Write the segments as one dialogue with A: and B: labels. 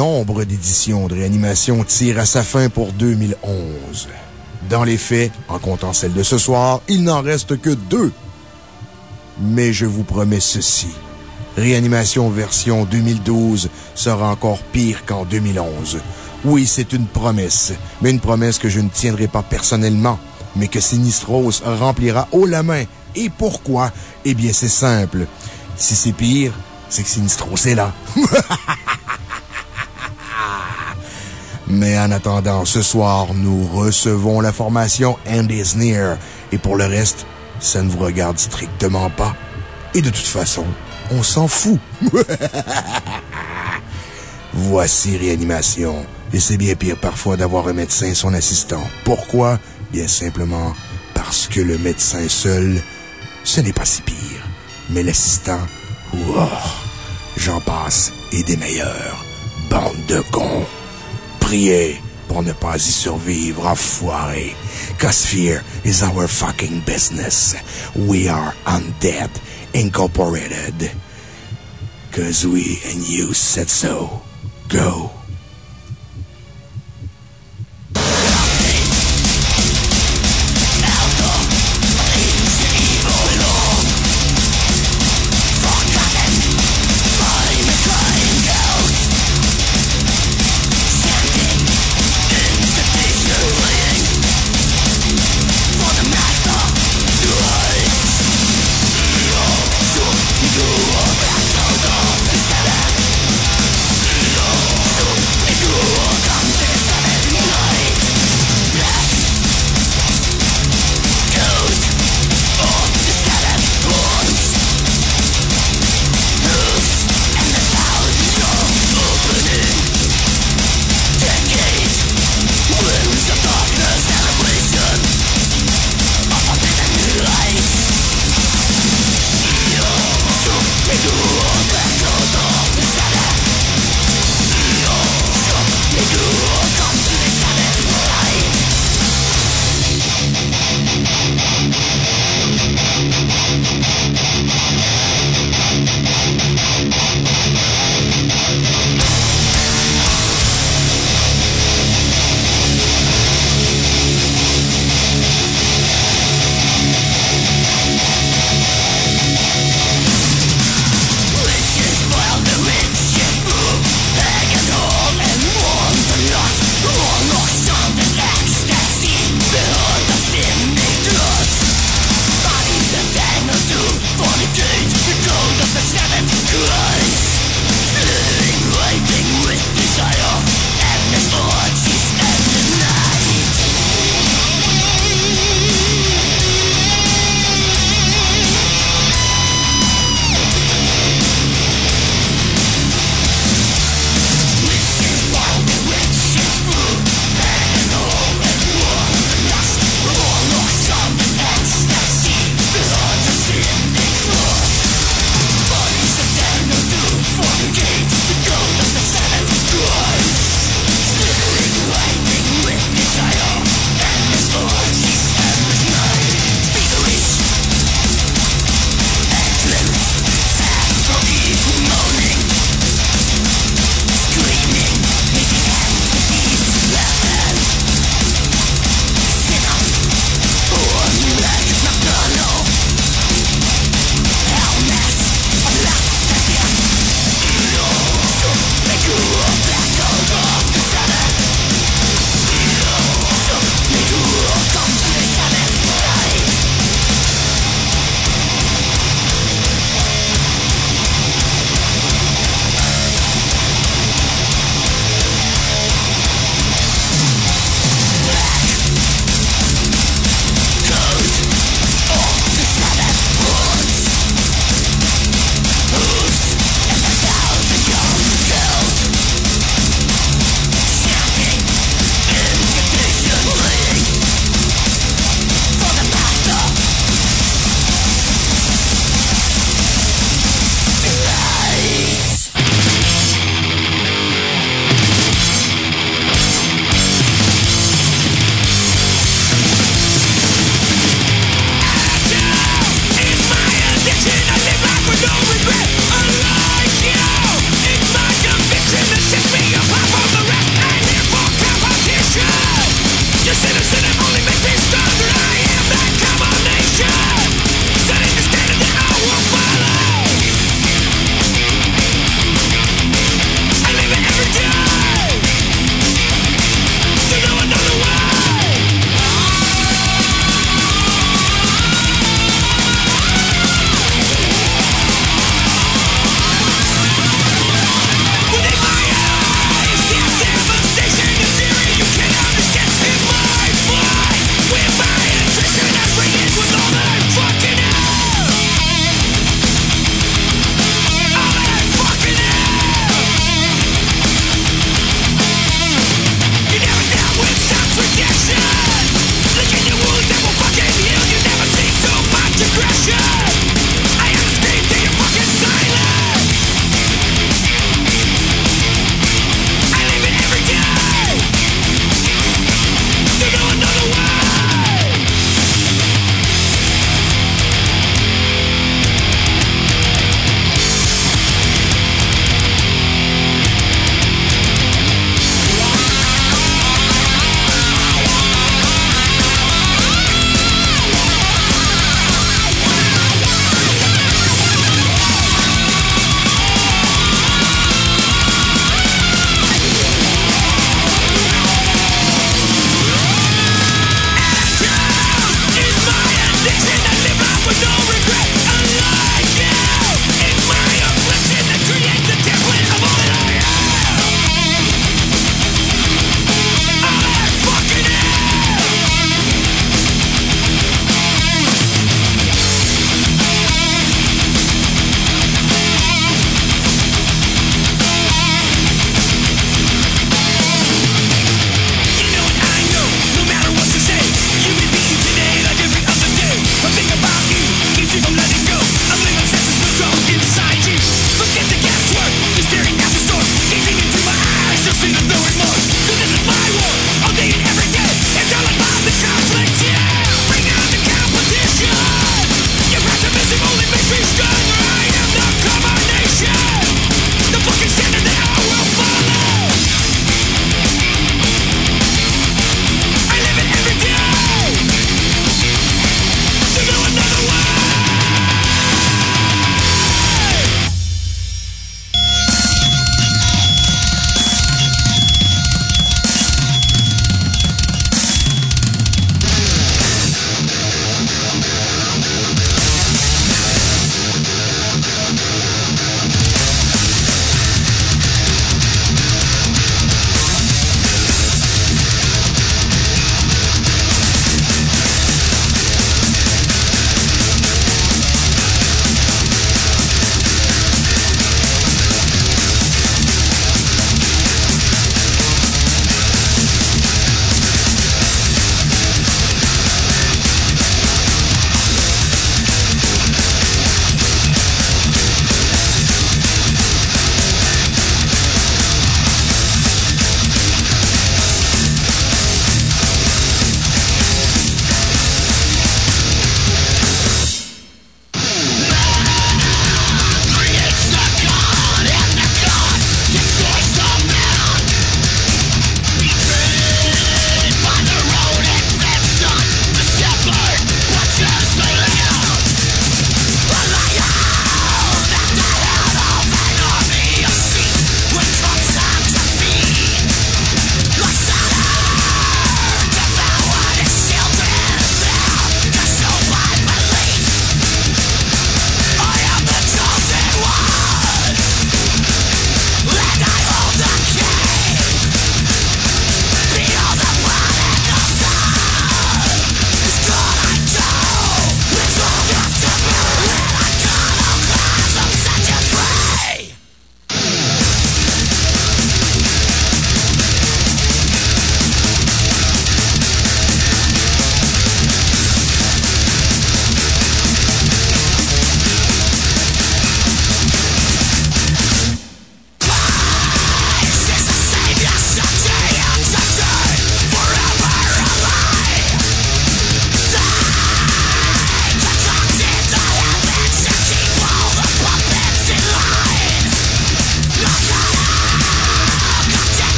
A: nombre d'éditions de réanimation tire à sa fin pour 2011. Dans les faits, en comptant celle de ce soir, il n'en reste que deux. Mais je vous promets ceci. Réanimation version 2012 sera encore pire qu'en 2011. Oui, c'est une promesse, mais une promesse que je ne tiendrai pas personnellement, mais que Sinistros remplira haut la main. Et pourquoi? Eh bien, c'est simple. Si c'est pire, c'est que Sinistros est là. Mais en attendant, ce soir, nous recevons la formation And is Near. Et pour le reste, ça ne vous regarde strictement pas. Et de toute façon, on s'en fout. Voici Réanimation. Et c'est bien pire parfois d'avoir un médecin son assistant. Pourquoi? Bien simplement parce que le médecin seul, ce n'est pas si pire. Mais l'assistant, oh, j'en passe, et des meilleurs. Bande de cons. Priez pour ne pas y survivre, enfoiré. Cause fear is our fucking business. We are Undead Incorporated. Cause we and you said so. Go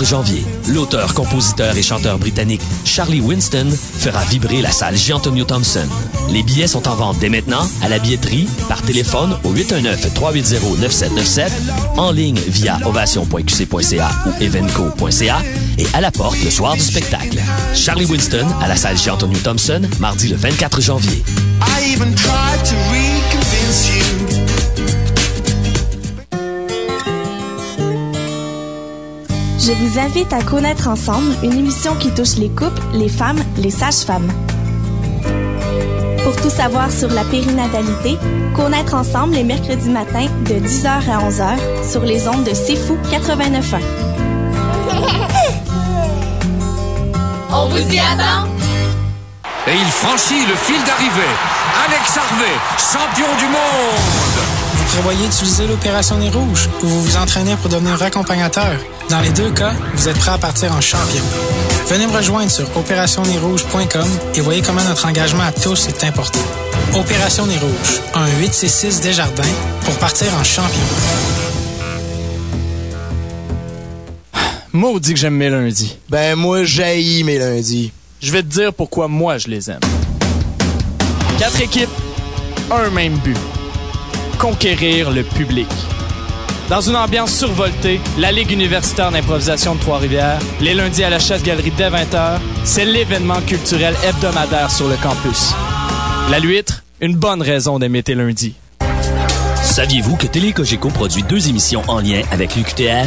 B: le 24 janvier, l'auteur, compositeur et chanteur britannique Charlie Winston fera vibrer la salle Jean-Antonio Thompson. Les billets sont en vente dès maintenant à la billetterie, par téléphone au 819-380-9797, en ligne via ovation.qc.ca ou evenco.ca et à la porte le soir du spectacle. Charlie Winston à la salle Jean-Antonio Thompson, mardi le 24 janvier.
C: Je vous invite à connaître ensemble une émission qui touche les couples, les femmes, les sages-femmes. Pour tout savoir sur la périnatalité, connaître ensemble les mercredis matins de 10h à 11h sur les ondes de C'est Fou 89.1.
D: On vous y attend!
E: Et il franchit le fil d'arrivée. Alex Harvey, champion du monde!
F: Vous prévoyez d'utiliser l'opération Nez Rouge ou vous vous entraînez pour devenir accompagnateur? Dans les deux cas, vous êtes prêt à partir en champion. Venez me rejoindre sur opérationnezrouge.com et voyez comment notre engagement à tous est important. Opération Nez Rouge, un 866 Desjardins pour partir en champion.
G: Maudit que j'aime mes lundis.
H: Ben, moi, j'haïs mes lundis.
G: Je vais te dire pourquoi moi je les aime. Quatre équipes, un même but. Conquérir le public. Dans une ambiance survoltée, la Ligue universitaire d'improvisation de Trois-Rivières, les lundis à la Chasse-Galerie dès 20h, c'est l'événement culturel hebdomadaire sur le campus. La Luître, une bonne raison d'aimer tes lundis.
B: Saviez-vous que Télé produit deux émissions en lien avec l'UQTR?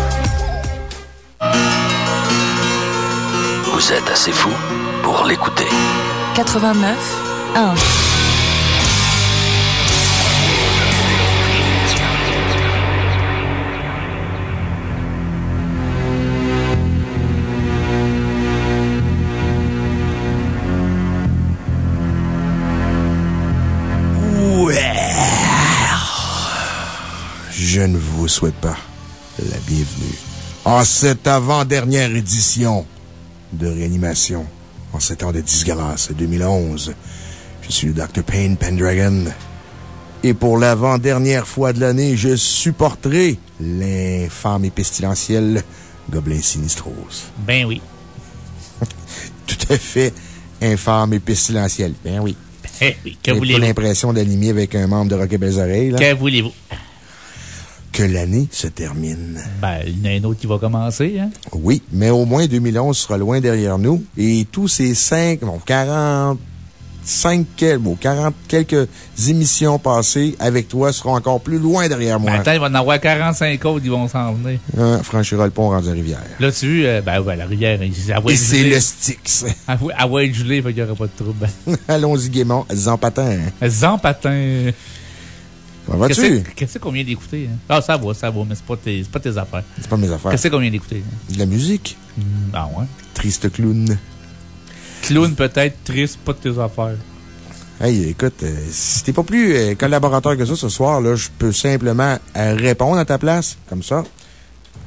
I: Vous êtes assez fou pour l'écouter.
J: 89 1
A: Ouais. Je ne vous souhaite pas la bienvenue en cette avant-dernière édition de réanimation en ces ans de disgrâce 2011. Je suis le Dr. Payne Pendragon. Et pour l'avant-dernière fois de l'année, je supporterai l'infâme et pestilentiel Gobelin Sinistros.
K: Ben oui.
A: Tout à fait infâme et pestilentiel. Ben oui.
K: Ben oui, que
A: J'ai pas
K: voulez-vous?
A: l'impression d'aligner avec un membre de Rock et Belles Oreilles.
K: Que voulez-vous?
A: Que l'année se termine.
K: Ben, il y en a un autre qui va commencer, hein?
A: Oui, mais au moins 2011 sera loin derrière nous. Et tous ces cinq, bon, 45 quel- bon, 40 quelques émissions passées avec toi seront encore plus loin derrière moi.
K: Ben, attends, il va en avoir 45 autres, ils vont s'en venir.
A: Hein, franchira le pont rendu à Rivière.
K: Là, tu vu, euh, ben, ouais, la rivière, il- va
A: Et c'est le Styx.
K: Gelée, fait qu'il n'y aura pas de trouble.
A: Allons-y gaiement, Zampatin.
K: Zampatin.
A: Comment vas-tu?
K: Qu'est-ce qu'est-ce qu'on vient d'écouter? Hein? Ah, ça va, ça va, mais c'est pas tes, pas tes affaires.
A: C'est pas mes affaires.
K: Qu'est-ce qu'on vient d'écouter? hein?
A: De la musique.
K: Ah ouais?
A: Triste clown.
K: Clown peut-être, triste, pas de tes affaires.
A: Hey, écoute, euh, si t'es pas plus euh, collaborateur que ça ce soir, là, je peux simplement euh, répondre à ta place, comme ça.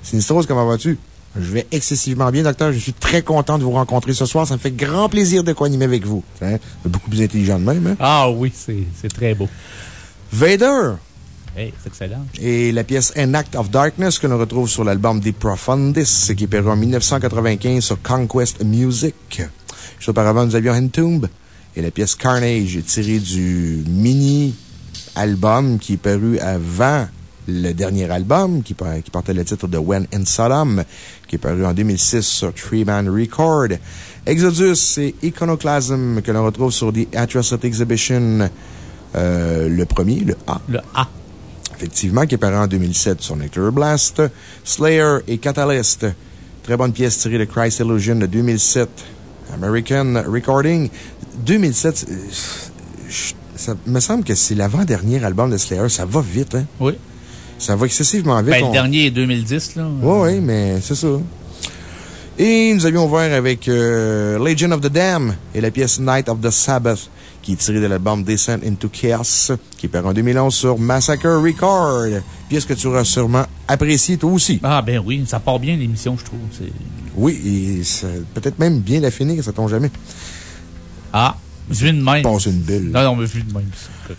A: Sinistros, comment vas-tu? Je vais excessivement bien, docteur. Je suis très content de vous rencontrer ce soir. Ça me fait grand plaisir de co-animer avec vous. Hein? Beaucoup plus intelligent de même, hein?
K: Ah oui, c'est très beau.
A: Vader
K: Hey, c'est excellent.
A: et la pièce An Act of Darkness que l'on retrouve sur l'album De Profundis, qui est paru en 1995 sur Conquest Music. Juste auparavant, nous avions Entomb et la pièce Carnage, tirée du mini-album qui est paru avant le dernier album, qui portait le titre de When in Sodom, qui est paru en 2006 sur Tree Man Record. Exodus et Iconoclasm que l'on retrouve sur The Atrocity Exhibition, euh, le premier, le A.
K: Le A.
A: Effectivement, qui est paru en 2007 sur Nectar Blast. Slayer et Catalyst. Très bonne pièce tirée de Christ Illusion de 2007. American Recording. 2007, euh, ça me semble que c'est l'avant-dernier album de Slayer. Ça va vite, hein?
K: Oui.
A: Ça va excessivement vite.
K: Ben,
A: On-
K: le dernier est 2010, là.
A: Oui, oui, mais c'est ça. Et nous avions ouvert avec euh, Legend of the Dam et la pièce Night of the Sabbath, qui est tirée de l'album Descent into Chaos, qui est paru en 2011 sur Massacre Record. Pièce que tu auras sûrement appréciée toi aussi?
K: Ah, ben oui, ça part bien l'émission, je trouve.
A: Oui, et peut-être même bien la finir, ça tombe jamais.
K: Ah, vu de même.
A: Passe une belle.
K: Non, non, mais vu de même.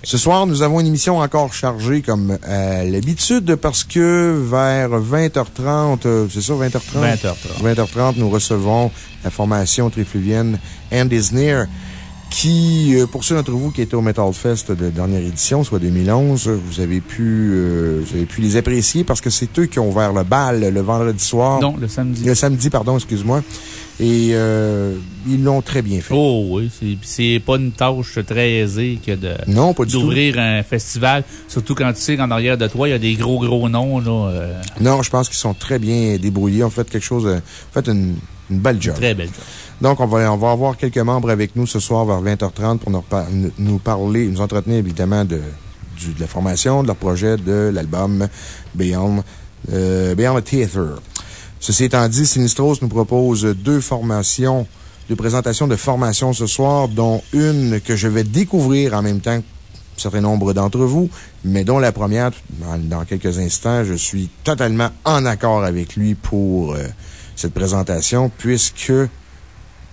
A: Ce soir, nous avons une émission encore chargée comme à l'habitude parce que vers 20h30, euh, c'est ça, 20h30?
K: 20h30.
A: 20h30, nous recevons la formation trifluvienne And Is Near qui, euh, pour ceux d'entre vous qui étaient au Metal Fest de dernière édition, soit 2011, vous avez pu, euh, vous avez pu les apprécier parce que c'est eux qui ont ouvert le bal le vendredi soir.
K: Non, le samedi.
A: Le samedi, pardon, excuse-moi. Et euh, ils l'ont très bien fait.
K: Oh oui, c'est- pas une tâche très aisée que de.
A: Non, pas du tout.
K: D'ouvrir un festival, surtout quand tu sais qu'en arrière de toi, il y a des gros, gros noms, là. euh,
A: Non, je pense qu'ils sont très bien débrouillés. On fait quelque chose, on fait une, une belle job.
K: Très belle job.
A: Donc, on va, on va avoir quelques membres avec nous ce soir vers 20h30 pour nous, parler, nous entretenir évidemment de, de la formation, de leur projet, de l'album Beyond, euh, Beyond the Theater. Ceci étant dit, Sinistros nous propose deux formations, deux présentations de formation ce soir, dont une que je vais découvrir en même temps un certain nombre d'entre vous, mais dont la première, dans quelques instants, je suis totalement en accord avec lui pour euh, cette présentation, puisque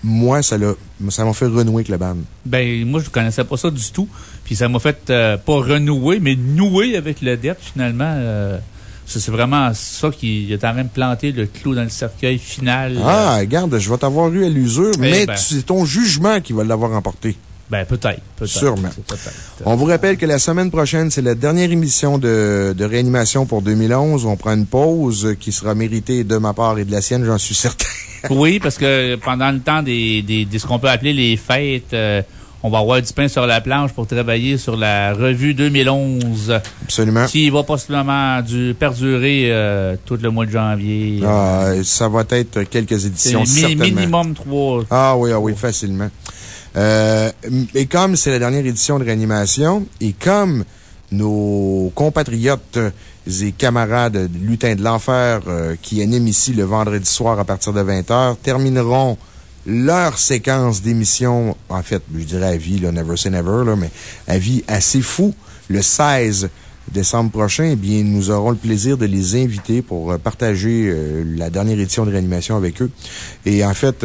A: moi, ça m'a fait renouer avec la bande.
K: Ben, moi, je connaissais pas ça du tout. Puis ça m'a fait, euh, pas renouer, mais nouer avec le dette, finalement. euh, c'est vraiment ça qui est en train de planter le clou dans le cercueil final.
A: Ah, regarde, je vais t'avoir eu à l'usure,
K: Eh
A: mais
K: ben.
A: c'est ton jugement qui va l'avoir emporté.
K: Ben, peut-être. Peut
A: Sûrement. On vous rappelle que la semaine prochaine, c'est la dernière émission de, de réanimation pour 2011. On prend une pause qui sera méritée de ma part et de la sienne, j'en suis certain.
K: Oui, parce que pendant le temps des, des, de ce qu'on peut appeler les fêtes, euh, on va avoir du pain sur la planche pour travailler sur la revue 2011.
A: Absolument.
K: Qui va possiblement du, perdurer euh, tout le mois de janvier.
A: Ah, ça va être quelques éditions,
K: C'est mi-
A: certainement.
K: minimum trois.
A: Ah oui, ah oui, facilement. Euh, et comme c'est la dernière édition de réanimation, et comme nos compatriotes et camarades lutins de l'enfer euh, qui animent ici le vendredi soir à partir de 20h termineront leur séquence d'émissions, en fait, je dirais à vie, là, Never Say Never, là, mais à vie assez fou, le 16 décembre prochain, eh bien, nous aurons le plaisir de les inviter pour euh, partager euh, la dernière édition de réanimation avec eux. Et en fait,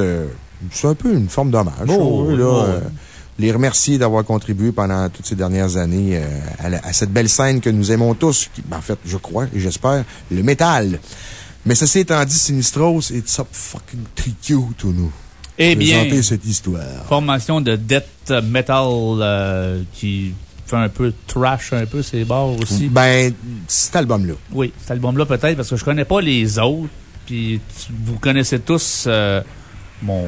A: c'est un peu une forme d'hommage.
K: Oh,
A: veut, là,
K: oh.
A: euh, les remercier d'avoir contribué pendant toutes ces dernières années euh, à, la- à cette belle scène que nous aimons tous, qui, ben, en fait, je crois et j'espère, le métal. Mais ceci étant dit, Sinistros, it's up fucking to to nous.
K: Eh bien.
A: cette histoire.
K: Formation de death metal euh, qui fait un peu trash, un peu ses bords aussi.
A: Ben, cet album-là.
K: Oui, cet album-là peut-être, parce que je connais pas les autres. Puis vous connaissez tous euh, mon,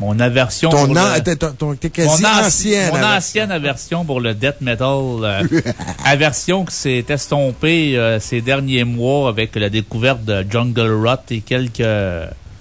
K: mon aversion.
A: Ton an-
K: le-
A: ton- quasi
K: mon anci-
A: ancienne
K: Mon
A: aversion.
K: ancienne aversion pour le death metal. euh, aversion qui s'est estompée euh, ces derniers mois avec la découverte de Jungle Rot et quelques.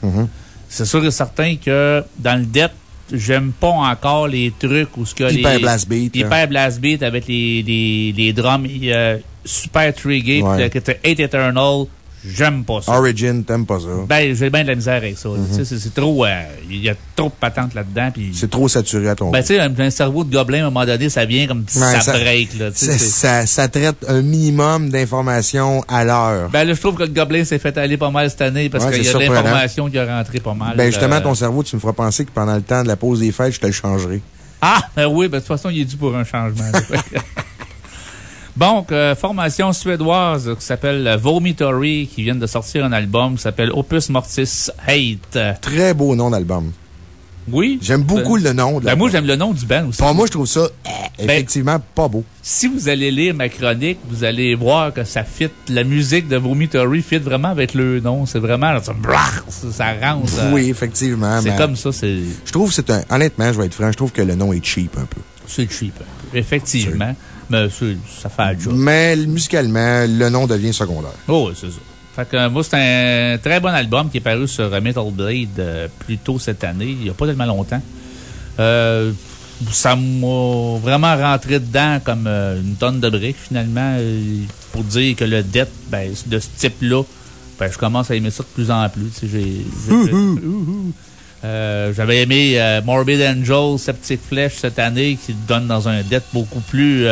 A: Mhm.
K: C'est sûr et certain que dans le death, j'aime pas encore les trucs où ce que
A: Hyper
K: les.
A: blast beat,
K: blast beat avec les, les, les drums euh, super triggés,
A: Ouais.
K: que Hate Eternal. J'aime pas ça.
A: Origin, t'aimes pas ça.
K: Ben, j'ai bien de la misère avec ça. sais, c'est- trop. euh, Il y a trop de patentes là-dedans. puis-
A: C'est trop saturé à ton
K: ben, tu sais, un, un cerveau de gobelin, à un moment donné, ça vient comme
A: Ouais,
K: ça, break, là.
A: ça, ça, ça traite un minimum d'informations à l'heure.
K: Ben, là, je trouve que le gobelin s'est fait aller pas mal cette année parce
A: Ouais,
K: qu'il y a de l'information qui a rentré pas mal.
A: Ben, justement,
K: euh,
A: ton cerveau, tu me feras penser que pendant le temps de la pause des fêtes, je te le changerai.
K: Ah, ben oui, ben, de toute façon, il est dû pour un changement. Donc, euh, formation suédoise qui s'appelle Vomitory, qui vient de sortir un album qui s'appelle Opus Mortis Hate.
A: Très beau nom d'album.
K: Oui?
A: J'aime beaucoup le nom. de
K: Ben, moi, j'aime le nom du band aussi.
A: Pour moi, je trouve ça,
K: Ben,
A: effectivement, pas beau.
K: Si vous allez lire ma chronique, vous allez voir que ça fit, la musique de Vomitory fit vraiment avec le nom. C'est vraiment, ça, ça, rentre. euh,
A: Oui, effectivement.
K: C'est comme ça, c'est.
A: Je trouve que c'est un, honnêtement, je vais être franc, je trouve que le nom est cheap un peu.
K: C'est cheap. Effectivement. Mais ça fait le job.
A: Mais musicalement, le nom devient secondaire.
K: Oh, oui, c'est ça. Fait que, euh, moi, c'est un très bon album qui est paru sur euh, Metal Blade euh, plus tôt cette année, il n'y a pas tellement longtemps. Euh, ça m'a vraiment rentré dedans comme euh, une tonne de briques, finalement, pour dire que le death, ben, de ce type-là, ben, je commence à aimer ça de plus en plus. J'avais aimé Morbid Angel, Septic Flesh cette année, qui donne dans un death beaucoup plus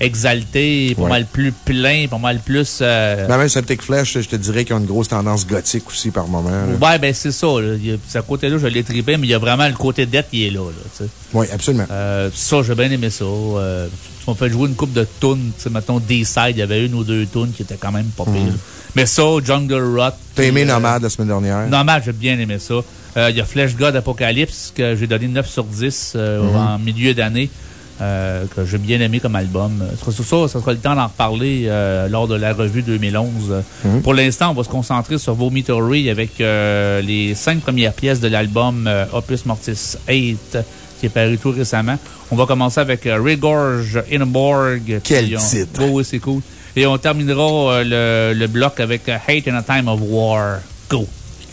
K: exalté, pas mal plus plein, pas mal plus. Euh...
L: Ben, même Septic Flesh, je te dirais qu'ils ont une grosse tendance gothique aussi par moment.
K: Ouais, ben c'est ça. Ce côté-là, je l'ai trippé, mais il y a vraiment le côté dette qui est là. là
L: oui, absolument.
K: Euh, ça, j'ai bien aimé ça. Euh, on fait jouer une coupe de tunes. Mettons, D-side, il y avait une ou deux tunes qui étaient quand même pas pires. Mm. Mais ça, Jungle Rot.
L: T'as aimé euh, Nomad la semaine dernière?
K: Nomad, j'ai bien aimé ça. Il y a Flesh God Apocalypse que j'ai donné 9 sur 10 mm-hmm. en milieu d'année. Euh, que j'ai bien aimé comme album. Ça, ça, ça sera le temps d'en reparler euh, lors de la revue 2011. Mhm. Pour l'instant, on va se concentrer sur Vomitory avec euh, les cinq premières pièces de l'album Opus Mortis 8 qui est paru tout récemment. On va commencer avec Regorge Inborg.
L: Quel titre!
K: oui, c'est cool. Et on terminera le, le, bloc avec Hate in a Time of War. Go!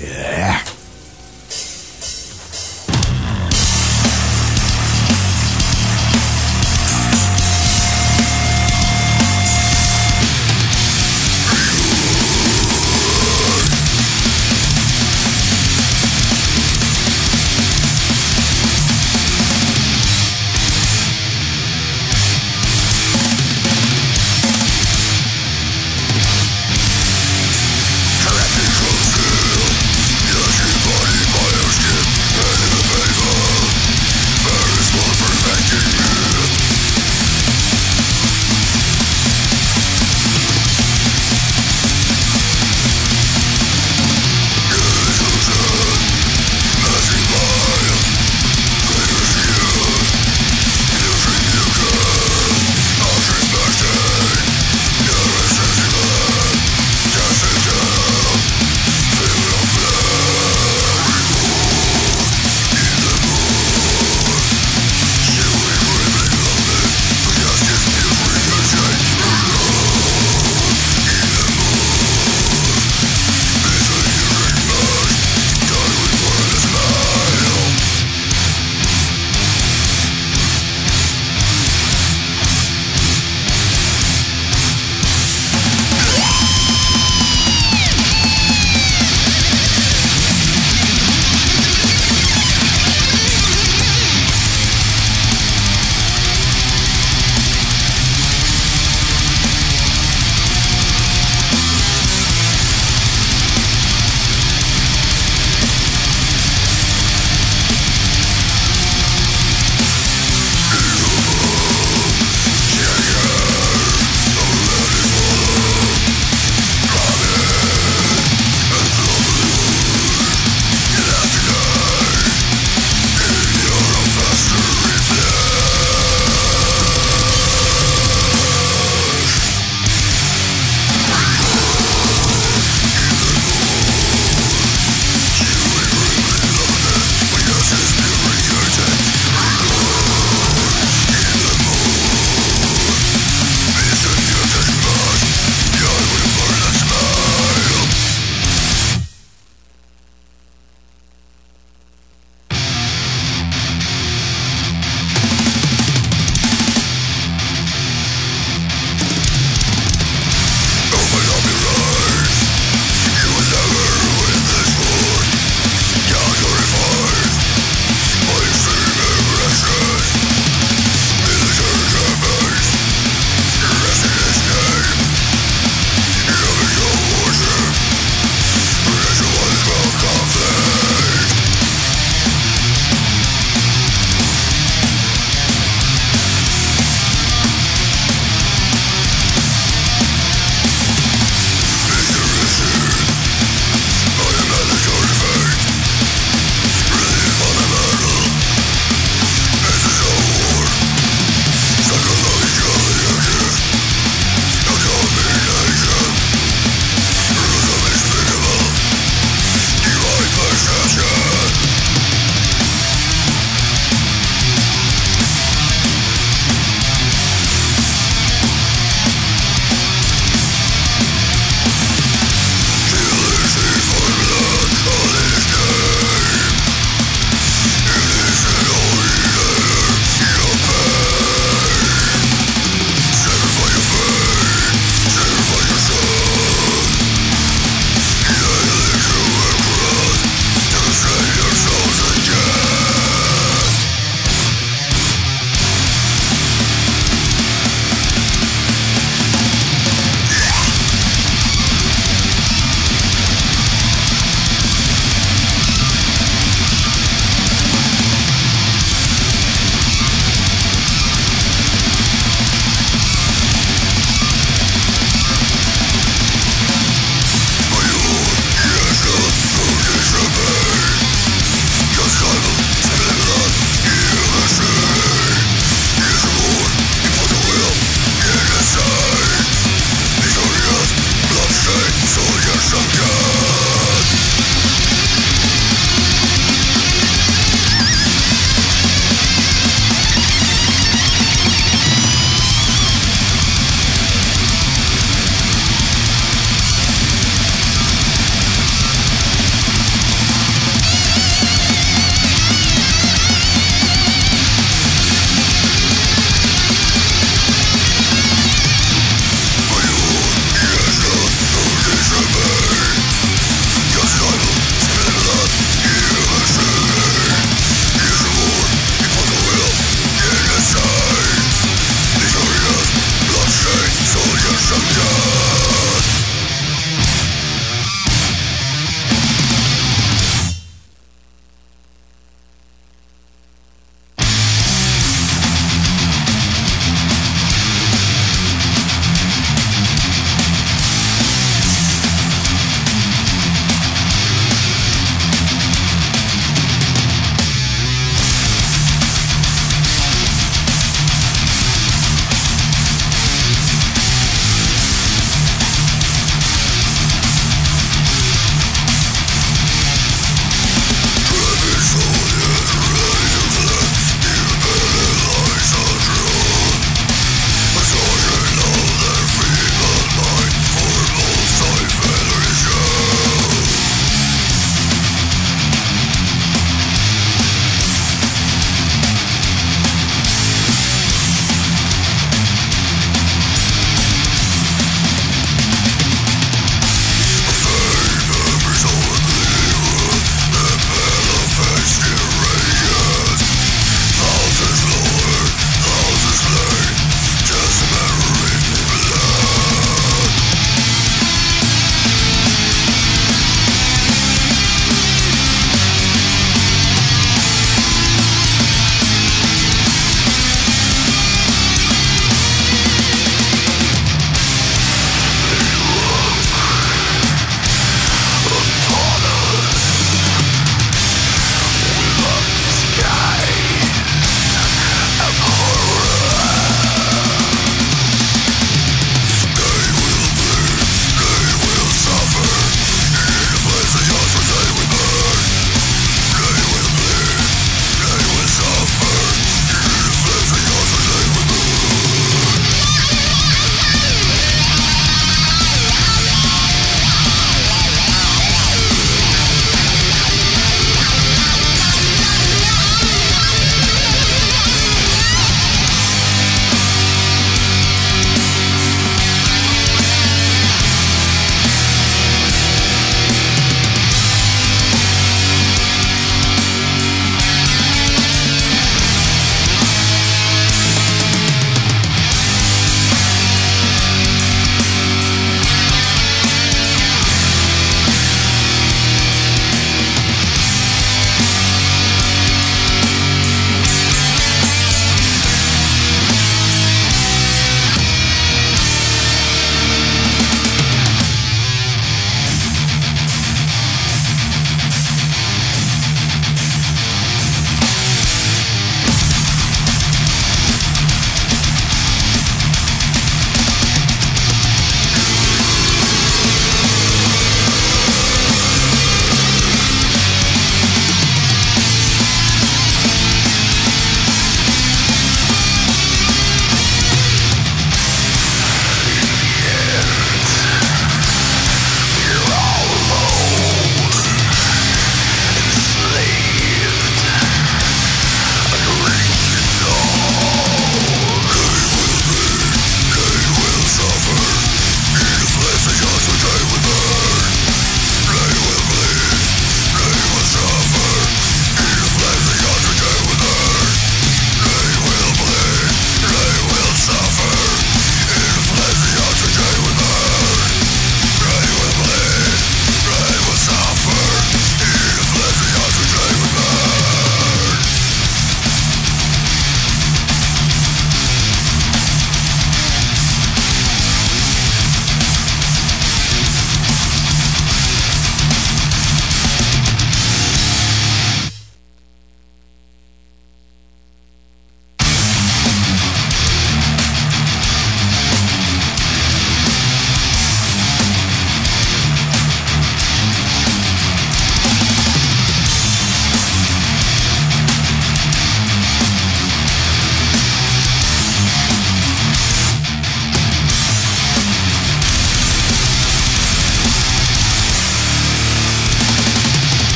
K: Yeah.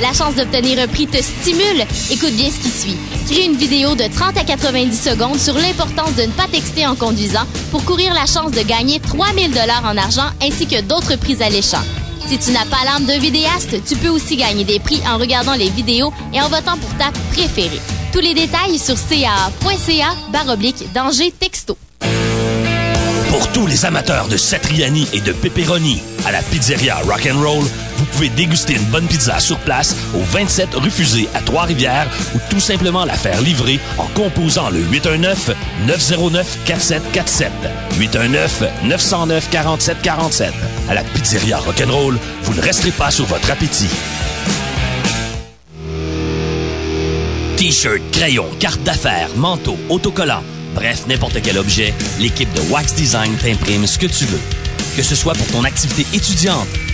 M: La chance d'obtenir un prix te stimule? Écoute bien ce qui suit. Crée une vidéo de 30 à 90 secondes sur l'importance de ne pas texter en conduisant pour courir la chance de gagner 3000 dollars en argent ainsi que d'autres prix alléchants. Si tu n'as pas l'âme d'un vidéaste, tu peux aussi gagner des prix en regardant les vidéos et en votant pour ta préférée. Tous les détails sur caa.ca baroblique danger texto.
B: Pour tous les amateurs de Satriani et de pepperoni, à la pizzeria Rock'n'Roll, pouvez déguster une bonne pizza sur place au 27 rue Fusée à Trois-Rivières ou tout simplement la faire livrer en composant le 819-909-4747. 819-909-4747. À la pizzeria Rock'n'Roll, vous ne resterez pas sur votre appétit. T-shirt, crayon, carte d'affaires, manteau, autocollant, bref, n'importe quel objet, l'équipe de Wax Design t'imprime ce que tu veux. Que ce soit pour ton activité étudiante,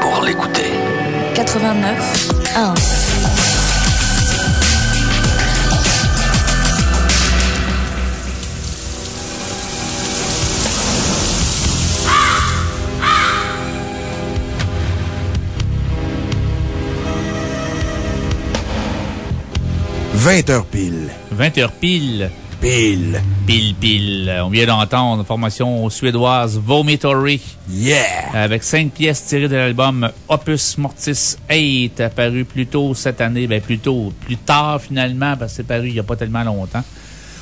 I: pour l'écouter.
J: 89 1.
A: « 20 heures pile.
K: 20 heures pile.
A: Pile.
K: Pile, pile. On vient d'entendre formation suédoise Vomitory.
A: Yeah!
K: Avec cinq pièces tirées de l'album Opus Mortis 8, apparu plus tôt cette année. Ben, plus tôt, plus tard finalement, parce que c'est paru il n'y a pas tellement longtemps.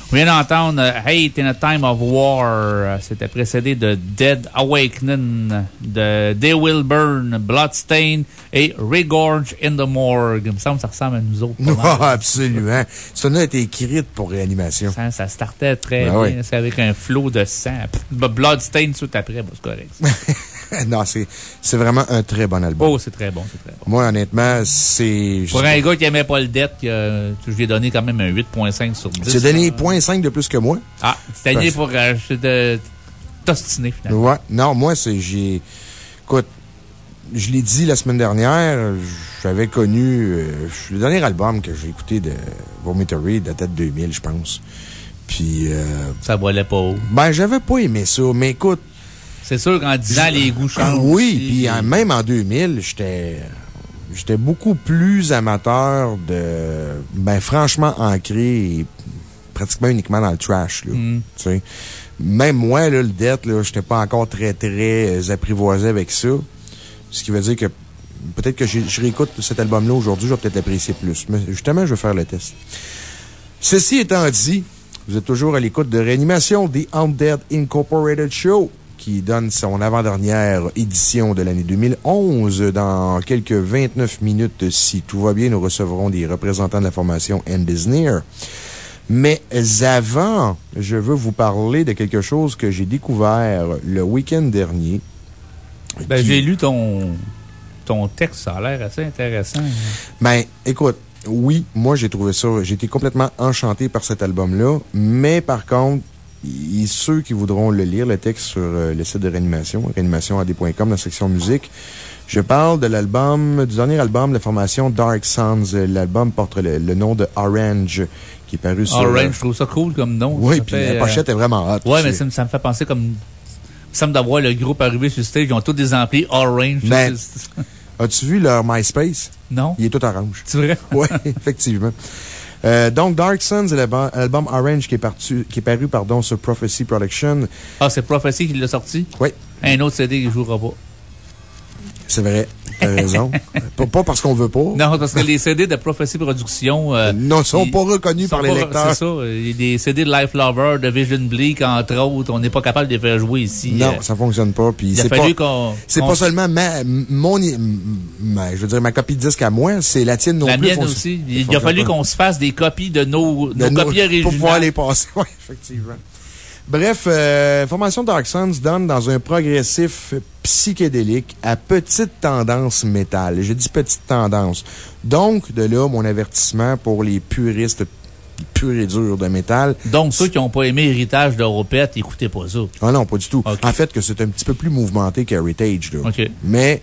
K: On vient d'entendre Hate in a Time of War. C'était précédé de Dead Awakening, de They Will Burn, Bloodstain et Regorge in the Morgue. Il me semble que ça ressemble à nous autres.
A: Non, absolument. Ça a été écrit pour réanimation.
K: Ça, ça startait très
A: Ben
K: bien.
A: oui.
K: C'est avec un flot de sang. Bloodstain tout après, bon, c'est correct.
A: non, c'est c'est vraiment un très bon album.
K: Oh, c'est très bon, c'est très bon.
A: Moi, honnêtement, c'est.
K: Pour un gars qui aimait pas le death, que, je lui ai donné quand même un 8.5 sur 10.
A: Tu as donné 0.5 de plus que moi?
K: Ah, c'était
A: Parce-
K: pour euh, te t'ostiner finalement.
A: Ouais. Non, moi, c'est. J'ai. Écoute, je l'ai dit la semaine dernière, j'avais connu. euh, le dernier album que j'ai écouté de Vomitory datait de 2000, je pense. Puis. euh,
K: ça volait pas haut.
A: Ben, j'avais pas aimé ça, mais écoute.
K: C'est sûr qu'en 10 ans, les goûts changent.
A: Oui,
K: aussi.
A: puis en- même en 2000, j'étais. J'étais beaucoup plus amateur de. Ben, franchement, ancré et pratiquement uniquement dans le trash, là.
K: Mm.
A: Tu sais. Même moi, là, le death, là, j'étais pas encore très, très euh, apprivoisé avec ça. Ce qui veut dire que peut-être que je, je réécoute cet album-là aujourd'hui, je vais peut-être l'apprécier plus. Mais justement, je vais faire le test. Ceci étant dit, vous êtes toujours à l'écoute de Réanimation, The Undead Incorporated Show, qui donne son avant-dernière édition de l'année 2011. Dans quelques 29 minutes, si tout va bien, nous recevrons des représentants de la formation End is Near. Mais avant, je veux vous parler de quelque chose que j'ai découvert le week-end dernier.
K: Ben,
A: Qui-
K: j'ai lu ton, ton texte, ça a l'air assez intéressant.
A: Ben, écoute, oui, moi, j'ai trouvé ça, j'ai été complètement enchanté par cet album-là, mais par contre, y- ceux qui voudront le lire, le texte sur euh, le site de réanimation, réanimationad.com, dans la section musique, je parle de l'album, du dernier album de la formation Dark Sons. Euh, L'album porte le, le nom de Orange, qui est paru sur.
K: Orange, je trouve ça cool comme nom.
A: Oui, puis
K: fait,
A: la
K: euh,
A: pochette est vraiment hot.
K: Ouais, mais ça, me- ça me fait penser comme. Semble d'avoir le groupe arrivé sur le stage, ils ont tous des amplis Orange. C'est-
A: As-tu vu leur MySpace?
K: Non.
A: Il est tout orange.
K: C'est vrai?
A: Oui, effectivement. Euh, donc, Dark Suns est l'album album Orange qui est, partu, qui est paru pardon, sur Prophecy Production.
K: Ah, c'est Prophecy qui l'a sorti?
A: Oui.
K: Un autre CD qui ne jouera pas.
A: C'est vrai. T'as raison. pas, parce qu'on veut pas.
K: Non, parce que les CD de Prophecy Production. euh,
A: Non, sont
K: ils-
A: pas reconnus
K: sont
A: par les
K: pas-
A: lecteurs.
K: C'est ça. Il y a des CD de Life Lover, de Vision Bleak, entre autres. On n'est pas capable de les faire jouer ici.
A: Non,
K: Euh,
A: ça fonctionne pas. Puis c'est pas, c'est pas seulement ma, mon, ma- je veux dire, ma copie de disque à moi, c'est la tienne non
K: La
A: plus.
K: mienne
A: fonction-
K: aussi. Il a fallu qu'on se fasse des copies de nos,
A: De
K: nos
A: nos-
K: copies originales.
A: Pour pouvoir les passer. Oui, effectivement. Bref, euh, formation Dark Sons donne dans un progressif psychédélique à petite tendance métal. Je dis petite tendance. Donc, de là, mon avertissement pour les puristes purs et durs de métal.
K: Donc, ceux qui n'ont pas aimé Héritage d'Europette, écoutez pas ça.
A: Ah non, pas du tout. En fait, que c'est un petit peu plus mouvementé qu'Heritage, là. Mais,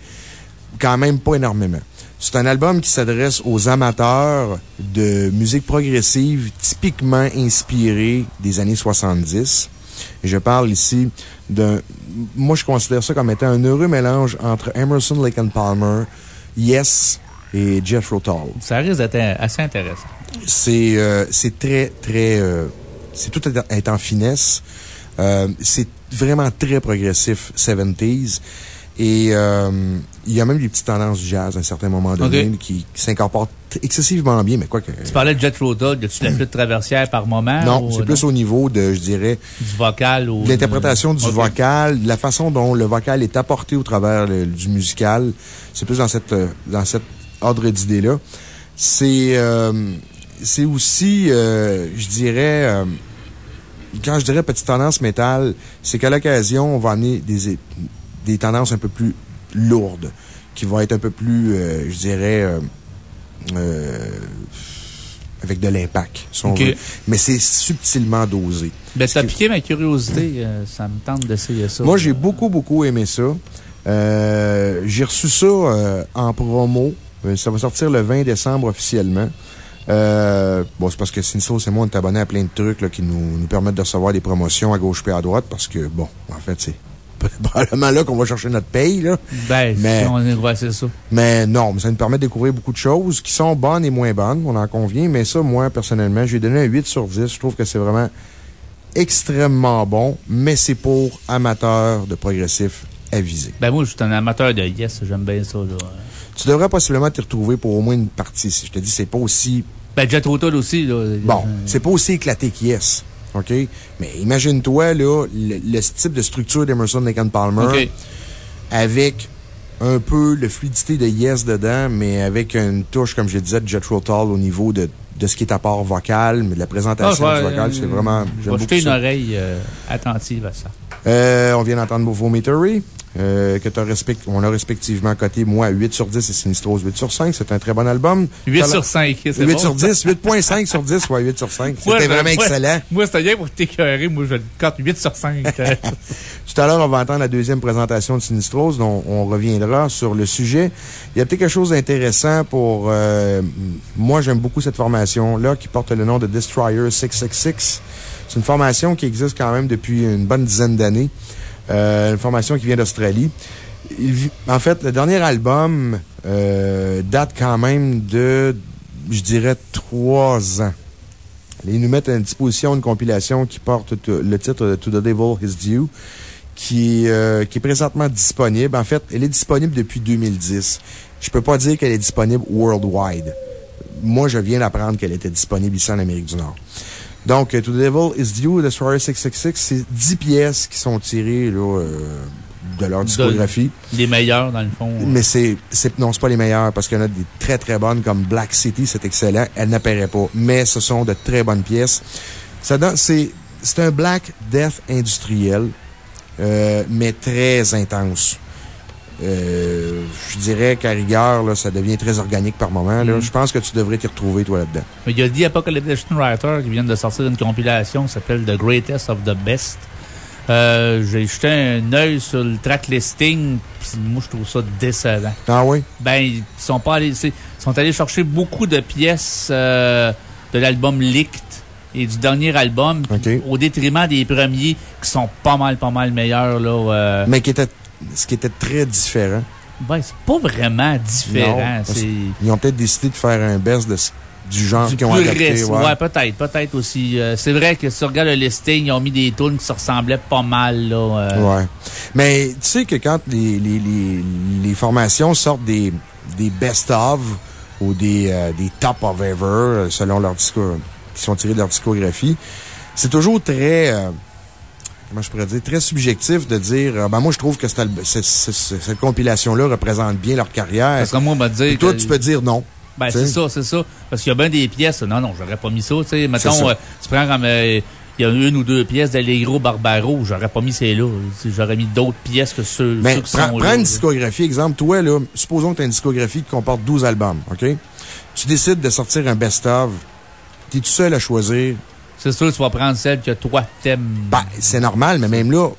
A: quand même pas énormément. C'est un album qui s'adresse aux amateurs de musique progressive typiquement inspirée des années 70. Et je parle ici d'un, moi je considère ça comme étant un heureux mélange entre Emerson, Lake and Palmer, Yes et Jethro Tull.
K: Ça risque d'être assez intéressant.
A: C'est euh, c'est très, très. euh, c'est tout est- est en finesse. Euh, c'est vraiment très progressif, 70s. Et euh, il y a même des petites tendances jazz à un certain moment donné qui, qui s'incorporent excessivement bien, mais quoi que.
K: Tu parlais de Jet Tull, y a-tu la flûte traversière par moment?
A: Non, c'est
K: euh,
A: plus au niveau de, je dirais,
K: Du vocal ou.
A: de l'interprétation du vocal, de la façon dont le vocal est apporté au travers le- du musical. C'est plus dans cette, euh, dans cette ordre d'idée-là. C'est, euh, c'est aussi, euh, je dirais, euh, quand je dirais petite tendance métal, c'est qu'à l'occasion, on va amener des, des tendances un peu plus lourdes, qui vont être un peu plus, euh, je dirais, euh, euh, avec de l'impact, si. Mais c'est subtilement dosé.
K: Ben, ça a piqué ma curiosité. ça me tente d'essayer ça.
A: Moi, j'ai beaucoup, beaucoup aimé ça. J'ai reçu ça en promo. Ça va sortir le 20 décembre officiellement. Euh, bon, c'est parce que Sinso, c'est moi, on est abonné à plein de trucs là, qui nous, nous permettent de recevoir des promotions à gauche et à droite parce que, bon, en fait, c'est probablement là qu'on va chercher notre paye. Là.
K: Ben,
A: Mais-
K: si on est, ouais, c'est ça.
A: Mais non, mais ça nous permet de découvrir beaucoup de choses qui sont bonnes et moins bonnes, on en convient. Mais ça, moi, personnellement, j'ai donné un 8 sur 10. Je trouve que c'est vraiment extrêmement bon, mais c'est pour amateurs de progressif avisés.
K: Ben, moi, je suis un amateur de Yes. J'aime bien ça, là.
A: Tu devrais possiblement t'y retrouver pour au moins une partie. Si je te dis, c'est pas aussi.
K: Ben, Jet Tull aussi, là.
A: Bon, c'est pas aussi éclaté que Yes. OK? Mais imagine-toi, là, le, le type de structure d'Emerson, Lake Palmer. Avec un peu de fluidité de Yes dedans, mais avec une touche, comme je disais, de Jethro Tull au niveau de, de ce qui est apport vocal, mais de la présentation
K: Ah,
A: du vocal.
K: euh,
A: C'est vraiment.
K: Je
A: j'aime
K: une
A: ça.
K: oreille euh, attentive à ça.
A: Euh, on vient d'entendre Vomitory, euh, que t'as respect, on a respectivement coté, moi, 8 sur 10 et Sinistros 8 sur 5. C'est un très bon album.
K: 8
A: T'as
K: sur
A: la-
K: 5, c'est
A: 8
K: bon,
A: sur
K: ça.
A: 10, 8.5 sur 10, ouais, 8 sur 5.
K: Moi,
A: C'était vraiment
K: moi-
A: excellent.
K: Moi, c'était bien pour t'écœurer. Moi, je le cote 8 sur 5. euh.
A: Tout à l'heure, on va entendre la deuxième présentation de Sinistros, dont on reviendra sur le sujet. Il y a peut-être quelque chose d'intéressant pour, euh, moi, j'aime beaucoup cette formation-là qui porte le nom de Destroyer 666. C'est une formation qui existe quand même depuis une bonne dizaine d'années. Euh, une formation qui vient d'Australie. En fait, le dernier album euh, date quand même de, je dirais, trois ans. Ils nous mettent à disposition une compilation qui porte le titre de To the Devil Is Due, qui, euh, qui est présentement disponible. En fait, elle est disponible depuis 2010. Je peux pas dire qu'elle est disponible worldwide. Moi, je viens d'apprendre qu'elle était disponible ici en Amérique du Nord. Donc, euh, To the Devil Is Due, The Story 666, c'est 10 pièces qui sont tirées là, euh, de leur discographie.
K: Les meilleurs, dans le fond.
A: Mais c'est, c'est, non, c'est pas les meilleures parce qu'il y en a des très très bonnes comme Black City, c'est excellent. Elle n'apparaît pas. Mais ce sont de très bonnes pièces. Ça donne, c'est, c'est un Black Death industriel, euh, mais très intense. Euh, je dirais qu'à rigueur, là, ça devient très organique par moment. Là.
K: Mm.
A: Je pense que tu devrais t'y retrouver, toi, là-dedans.
K: Il y a The Apocalyptic Writer qui vient de sortir une compilation qui s'appelle The Greatest of the Best. Euh, J'ai jeté un œil sur le track listing, moi, je trouve ça décevant.
A: Ah oui?
K: Ben, ils sont pas allés, ils sont allés chercher beaucoup de pièces euh, de l'album Licked et du dernier album, au détriment des premiers qui sont pas mal, pas mal meilleurs, là. euh.
A: Mais qui était, ce qui était très différent.
K: Ben, c'est pas vraiment différent.
A: Non. Ils ont peut-être décidé de faire un best de, du genre qu'ils ont adapté.
K: Ouais, peut-être, peut-être aussi. Euh, c'est vrai que si tu regardes le listing, ils ont mis des tunes qui se ressemblaient pas mal, là. euh.
A: Ouais. Mais tu sais que quand les, les, les, les formations sortent des, des best-of ou des, euh, des top of ever, selon leur discours, qui sont tirés de leur discographie, c'est toujours très, euh, comment je pourrais dire, très subjectif de dire, euh, ben moi je trouve que cette, compilation-là représente bien leur carrière.
K: Parce que moi, on m'a dit.
A: Et toi,
K: que-
A: tu peux dire non.
K: Ben, c'est ça, c'est ça. Parce qu'il y a bien des pièces. Non, non, j'aurais pas mis ça, tu sais. Mettons, euh, tu prends comme, euh, il y a une ou deux pièces d'Allegro Barbaro, j'aurais pas mis celles-là. J'aurais mis d'autres pièces que ceux,
A: Ben,
K: ceux qui
A: prends,
K: sont
A: prends
K: là.
A: une discographie, exemple, toi, là, supposons que tu as une discographie qui comporte 12 albums, OK? Tu décides de sortir un best-of. T'es tout seul à choisir.
K: C'est sûr, tu vas prendre celle que toi t'aimes.
A: Ben, c'est normal, mais même là,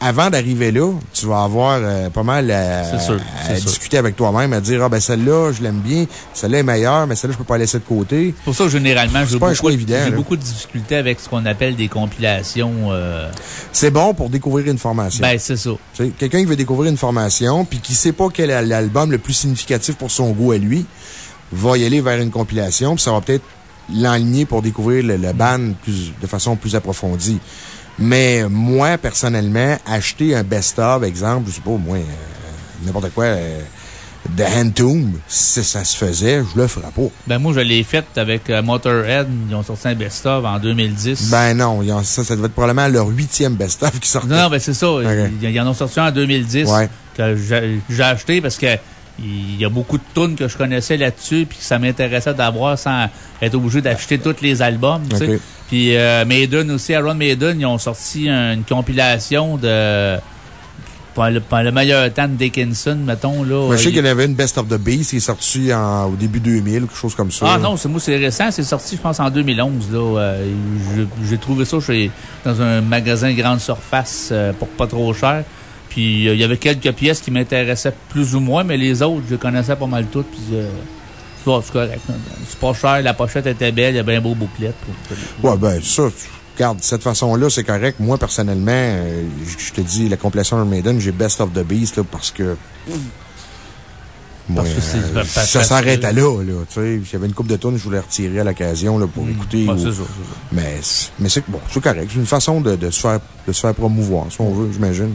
A: avant d'arriver là, tu vas avoir euh, pas mal à,
K: sûr,
A: discuter avec toi-même, à dire, ah, ben, celle-là, je l'aime bien, celle-là est meilleure, mais celle-là, je peux pas la laisser de côté.
K: C'est pour ça que généralement, j'ai beaucoup,
A: évident,
K: beaucoup de difficultés avec ce qu'on appelle des compilations. euh,
A: C'est bon pour découvrir une formation.
K: Ben, c'est ça.
A: Quelqu'un qui veut découvrir une formation, puis qui sait pas quel est l'album le plus significatif pour son goût à lui, va y aller vers une compilation, puis ça va peut-être l'enligner pour découvrir le, le band plus, de façon plus approfondie. Mais moi, personnellement, acheter un best-of, exemple, je sais pas, moi, euh, n'importe quoi, euh, de Hand Tomb, si ça se faisait, je le ferais pas.
K: Ben, moi, je l'ai faite avec euh, Motorhead. Ils ont sorti un best-of en 2010.
A: Ben non, ils ont- ça, ça devait être probablement leur huitième best-of qui sortait.
K: Non, non, ben c'est ça. Ils, ils en ont sorti un en 2010
A: Ouais.
K: que j'ai acheté parce que il y a beaucoup de tunes que je connaissais là-dessus puis que ça m'intéressait d'avoir sans être obligé d'acheter tous les albums. tu sais.
A: Ok.
K: Puis euh, Maiden aussi, Aaron Maiden, ils ont sorti une compilation de pas le, meilleur temps de Dickinson, mettons. Là,
A: Ben, je sais
K: Il-
A: qu'il y en avait une Best of the Beast qui est sortie en- au début 2000, quelque chose comme ça.
K: Ah non, c'est moi, c'est récent. C'est sorti, je pense, en 2011. Là. Euh, J'ai trouvé ça chez, dans un magasin grande surface euh, pour pas trop cher. Puis euh, il y avait quelques pièces qui m'intéressaient plus ou moins, mais les autres, je connaissais pas mal toutes. Puis euh, c'est correct. hein. C'est pas cher, la pochette était belle, il y avait un beau bouclet.
A: Ouais, ben, ça, tu- regarde, de cette façon-là, c'est correct. Moi, personnellement, euh, je te dis, la compilation Iron Maiden, j'ai Best of the Beast, là, parce que. Moi,
K: Parce que c'est-
A: euh, ça à là, là. Tu sais, j'avais une coupe de tonnes, je voulais retirer à l'occasion, là, pour écouter.
K: Ouais,
A: ou-
K: c'est ça, c'est ça.
A: Mais, c'est- mais c'est bon, c'est correct. C'est une façon de, de se faire, de se faire promouvoir, si on veut, j'imagine.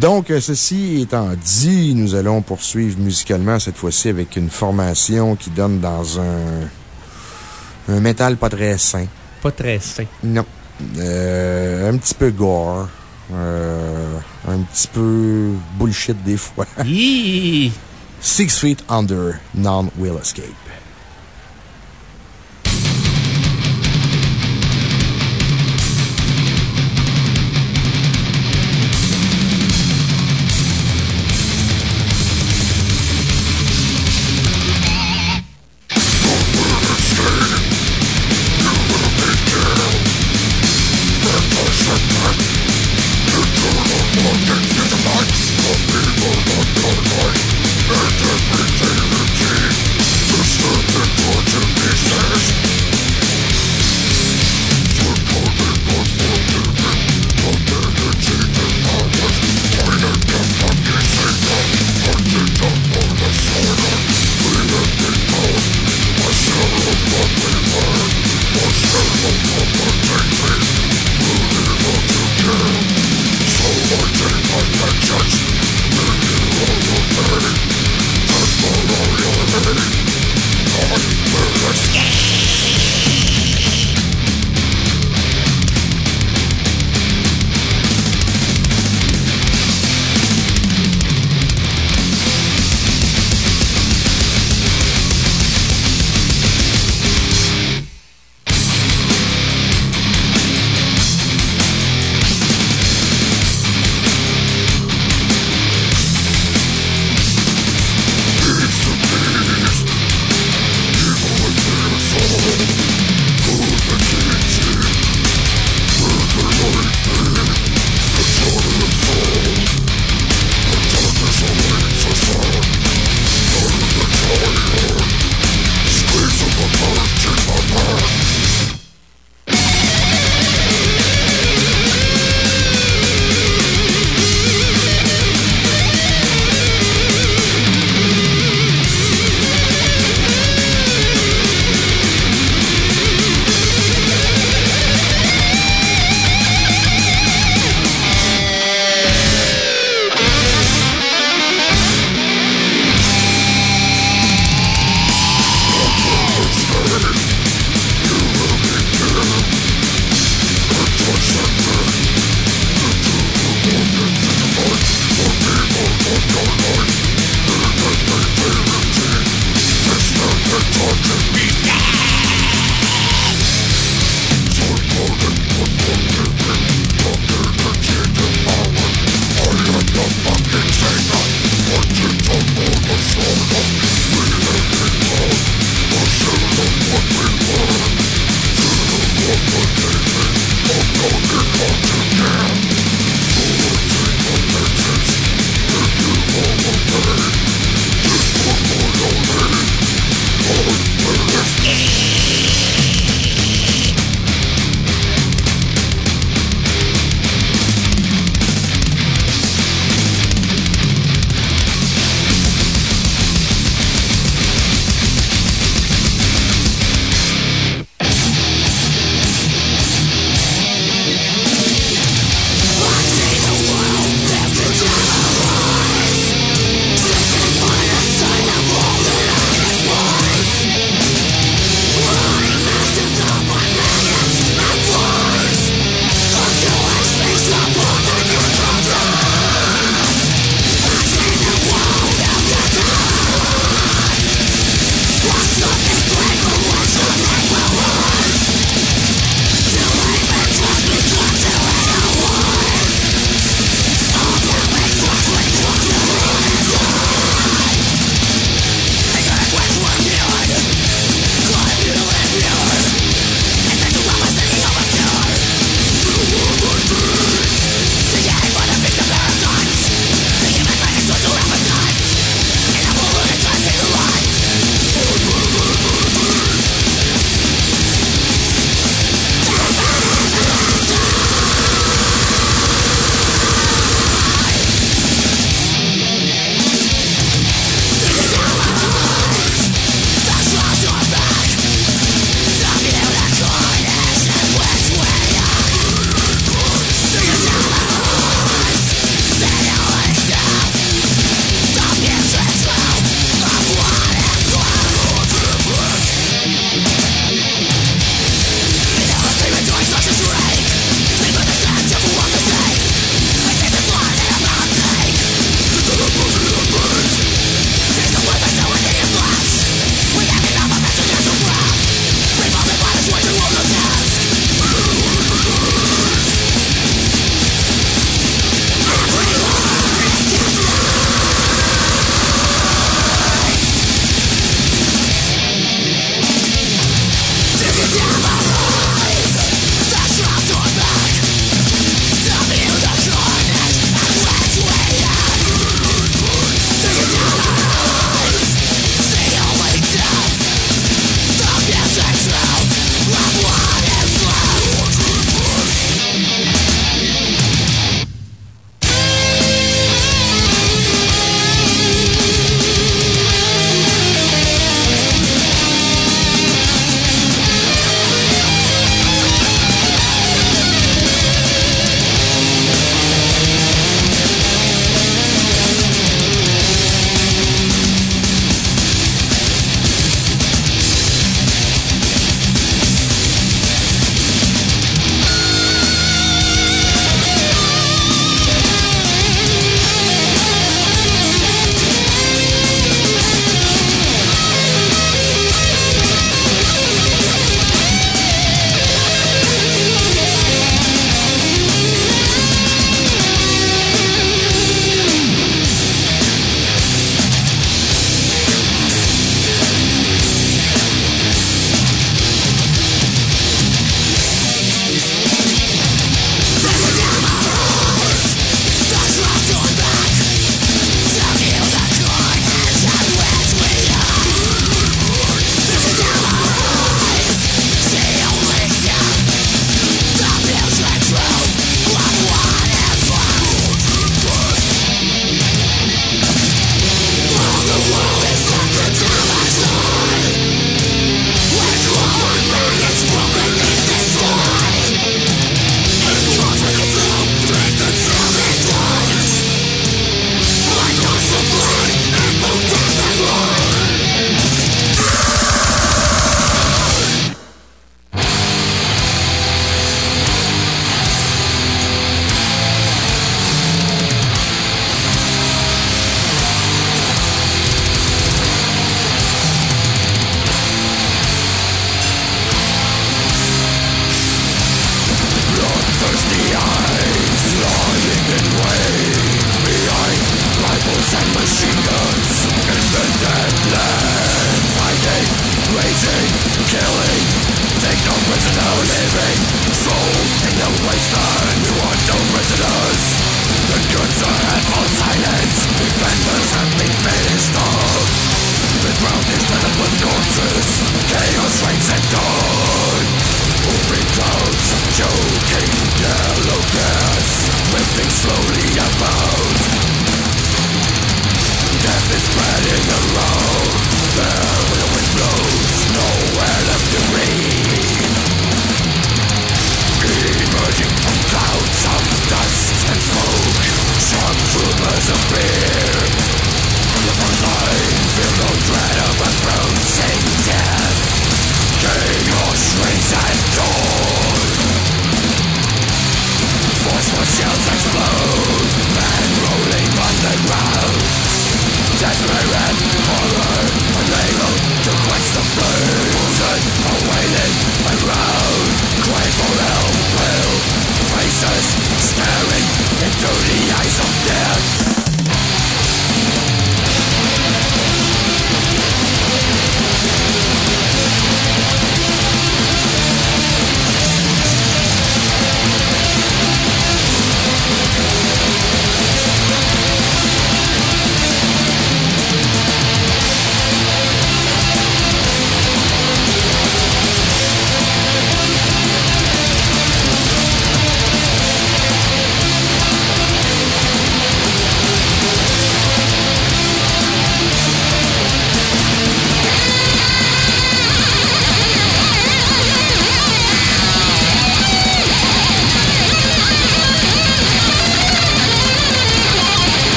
A: Donc, euh, ceci étant dit, nous allons poursuivre musicalement cette fois-ci avec une formation qui donne dans un, un métal pas très sain.
K: Pas très sain.
A: Non. Euh, un petit peu gore. Euh, un petit peu bullshit des fois. Six Feet Under, None Will Escape.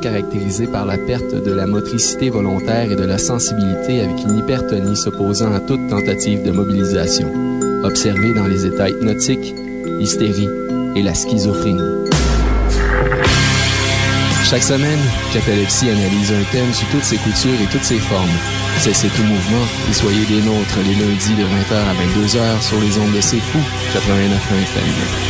N: État caractérisé par la perte de la motricité volontaire et de la sensibilité avec une hypertonie s'opposant à toute tentative de mobilisation, observé dans les états hypnotiques, l'hystérie et la schizophrénie. Chaque semaine, Catalepsie analyse un thème sous toutes ses coutures et toutes ses formes. Cessez tout mouvement et soyez des nôtres les lundis de 20h à 22h sur les ondes de C'est Fou 89 FM.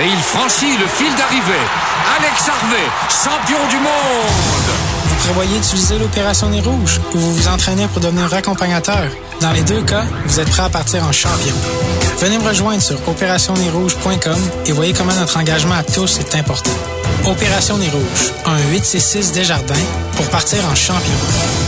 E: Et il franchit le fil d'arrivée. Alex Harvey, champion du monde.
F: Vous prévoyez d'utiliser l'opération Nez Rouge ou vous vous entraînez pour devenir accompagnateur? Dans les deux cas, vous êtes prêt à partir en champion. Venez me rejoindre sur opérationnezrouge.com et voyez comment notre engagement à tous est important. Opération Nez Rouge, un 866 Desjardins pour partir en champion.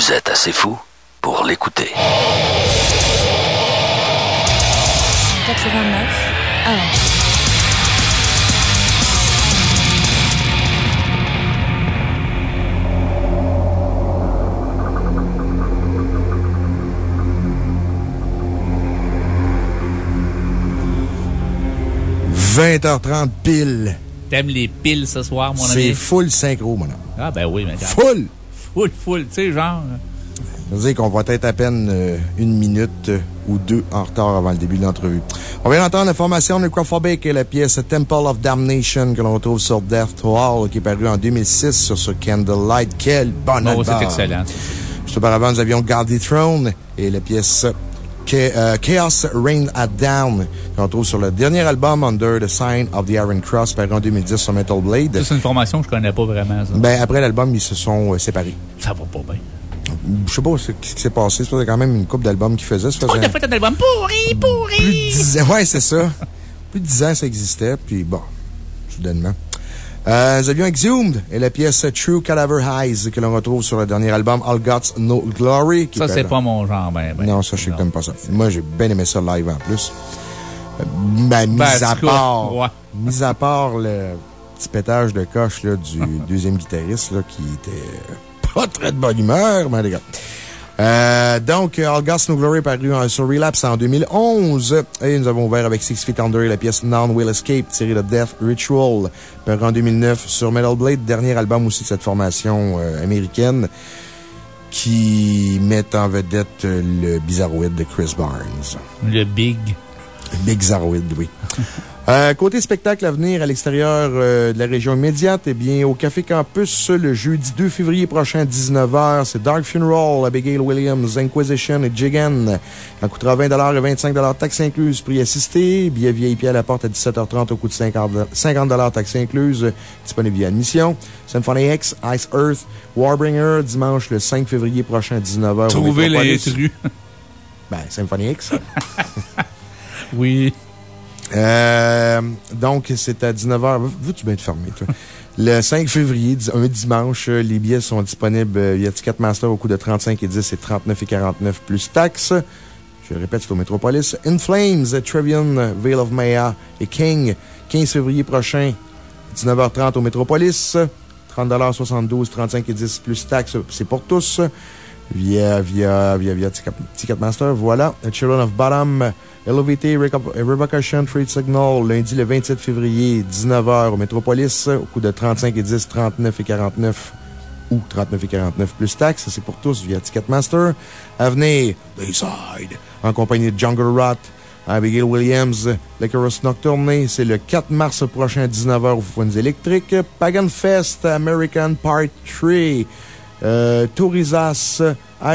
I: Vous êtes assez fou pour l'écouter.
J: 89 1.
A: « 20h30 pile.
K: T'aimes les piles ce soir, mon ami?
A: C'est full synchro, mon ami.
K: Ah, ben oui, mais
A: Full!
K: Full, full, tu sais, genre.
A: Ça veut dire qu'on va être à peine euh, une minute euh, ou deux en retard avant le début de l'entrevue. On vient d'entendre la formation de Necrophobic et la pièce Temple of Damnation que l'on retrouve sur Death to All qui est paru en 2006 sur ce Candlelight. Quel bon
K: Oh,
A: album!
K: c'est excellent.
A: Juste auparavant, nous avions Godly Throne et la pièce euh, Chaos Rain at Down qu'on retrouve sur le dernier album Under the Sign of the Iron Cross paru en 2010 sur Metal Blade.
K: C'est une formation que je connais pas vraiment, ça.
A: Ben, après l'album, ils se sont euh, séparés.
K: Ça va pas bien.
A: Je sais pas ce qui s'est passé. C'est quand même une couple d'albums qu'ils faisaient. Ça
K: Oh,
A: faisait
K: t'as fait un album pourri, pourri!
A: plus de 10 ans. Ouais, c'est ça. Plus de 10 ans, ça existait. Puis bon, soudainement. Euh, nous avions Exhumed et la pièce True Cadaver Eyes que l'on retrouve sur le dernier album All Gods No Glory. qui
K: Ça,
A: est
K: c'est pas mon genre, ben, ben.
A: Non, ça, je sais que t'aimes pas ça. Moi, j'ai bien aimé ça live en plus. Euh, Ma mise
K: Ben,
A: à part.
K: ouais.
A: Mise à part le petit pétage de coche là, du deuxième guitariste là, qui était pas très de bonne humeur, mais les gars. Euh, donc, All Gods No Glory est paru sur Relapse en 2011. Et nous avons ouvert avec Six Feet Under la pièce None Will Escape, tirée de Death Ritual, paru en 2009 sur Metal Blade, dernier album aussi de cette formation euh, américaine qui met en vedette euh, le Bizarroid de Chris Barnes.
K: Le Big.
A: Big Zaroid, oui. Euh, côté spectacle à venir à l'extérieur euh, de la région immédiate, eh bien, au Café Campus, le jeudi 2 février prochain, 19h, c'est Dark Funeral, Abigail Williams, Inquisition et Jigan. Ça coûtera 20 et 25 taxes incluses, prix assisté. Billet VIP à la porte à 17h30 au coût de 50 50 taxes incluses, disponible via admission. Symphony X, Ice Earth, Warbringer, dimanche le 5 février prochain, 19h. au
K: Trouver
A: Metropolis.
K: l'intrus.
A: Ben, Symphony X.
K: oui.
A: Euh, donc, c'est à 19h. Veux-tu bien te fermer, toi? Le 5 février, un dimanche, euh, les billets sont disponibles euh, via Ticketmaster au coût de 35 et 10 et 39 et 49 plus taxes. Je le répète, c'est au Metropolis. In Flames, Trevian, Veil of Maya et King, 15 février prochain, 19h30 au Metropolis. 30 72 35 et 10 plus taxes, c'est pour tous. Via, via, via, via Ticket- Ticketmaster. Voilà. Children of Bottom, Reco- Revocation Trade Signal, lundi le 27 février, 19h au Metropolis, au coût de 35 et 10, 39 et 49 ou 39,49 plus taxes. C'est pour tous via Ticketmaster. À venir, en compagnie de Jungle Rot, Abigail Williams, Licorice Nocturne. C'est le 4 mars prochain à 19h au Fouines électriques. Pagan Fest, American Part 3. Euh, Tourisas,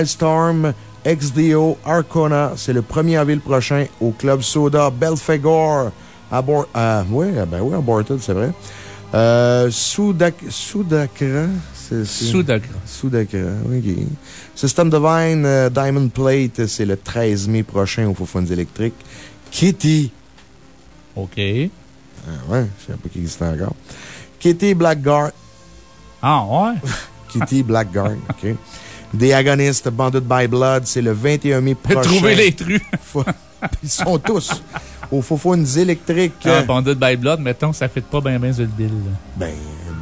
A: Storm, XDO, Arcona. C'est le 1er avril prochain au Club Soda, Belfagor. Abor euh, oui, ben oui, Aborted, c'est vrai. Euh, Soudac Soudacra.
K: Soudacra.
A: Soudacra, OK. System Divine, euh, Diamond Plate, c'est le 13 mai prochain au Faux électriques. Kitty.
K: OK.
A: Ah ouais, je sais pas qui existe encore. Kitty Blackguard.
K: Ah ouais?
A: Kitty Blackguard, OK? The Agonist, Banded by Blood, c'est le 21 mai prochain.
K: Trouver les.
A: Ils sont tous au Faux électriques.
K: Ah, Banded by Blood, mettons, ça fit pas bien, bien sur le deal.
A: Ben,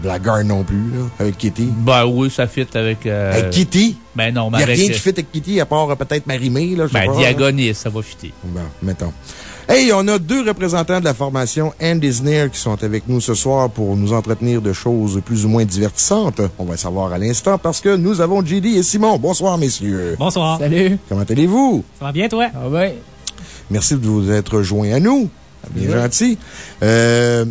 A: Blackguard non plus, là, avec Kitty.
K: Ben oui, ça fit avec. Euh...
A: Avec Kitty?
K: Ben non, mais
A: Il n'y a
K: avec.
A: rien qui fit avec Kitty, à part euh, peut-être Marimé, là. je
K: Ben, Diagoniste, ça va fitter.
A: Bon, mettons. Hey, on a deux représentants de la formation Andy Sneer qui sont avec nous ce soir pour nous entretenir de choses plus ou moins divertissantes. On va le savoir à l'instant parce que nous avons JD et Simon. Bonsoir, messieurs.
O: Bonsoir.
P: Salut.
A: Comment allez-vous?
O: Ça va bien, toi?
P: Ah ouais.
A: Merci de vous être joints à nous. Bien
P: Oui.
A: gentil. Euh,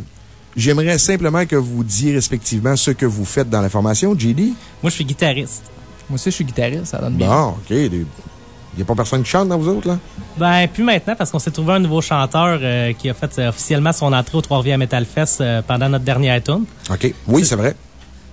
A: J'aimerais simplement que vous disiez respectivement ce que vous faites dans la formation, JD.
O: Moi, je suis guitariste.
P: Moi aussi, je suis guitariste, ça donne bien.
A: Bon, OK. Il n'y a pas personne qui chante dans vous autres, là?
O: Ben, plus maintenant, parce qu'on s'est trouvé un nouveau chanteur euh, qui a fait euh, officiellement son entrée au Trois-Rivières Metal Fest euh, pendant notre dernière tune.
A: OK. Oui, c'est vrai.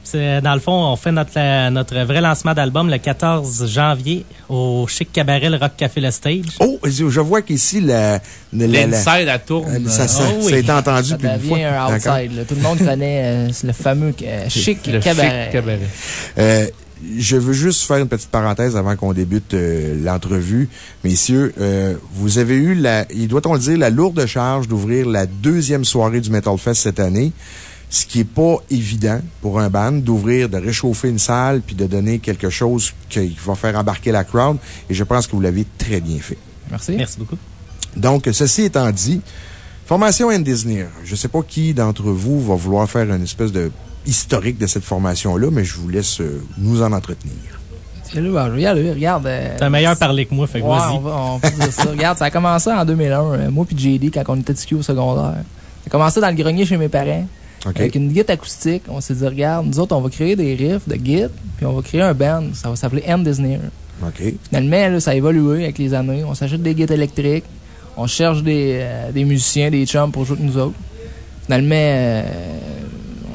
O: C'est- Dans le fond, on fait notre, notre vrai lancement d'album le 14 janvier au Chic Cabaret, le Rock Café Le Stage.
A: Oh, je vois qu'ici, la, la, la-
K: L'inside, elle tourne.
A: Ça, ça,
P: Ah oui.
A: ça a été entendu
P: Ça
A: plus d'une fois.
P: devient un outside. Tout le monde connaît euh, le fameux euh, chic
K: Le
P: cabaret.
K: chic cabaret.
A: Je veux juste faire une petite parenthèse avant qu'on débute euh, l'entrevue. Messieurs, euh, vous avez eu la, il doit-on le dire, la lourde charge d'ouvrir la deuxième soirée du Metal Fest cette année. Ce qui est pas évident pour un band d'ouvrir, de réchauffer une salle puis de donner quelque chose qui va faire embarquer la crowd. Et je pense que vous l'avez très bien fait.
P: Merci.
O: Merci beaucoup.
A: Donc, ceci étant dit, formation and Disney. Je sais pas qui d'entre vous va vouloir faire une espèce de historique de cette formation-là, mais je vous laisse euh, nous en entretenir.
P: Ben, regarde, regarde. euh,
O: T'as meilleur parler que moi, fait que
P: Ouais,
O: vas-y.
P: on, va, on peut dire ça. Regarde, ça a commencé en 2001, euh, moi puis JD, quand on était TQ au secondaire. Ça a commencé dans le grenier chez mes parents. Avec une guitare acoustique. On s'est dit, regarde, nous autres, on va créer des riffs de git, puis on va créer un band. Ça va s'appeler End Disney.
A: OK.
P: Finalement, là, ça a évolué avec les années. On s'achète des guitares électriques. On cherche des, euh, des musiciens, des chums pour jouer avec nous autres. Finalement, euh,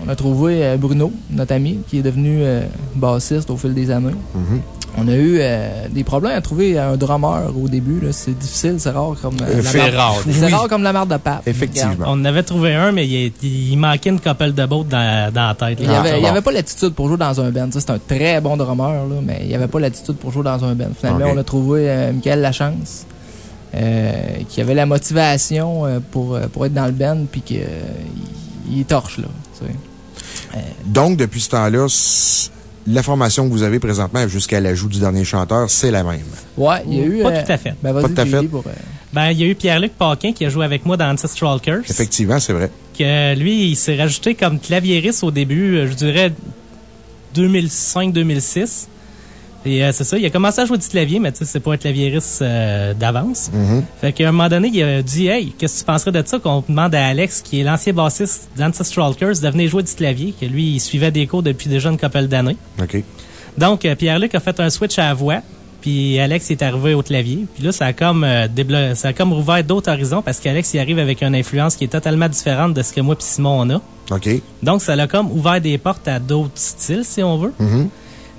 P: on a trouvé euh, Bruno, notre ami, qui est devenu euh, bassiste au fil des années.
A: Mhm.
P: On a eu euh, des problèmes à trouver un drummer au début. C'est difficile, c'est rare comme euh, la
O: rare.
P: C'est
O: Oui.
P: rare comme la marde de pape. Regarde.
O: On en avait trouvé un, mais il, il manquait une couple de bottes dans, dans la tête.
P: Il n'y avait, y avait pas l'attitude pour jouer dans un band. C'est un très bon drummer, là, mais il n'y avait pas l'attitude pour jouer dans un band. Finalement, on a trouvé euh, Michael Lachance, euh, qui avait la motivation euh, pour, pour être dans le band, puis qu'il torche, là.
A: Donc, depuis ce temps-là, la formation que vous avez présentement jusqu'à l'ajout du dernier chanteur, c'est la même.
P: Ouais, il y a eu.
O: Pas
P: euh,
O: tout à fait.
P: Ben,
A: Pas tout à fait.
P: pour, euh,
O: Ben, il y a eu Pierre-Luc Paquin qui a joué avec moi dans Ancestral Curse.
A: Effectivement, c'est vrai.
O: Que lui, il s'est rajouté comme claviériste au début, euh, je dirais 2005-2006. Et euh, c'est ça, il a commencé à jouer du clavier, mais tu sais, c'est pas un claviériste euh, d'avance.
A: Mhm.
O: Fait qu'à un moment donné, il a dit Hey, qu'est-ce que tu penserais de ça qu'on demande à Alex, qui est l'ancien bassiste d'Ancestral Curse, de venir jouer du clavier, que lui, il suivait des cours depuis déjà une couple d'années.
A: OK.
O: Donc, euh, Pierre-Luc a fait un switch à la voix, puis Alex est arrivé au clavier. Puis là, ça a comme, ça a comme rouvert d'autres horizons parce qu'Alex, il arrive avec une influence qui est totalement différente de ce que moi puis Simon on a.
A: OK.
O: Donc, ça l'a comme ouvert des portes à d'autres styles, si on veut.
A: Mhm.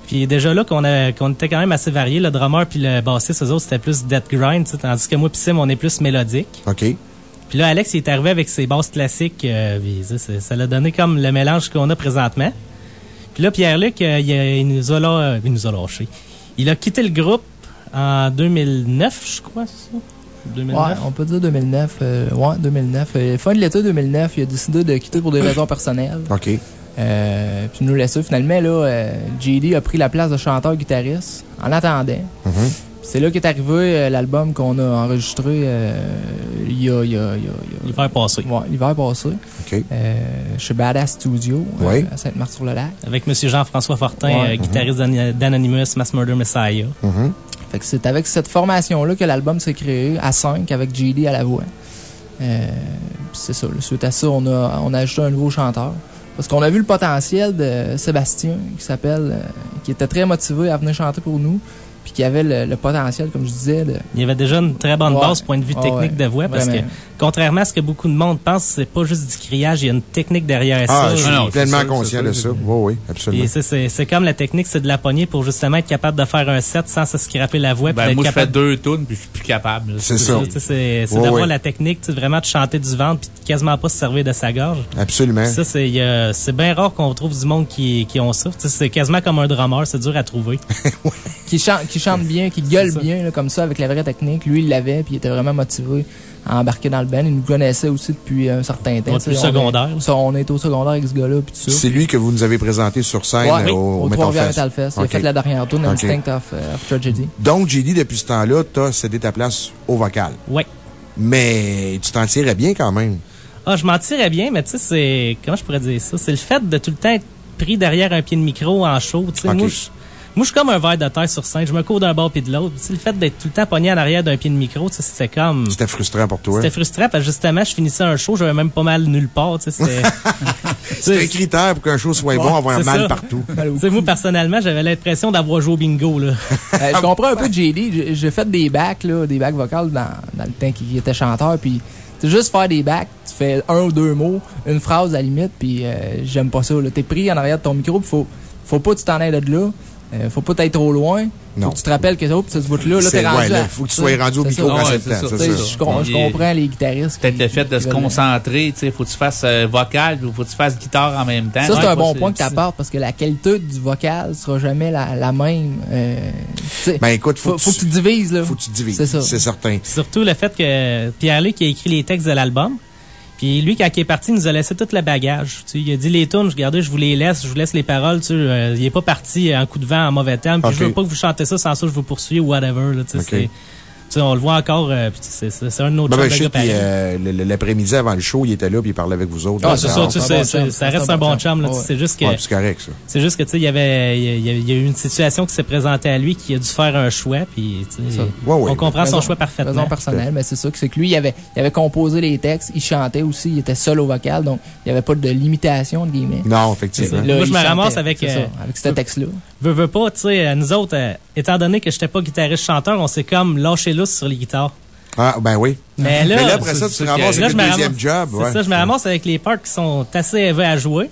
O: Puis déjà là, qu'on a- qu'on était quand même assez variés. Le drummer puis le bassiste, eux autres, c'était plus death grind, tu sais, tandis que moi puis Sim, on est plus mélodique.
A: OK.
O: Puis là, Alex, il est arrivé avec ses basses classiques. euh, ça, l'a donné comme le mélange qu'on a présentement. Puis là, Pierre-Luc, euh, il, a- il nous a, là, il nous a lâché. Il a quitté le groupe en 2009, je crois, ça? 2009.
P: Ouais, on peut dire 2009. euh, ouais, 2009. Euh, fin de l'été 2009, il a décidé de quitter pour des raisons personnelles.
A: OK.
P: Euh, puis nous laisser finalement, là, euh, JD a pris la place de chanteur-guitariste en attendant.
A: Mhm.
P: Puis C'est là qu'est arrivé euh, l'album qu'on a enregistré euh, il y a.
O: L'hiver passé.
P: Ouais, l'hiver passé.
A: OK.
P: Euh, chez Badass Studio, euh,
O: Oui.
P: à Sainte-Marthe-sur-le-Lac.
O: Avec M. Jean-François Fortin,
P: Ouais.
O: euh, guitariste d'An- d'Anonymous, Mass Murder Messiah.
P: Fait que c'est avec cette formation-là que l'album s'est créé, à 5, avec JD à la voix. Euh, puis c'est ça. là. Suite à ça, on a, on a ajouté un nouveau chanteur. Parce qu'on a vu le potentiel de Sébastien, qui s'appelle, euh, qui était très motivé à venir chanter pour nous, puis qui avait le, le potentiel, comme je disais, de,
O: Il y avait déjà une très bonne
P: Ouais.
O: base point de vue
P: Ouais,
O: technique
P: ouais.
O: de voix parce
P: Vraiment.
O: que, contrairement à ce que beaucoup de monde pense, c'est pas juste du criage, il y a une technique derrière
A: Ah,
O: ça.
A: je suis
O: Et-
A: pleinement conscient de ça. Oui, oui, absolument.
O: Et c'est- c'est c'est comme la technique, c'est de la poignée pour justement être capable de faire un set sans se scraper la voix.
K: Ben, moi, je fais
O: capable
K: deux tunes, puis je suis plus capable.
O: C'est ça. tu sais, C'est c'est
A: Ouais,
O: d'avoir
A: ouais.
O: la technique, tu sais, vraiment de chanter du ventre puis de quasiment pas se servir de sa gorge.
A: Absolument.
O: Ça, c'est il y a- c'est bien rare qu'on trouve du monde qui, qui ont ça. Tu sais, C'est quasiment comme un drummer, c'est dur à trouver.
P: qui chante, qui chante bien, qui gueule bien, là, comme ça, avec la vraie technique. Lui, il l'avait, puis il était vraiment motivé à embarquer dans le band. Il nous connaissait aussi depuis un certain temps. On est-
O: secondaire.
P: ça, on est au secondaire avec ce gars-là.
A: C'est lui que vous nous avez présenté sur scène
P: Ouais,
A: au,
P: au
A: Metal
P: Trois-Rivières
A: Fest.
P: Metal Fest. Il a fait la dernière tourne,
A: OK.
P: Instinct of, euh, of Tragedy.
A: Donc, JD, depuis ce temps-là, t'as cédé ta place au vocal.
O: Oui.
A: Mais tu t'en tirais bien quand même.
O: Ah, je m'en tirais bien, mais tu sais, c'est. Comment je pourrais dire ça? C'est le fait de tout le temps être pris derrière un pied de micro en show. Tu sais, moi, je. Moi, je suis comme un verre de terre sur scène. Je me cours d'un bord puis de l'autre. Tu sais, le fait d'être tout le temps pogné en arrière d'un pied de micro, tu sais, c'était comme.
A: C'était frustrant pour toi.
O: C'était frustrant parce que justement, je finissais un show, j'avais même pas mal nulle part. C'était.
A: C'est un critère pour qu'un show soit bon, avoir mal
O: ça.
A: partout.
O: Tu sais, moi, personnellement, j'avais l'impression d'avoir joué au bingo, là.
P: Euh, je comprends un peu JD. J'ai- fait des backs, là, des backs vocales dans, dans le temps qu'il était chanteur, puis c'est juste faire des backs, tu fais un ou deux mots, une phrase à la limite, puis euh, j'aime pas ça. T'es pris en arrière de ton micro, puis faut, faut pas que tu t'en ailles de là. Euh, faut pas être trop loin.
A: Non.
P: Faut que tu te rappelles que oh, ce bout-là, là,
A: C'est-
P: t'es rendu.
A: ouais, là, faut que tu sois rendu au micro
P: ça.
A: quand c'est.
P: Je, com- je
K: Puis,
P: comprends les guitaristes.
K: Peut-être le fait de se concentrer, tu sais, faut que tu fasses euh, vocal, ou faut que tu fasses guitare en même temps.
P: Ça, c'est
K: Ouais,
P: un bon point que tu apportes parce que la qualité du vocal sera jamais la, la même. Euh,
A: Ben écoute,
P: faut, faut que tu divises. Là.
A: Faut que tu divises.
P: C'est ça.
A: C'est certain.
O: Surtout le fait que Pierre-Luc a écrit les textes de l'album. Puis lui, quand il est parti, il nous a laissé tout le bagage. Tu sais, il a dit les tunes, regardez, je vous les laisse, je vous laisse les paroles. Tu sais, euh, il est pas parti en coup de vent, en mauvais temps. Puis je veux pas que vous chantez ça, sans ça, je vous poursuis ou whatever. Là, tu sais. C'est- tu sais, on le voit encore, euh, puis c'est un de nos
A: Ben,
O: chums
A: ben,
O: de
A: je euh, l'après-midi avant le show, il était là puis il parlait avec vous autres.
O: Ah,
A: là,
O: c'est ça,
A: dehors.
O: tu sais, ça reste un bon chum. là, C'est juste que.
A: C'est correct, ça.
O: C'est juste que, tu sais, il y avait, il y a- eu une situation qui s'est présentée à lui qui a dû faire un choix, puis, tu sais,
P: Ça.
O: on comprend son choix parfaitement.
P: Raison personnelle, mais c'est ça que c'est que lui, il avait, il avait composé les textes, il chantait aussi, il était seul au vocal, donc il n'y avait pas de limitation, entre guillemets.
A: Non, effectivement.
O: Moi, je me ramasse avec,
P: ça,
O: euh,
P: avec ce texte-là.
O: Veux, veux pas, tu sais, nous autres, étant donné que j'étais pas guitariste-chanteur, on s'est comme lâché sur les guitares.
A: Ah, ben oui.
O: Mais là,
A: après ça, tu te ramasses avec le
O: me
A: deuxième
O: ramasse-
A: job.
O: C'est
A: ouais.
O: ça, je me ramasse avec les parts qui sont assez élevés à jouer.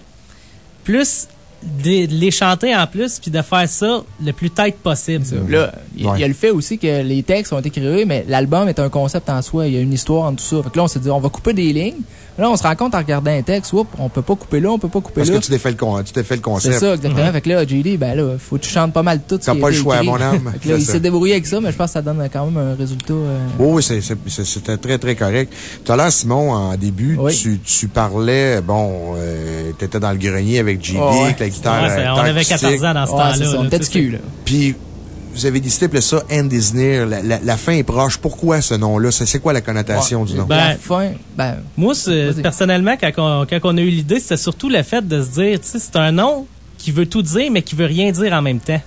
O: Plus de, de les chanter en plus, puis de faire ça le plus tight possible.
P: Là, il il y, a le fait aussi que les textes ont été créés, mais l'album est un concept en soi. Il y a une histoire en tout ça. Fait que là, on s'est dit, on va couper des lignes. Là, on se rend compte en regardant un texte, oups, on peut pas couper là, on peut pas couper
A: Parce
P: là.
A: que tu t'es fait le, con- tu t'es fait le concept.
P: C'est ça, exactement. Fait que là, JD, ben là, faut que tu chantes pas mal tout.
A: T'as pas le choix,
P: écrit.
A: mon âme.
P: Fait que là, il s'est débrouillé avec ça, mais je pense que ça donne quand même un résultat. euh,
A: Oui, oui, c'est- c'est- c'est- c'était très, très correct. Tout à l'heure, Simon, en début, tu, tu parlais, bon, euh, t'étais dans le grenier avec JD,
P: Ouais.
A: avec la guitare.
O: Ouais, c'est-
A: euh,
O: on avait
A: acoustique.
O: 14 ans dans ce temps-là.
P: c'est on
O: sais,
P: de cul, là.
A: Puis, vous avez décidé d'appeler ça End is Near. La, la- la fin est proche. Pourquoi ce nom-là? C'est quoi la connotation du nom?
O: Ben,
P: la fin, ben,
O: Moi, personnellement, quand on, quand on a eu l'idée, c'était surtout le fait de se dire, tu sais, c'est un nom qui veut tout dire, mais qui veut rien dire en même temps.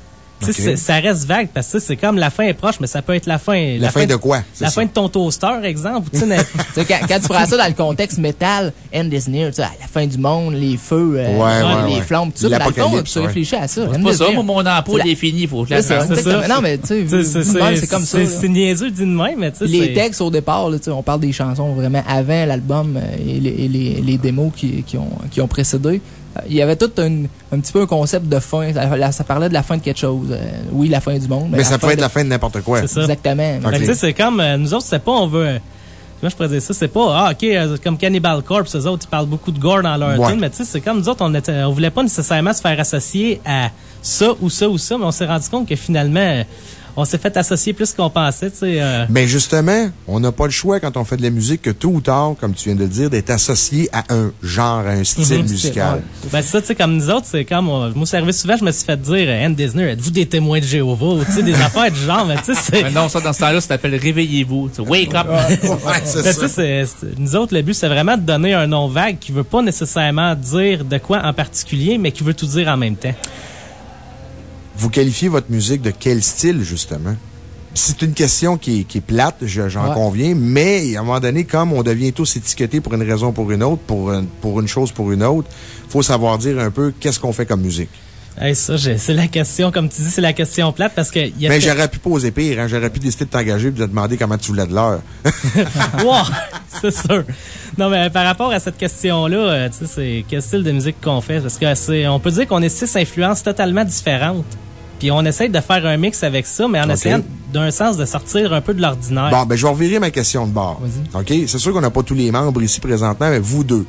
O: Ça reste vague parce que c'est comme la fin est proche, mais ça peut être la fin.
A: La fin de quoi?
O: La
A: ça.
O: fin de ton toaster, exemple.
P: quand, quand tu prends ça dans le contexte métal, End is near, tu sais, la fin du monde, les feux, euh,
A: Ouais, ouais,
P: les
A: ouais.
P: flammes, tout ça. Dans le fond, tu
A: ouais.
P: réfléchis à ça.
K: C'est pas ça, moi, mon est fini, faut que je la fasse.
P: Non, mais tu sais,
O: C'est-
P: comme ça.
O: c'est- niaiseux même, mais tu sais.
P: Les textes au départ, là, tu sais, on parle des chansons vraiment avant l'album euh, et, les, et les- les démos qui, qui ont, qui ont précédé. Il y avait tout un, un petit peu un concept de fin. Ça, ça parlait de la fin de quelque chose. Euh, oui, la fin du monde.
A: Mais ça peut être
P: de-
A: la fin de n'importe quoi.
O: C'est ça.
P: Exactement.
A: Ok.
O: Fait que, tu sais, c'est comme, euh, nous autres, c'est pas, on veut. Comment je pourrais dire ça? C'est pas, ah, ok, euh, comme Cannibal Corpse, eux autres, ils parlent beaucoup de gore dans leur
A: Ouais.
O: tune, mais tu sais, c'est comme nous autres, on, était, on voulait pas nécessairement se faire associer à ça ou ça ou ça, mais on s'est rendu compte que finalement, euh, on s'est fait associer plus qu'on pensait, tu sais. euh.
A: Ben justement, on n'a pas le choix quand on fait de la musique que tôt ou tard, comme tu viens de le dire, d'être associé à un genre, à un style
O: Mhm.
A: musical.
O: Ouais. Ben, c'est ça, tu sais, comme nous autres, c'est comme, moi, c'est arrivé souvent, je me suis fait dire, Anne Disney, êtes-vous des témoins de Jéhovah? Ou, tu sais, des affaires du genre, mais tu sais, c'est.
K: Mais non, ça, dans ce temps-là, ça s'appelle Réveillez-vous. Tu sais, Wake up!
O: Ben, tu sais, c'est- c'est- nous autres, le but, c'est vraiment de donner un nom vague qui veut pas nécessairement dire de quoi en particulier, mais qui veut tout dire en même temps.
A: Vous qualifiez votre musique de quel style, justement? C'est une question qui est, qui est plate, je- j'en
O: Ouais.
A: conviens, mais à un moment donné, comme on devient tous étiquetés pour une raison ou pour une autre, pour, un- pour une chose pour une autre, faut savoir dire un peu qu'est-ce qu'on fait comme musique.
O: Hey, ça, c'est la question, comme tu dis, c'est la question plate parce que. il y a
A: Mais
O: fait-
A: j'aurais pu poser pire, hein? J'aurais pu décider de t'engager et de te demander comment tu voulais de l'heure.
O: Wow! c'est sûr. Non, mais par rapport à cette question-là, euh, tu sais, c'est quel style de musique qu'on fait? Parce que c'est, on peut dire qu'on est six influences totalement différentes. Puis on essaye de faire un mix avec ça, mais en
A: Ok.
O: essayant d'un sens de sortir un peu de l'ordinaire.
A: Bon, ben, je vais revirer ma question de bord. OK? C'est sûr qu'on n'a pas tous les membres ici présentement, mais vous deux.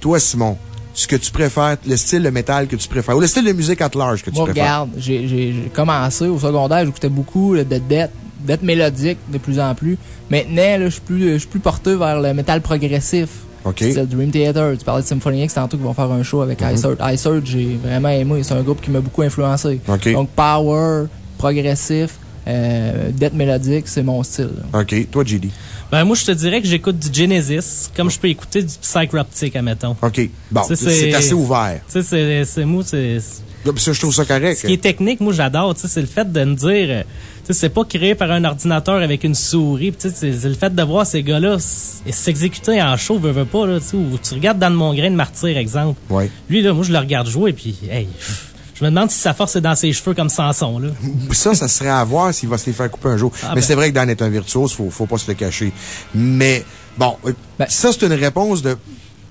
A: Toi, Simon, ce que tu préfères, le style de métal que tu préfères, ou le style de musique at large que tu
P: Moi,
A: préfères?
P: regarde, j'ai commencé au secondaire, j'écoutais beaucoup de death, death mélodique de plus en plus. Maintenant, là, je suis plus, je suis plus porté vers le métal progressif.
A: OK.
P: Style Dream Theater. Tu parlais de Symphony X tantôt qui vont faire un show avec. Ice Earth, j'ai vraiment aimé. C'est un groupe qui m'a beaucoup influencé. Donc, power, progressif, euh, death mélodique, c'est mon style. là.
A: OK. Toi, JD.
O: Ben, moi, je te dirais que j'écoute du Genesis, comme je peux écouter du Psychroptic, admettons.
A: OK. Bon, c'est assez ouvert.
O: Tu sais, c'est, c'est, moi, c'est.
A: Ça, je trouve ça correct.
O: Ce qui est technique, moi, j'adore, tu sais, c'est le fait de me dire, euh, tu sais, c'est pas créé par un ordinateur avec une souris, puis tu sais, c'est le fait de voir ces gars-là s'exécuter en show, veux, veux pas, là, tu sais, ou tu regardes Dan Mongrain de Martyr, exemple.
A: Ouais.
O: Lui, là, moi, je le regarde jouer, puis, hey, je me demande si sa force est dans ses cheveux comme Samson, là.
A: Ça, ça serait à voir s'il va se les faire couper un jour.
O: Ah
A: mais
O: ben.
A: c'est vrai que Dan est un virtuose, faut, faut pas se le cacher. Mais, bon,
P: Ben.
A: ça, c'est une réponse de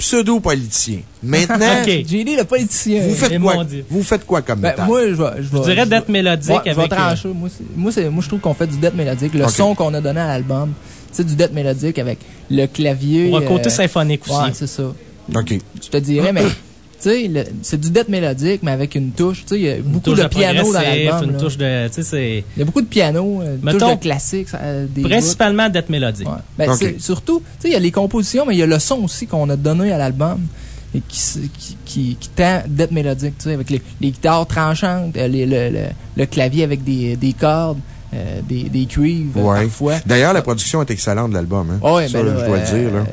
A: pseudo-politicien. Maintenant,
O: Ok.
P: JD, le politicien.
A: vous faites quoi? Vous faites quoi comme
P: Ben,
A: métal?
P: moi, je vais. Je, vais-
O: Je dirais
P: vais-
O: mélodique
P: Ouais, je vais
O: avec, euh.
P: Moi, moi, c'est- moi, je trouve qu'on fait du death mélodique. Le son qu'on a donné à l'album, c'est du death mélodique avec le clavier.
O: Pour un côté
P: euh,
O: symphonique aussi.
P: Ouais, c'est ça.
A: OK.
P: Je te dirais, mais. Tu sais, c'est du death mélodique, mais avec une touche. Tu sais, il y a beaucoup de piano dans l'album.
O: Une
P: là.
O: touche de, tu sais, c'est
P: Il y a beaucoup de piano, euh, une
O: Mettons,
P: touche de classique. ça, euh, des
O: principalement d'être mélodique.
P: Ouais. Ben, surtout, tu sais, il y a les compositions, mais il y a le son aussi qu'on a donné à l'album et qui, qui, qui, qui tend d'être mélodique, tu sais, avec les, les guitares tranchantes, euh, les- le, le, le clavier avec des, des cordes, euh, des, des cuivres,
A: Ouais.
P: parfois.
A: D'ailleurs, la production est excellente de l'album. Hein?
P: Ouais,
A: Ça,
P: ben là,
A: je dois le dire. Là.
P: euh,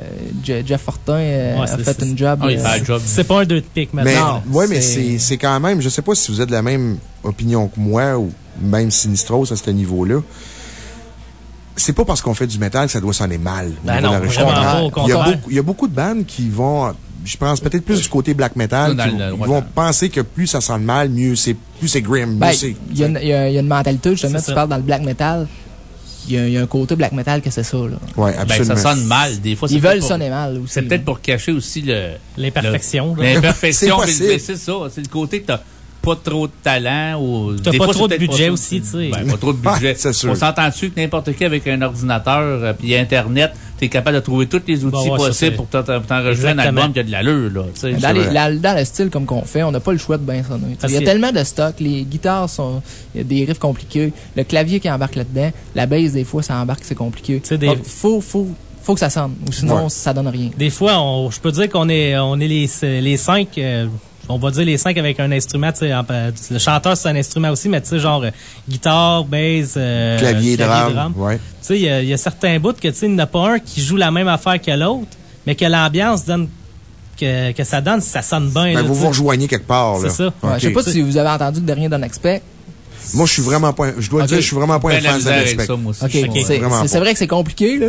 P: Je- Jeff Fortin euh,
O: Ouais,
P: a
O: c'est-
P: fait une job.
K: Ah, il fait un job.
O: C'est pas un deux de pique,
A: Mais,
O: maintenant.
P: non,
A: ouais, mais
P: c'est-
A: quand même, je sais pas si vous êtes de la même opinion que moi ou même Sinistros à ce niveau-là. C'est pas parce qu'on fait du métal que ça doit sonner mal.
O: Ben non, au
A: il, y a
O: contraire.
A: beaucoup, il y a beaucoup de bandes qui vont, je pense peut-être plus du côté black metal,
K: Dans
A: ils vont
K: dans-
A: penser que plus ça sonne mal, mieux c'est, plus c'est grim, mieux
P: Ben,
A: c'est.
P: il y, a une- il y a il y a une mentalité, justement, tu
O: ça.
P: parles dans le black metal. Il y, a, il y a un côté black metal que c'est ça, là.
A: Ouais,
K: Ben,
A: absolument.
K: ça sonne mal. Des fois, c'est
P: Ils veulent
K: pour-
P: sonner mal aussi.
K: C'est peut-être pour cacher aussi le.
O: L'imperfection.
K: L'imperfection,
A: c'est
K: ça. C'est le côté que t'as pas trop de talent ou.
O: T'as
K: des
O: pas trop de
K: peut-être
O: budget aussi, tu sais.
K: Ben, pas trop de budget.
A: Sûr.
K: On s'entend-tu que n'importe qui avec un ordinateur euh, puis Internet, t'es capable de trouver tous les outils
O: Bon, ouais,
K: possibles pour t'en- pour t'enregistrer un album qui a de l'allure, là.
P: Dans, les- la- dans le style comme qu'on fait, on n'a pas le choix de bien sonner. Il y a tellement de stock, les guitares sont. Il y a des riffs compliqués, le clavier qui embarque là-dedans, la bass, des fois, ça embarque, c'est compliqué.
O: des-
P: Donc, faut, faut, faut que ça sonne, ou sinon,
A: Ouais.
P: ça donne rien.
O: Des fois, on, je peux dire qu'on est, on est les, les cinq, euh, on va dire les cinq avec un instrument, tu sais, euh, le chanteur c'est un instrument aussi, mais tu sais, genre, euh, guitare, bass, euh,
A: Clavier, drum. Ouais.
O: Tu sais, il y, a- il y a certains bouts que, tu sais, il n'y en a pas un qui joue la même affaire que l'autre, mais que l'ambiance donne, que, que ça donne, ça sonne bien.
A: Ben,
O: là,
A: vous vous rejoignez quelque part, là.
O: C'est ça.
P: Ouais. Je sais pas si vous avez entendu le dernier Don Expect.
A: Moi, je suis vraiment pas, je dois dire, je suis vraiment pas un
K: Ben,
A: fan de respect.
K: ça, moi aussi.
P: Ok,
K: Je sais
P: c'est- vrai que c'est compliqué, là.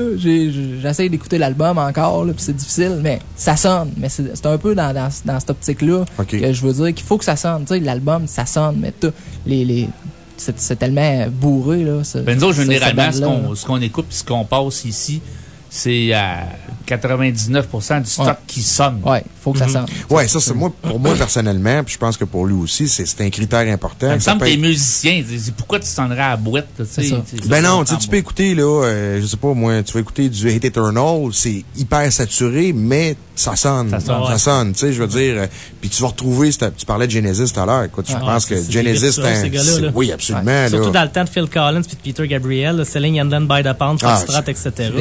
P: J'essaie d'écouter l'album encore, là, puis c'est difficile, mais ça sonne. Mais c'est c'est un peu dans, dans, dans cette optique-là que je veux dire qu'il faut que ça sonne. Tu sais, l'album, ça sonne, mais tout, les, les, c'est tellement bourré, là. ce-
K: Ben, nous autres, généralement, ce qu'on, ce qu'on écoute et ce qu'on passe ici, c'est à 99% du stock
P: Ouais.
K: qui sonne.
P: Ouais. faut que ça sonne.
A: Ouais, ça, c'est moi, pour moi, personnellement, puis je pense que pour lui aussi, c'est c'est un critère important.
K: Ça me semble que les
A: être-
K: musiciens, ils disent, pourquoi tu sonnerais à la boîte, tu sais?
A: Ben non, tu sais, tu
K: ressemble
A: peux écouter, là, euh, je sais pas, moi, tu vas écouter du Hate Eternal, c'est hyper saturé, mais ça sonne. Ça
K: sonne.
A: sonne, tu sais, je veux dire. euh, Puis tu vas retrouver, tu parlais de Genesis tout à l'heure. Écoute, je
O: Ouais,
A: pense que Genesis, c'est
O: là.
A: Oui, absolument,
O: Ouais. Surtout
A: là.
O: dans le temps de Phil Collins puis de Peter Gabriel, là, Selling and Then by the Pound,
A: Ah,
O: Foxtrot,
A: c'est-
O: etc.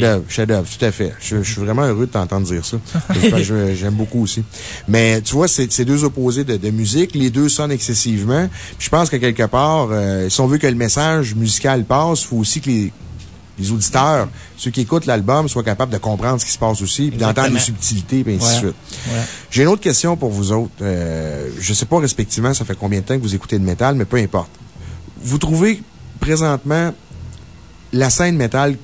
A: Chef-d'œuvre, chef-d'œuvre, tout à fait. Je, je suis vraiment heureux de t'entendre dire ça. J'aime beaucoup aussi. Mais tu vois, c'est deux opposés de, de musique. Les deux sonnent excessivement. Puis je pense que quelque part, euh, si on veut que le message musical passe, il faut aussi que les, les auditeurs, ceux qui écoutent l'album, soient capables de comprendre ce qui se passe aussi, puis d'entendre les subtilités, puis ainsi de suite. J'ai une autre question pour vous autres. Euh, je sais pas respectivement, ça fait combien de temps que vous écoutez le métal, mais peu importe. Vous trouvez présentement la scène métal,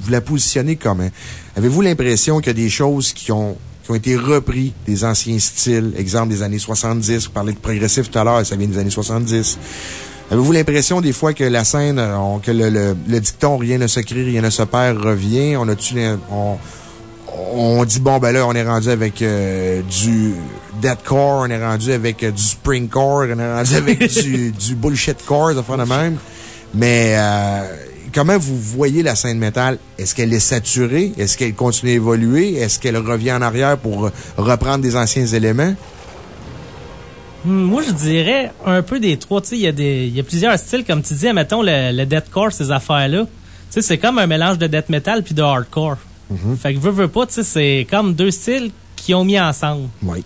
A: vous la positionnez comment? Avez-vous l'impression qu'il y a des choses qui ont, qui ont été repris des anciens styles, exemple des années 70, vous parlez de progressif tout à l'heure, ça vient des années 70. Avez-vous l'impression des fois que la scène, euh, on- que le, le, le dicton rien ne se crée, rien ne se perd revient? On a-tu, on, on dit, bon, ben là, on est rendu avec euh, du deathcore, on est rendu avec euh, du springcore, on est rendu avec du, du bullshitcore, ça fait de même. Mais euh, comment vous voyez la scène métal? Est-ce qu'elle est saturée? Est-ce qu'elle continue à évoluer? Est-ce qu'elle revient en arrière pour reprendre des anciens éléments?
O: Hmm, Moi, je dirais un peu des trois. Tu sais, il y, a des- il y a plusieurs styles, comme tu dis. Mettons le, le deathcore, ces affaires-là. Tu sais, c'est comme un mélange de death metal puis de hardcore. Fait que veux, veux pas, tu sais, c'est comme deux styles qui ont mis ensemble.
A: Oui.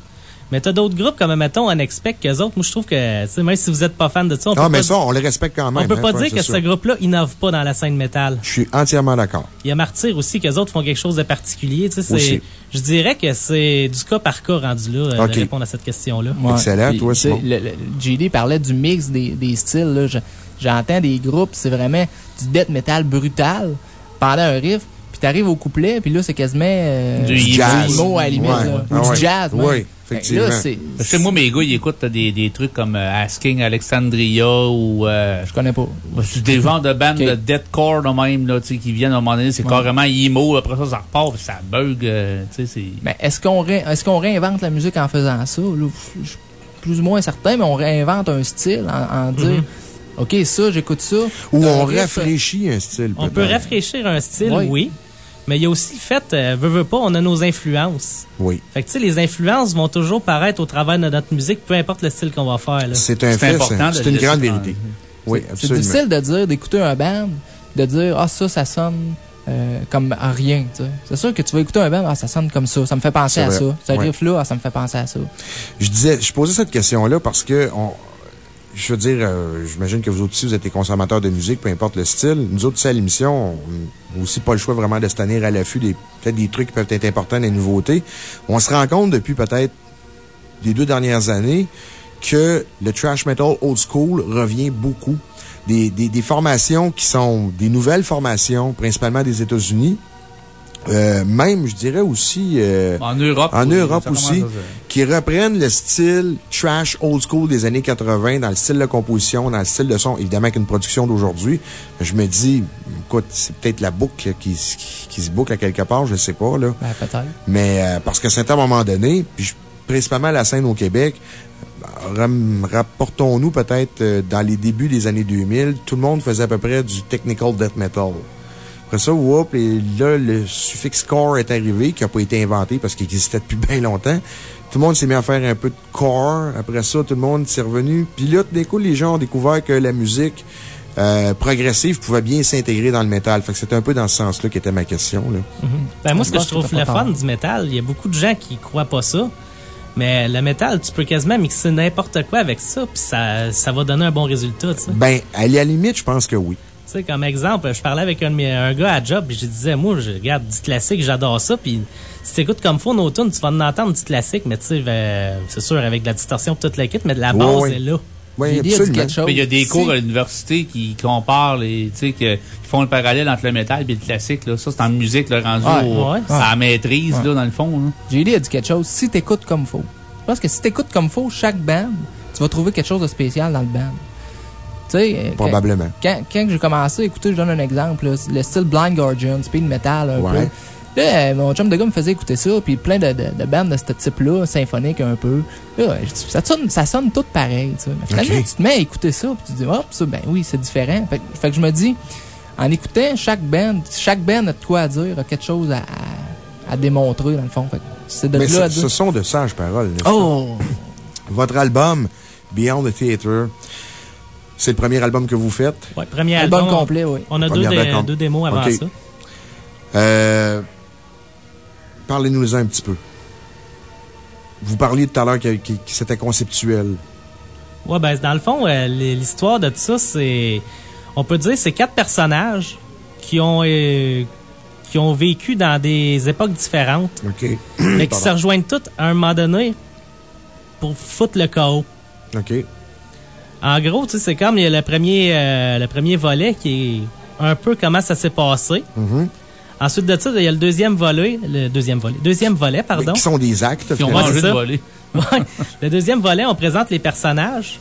O: Mais t'as d'autres groupes comme, mettons, Unexpect, qu'eux autres, moi, je trouve que, même si vous êtes pas fan de ça, on
A: Ah,
O: peut
A: mais
O: pas,
A: ça, on les respecte quand même.
O: on peut
A: hein,
O: pas dire
A: c'est
O: que
A: ça.
O: ce groupe-là innove pas dans la scène métal.
A: Je suis entièrement d'accord.
O: Il y a Martyr aussi, qu'eux autres font quelque chose de particulier. Tu sais, c'est- je dirais que c'est du cas par cas rendu là, euh,
A: Ok.
O: de répondre à cette question-là.
P: Ouais.
A: Excellent,
P: Puis,
A: toi,
P: le- JD parlait du mix des, des styles. J'entends des groupes, c'est vraiment du death metal brutal pendant un riff, t'arrives au couplet, puis là, c'est quasiment euh,
K: Du
P: jazz.
K: emo.
P: à la limite,
K: Ouais.
P: là.
K: Ah
P: ou
K: ouais.
P: du jazz. même.
K: Oui,
P: que Là, c'est.
K: Je sais, moi, mes gars, ils écoutent des, des trucs comme euh, Asking Alexandria ou. euh,
P: je connais pas.
K: C'est des genres de bandes de deathcore, là, même, là, tu sais, qui viennent à un moment donné, c'est
P: Ouais.
K: carrément emo, après ça, ça repart, puis ça bug, euh, tu sais, c'est.
P: Mais est-ce qu'on ré- est-ce qu'on réinvente la musique en faisant ça? Là, je suis plus ou moins certain, mais on réinvente un style en, en dire.
O: Mhm.
P: OK, ça, j'écoute ça.
A: Ou on rafraîchit un style.
O: On peut rafraîchir un style,
P: Oui.
O: oui. Mais il y a aussi le fait, euh, veux, veux pas, on a nos influences.
A: Oui.
O: Fait que, tu sais, les influences vont toujours paraître au travers de notre musique, peu importe le style qu'on va faire, là.
A: C'est un fait, c'est c'est une grande vérité. Oui,
P: C'est
A: absolument.
P: difficile de dire, d'écouter un band, de dire, ah, ça, ça sonne euh, comme à rien. tu sais. C'est sûr que tu vas écouter un band, ah, ça sonne comme ça, ça me fait penser
A: C'est
P: à ça. Ce
A: Ouais.
P: riff-là, ah, ça me fait penser à ça.
A: Je disais, je posais cette question-là parce que, on, je veux dire, euh, j'imagine que vous aussi, vous êtes des consommateurs de musique, peu importe le style. Nous autres, ici, à l'émission, on n'a aussi pas le choix vraiment de se tenir à l'affût des, peut-être des trucs qui peuvent être importants, des nouveautés. On se rend compte depuis peut-être les deux dernières années que le trash metal old school revient beaucoup. Des, des, des formations qui sont des nouvelles formations, principalement des États-Unis, euh, même, je dirais aussi. euh,
K: En Europe.
A: En
K: oui,
A: Europe aussi. Qui reprennent le style trash old school des années 80 dans le style de composition, dans le style de son, évidemment avec une production d'aujourd'hui. Je me dis, écoute, c'est peut-être la boucle qui, qui, qui se boucle à quelque part, je sais pas, là.
P: Ben, peut-être.
A: Mais, euh, parce que c'est à un moment donné, puis je- principalement la scène au Québec, rapportons-nous peut-être euh, dans les débuts des années 2000, tout le monde faisait à peu près du technical death metal. Après ça, whoop, et là, le suffixe core est arrivé, qui n'a pas été inventé parce qu'il existait depuis bien longtemps. Tout le monde s'est mis à faire un peu de core. Après ça, tout le monde s'est revenu. Puis là, tout d'un coup, les gens ont découvert que la musique euh, progressive pouvait bien s'intégrer dans le métal. Fait que c'était un peu dans ce sens-là qu'était ma question. Là.
O: Ben, moi, ce que
P: Je
O: trouve le fun du métal, il y a beaucoup de gens qui croient pas ça. Mais le métal, tu peux quasiment mixer n'importe quoi avec ça, puis ça, ça va donner un bon résultat, tu sais.
A: Ben, à la limite, je pense que oui.
O: Tu sais, comme exemple, je parlais avec un, de mes- un gars à job, puis je disais, moi, je regarde du classique, j'adore ça, puis si t'écoutes comme faut nos tunes, tu vas en entendre du classique, mais tu sais, ben, c'est sûr, avec de la distorsion, toute la kit, mais de la base
A: ouais.
O: est là.
A: Oui,
P: J'ai dit, il y a
A: absolument.
P: quelque chose?
K: Mais il y a des
P: Si-
K: cours à l'université qui comparent les, tu sais, que- qui font le parallèle entre le métal et le classique, là. Ça, c'est en musique, là, rendu
P: Ouais,
K: au-
O: ouais.
K: à la maîtrise,
P: Ouais.
K: là, dans le fond, hein.
P: JD a dit quelque chose. Si t'écoutes comme faut. Je pense que si t'écoutes comme faut, chaque band, tu vas trouver quelque chose de spécial dans le band. Sais, euh,
A: Probablement.
P: Quand, quand j'ai commencé à écouter, je donne un exemple, là, le style Blind Guardian, speed metal un
A: Ouais.
P: peu. Là, euh, mon chum de gars me faisait écouter ça, puis plein de, de, de bandes de ce type-là, symphoniques un peu. Là, ça, sonne, ça sonne tout pareil, tu sais. Finalement, tu te mets à écouter ça, puis tu dis, hop, ça, ben oui, c'est différent. Fait, que- fait que je me dis, en écoutant chaque band, chaque band a de quoi à dire, a quelque chose à, à, à démontrer, dans le fond. Fait c'est de
A: Mais
P: là à
A: ce,
P: dire.
A: ce sont de sages paroles.
P: Oh!
A: Votre album, Beyond the Theater, c'est le premier album que vous faites?
O: Ouais, premier
P: Album
O: album.
P: complet, oui.
O: On a deux, dé- démos avant ça.
A: Euh, Parlez-nous-en un petit peu. Vous parliez tout à l'heure que, que- que c'était conceptuel.
O: Ouais, ben, dans le fond, euh, l'histoire de tout ça, c'est. On peut dire c'est quatre personnages qui ont, euh, qui ont vécu dans des époques différentes.
A: OK.
O: mais qui
A: Pardon.
O: se rejoignent toutes à un moment donné pour foutre le chaos.
A: OK.
O: En gros, tu sais, c'est comme il y a le premier, euh, le premier volet qui est un peu comment ça s'est passé.
A: Mhm.
O: Ensuite de ça, il y a le deuxième volet, le deuxième volet, deuxième volet, pardon.
A: Qui sont des actes.
K: Qui ont
A: finalement?
K: mangé
O: c'est
K: de
O: ça.
K: voler.
O: Ouais. Le deuxième volet, on présente les personnages.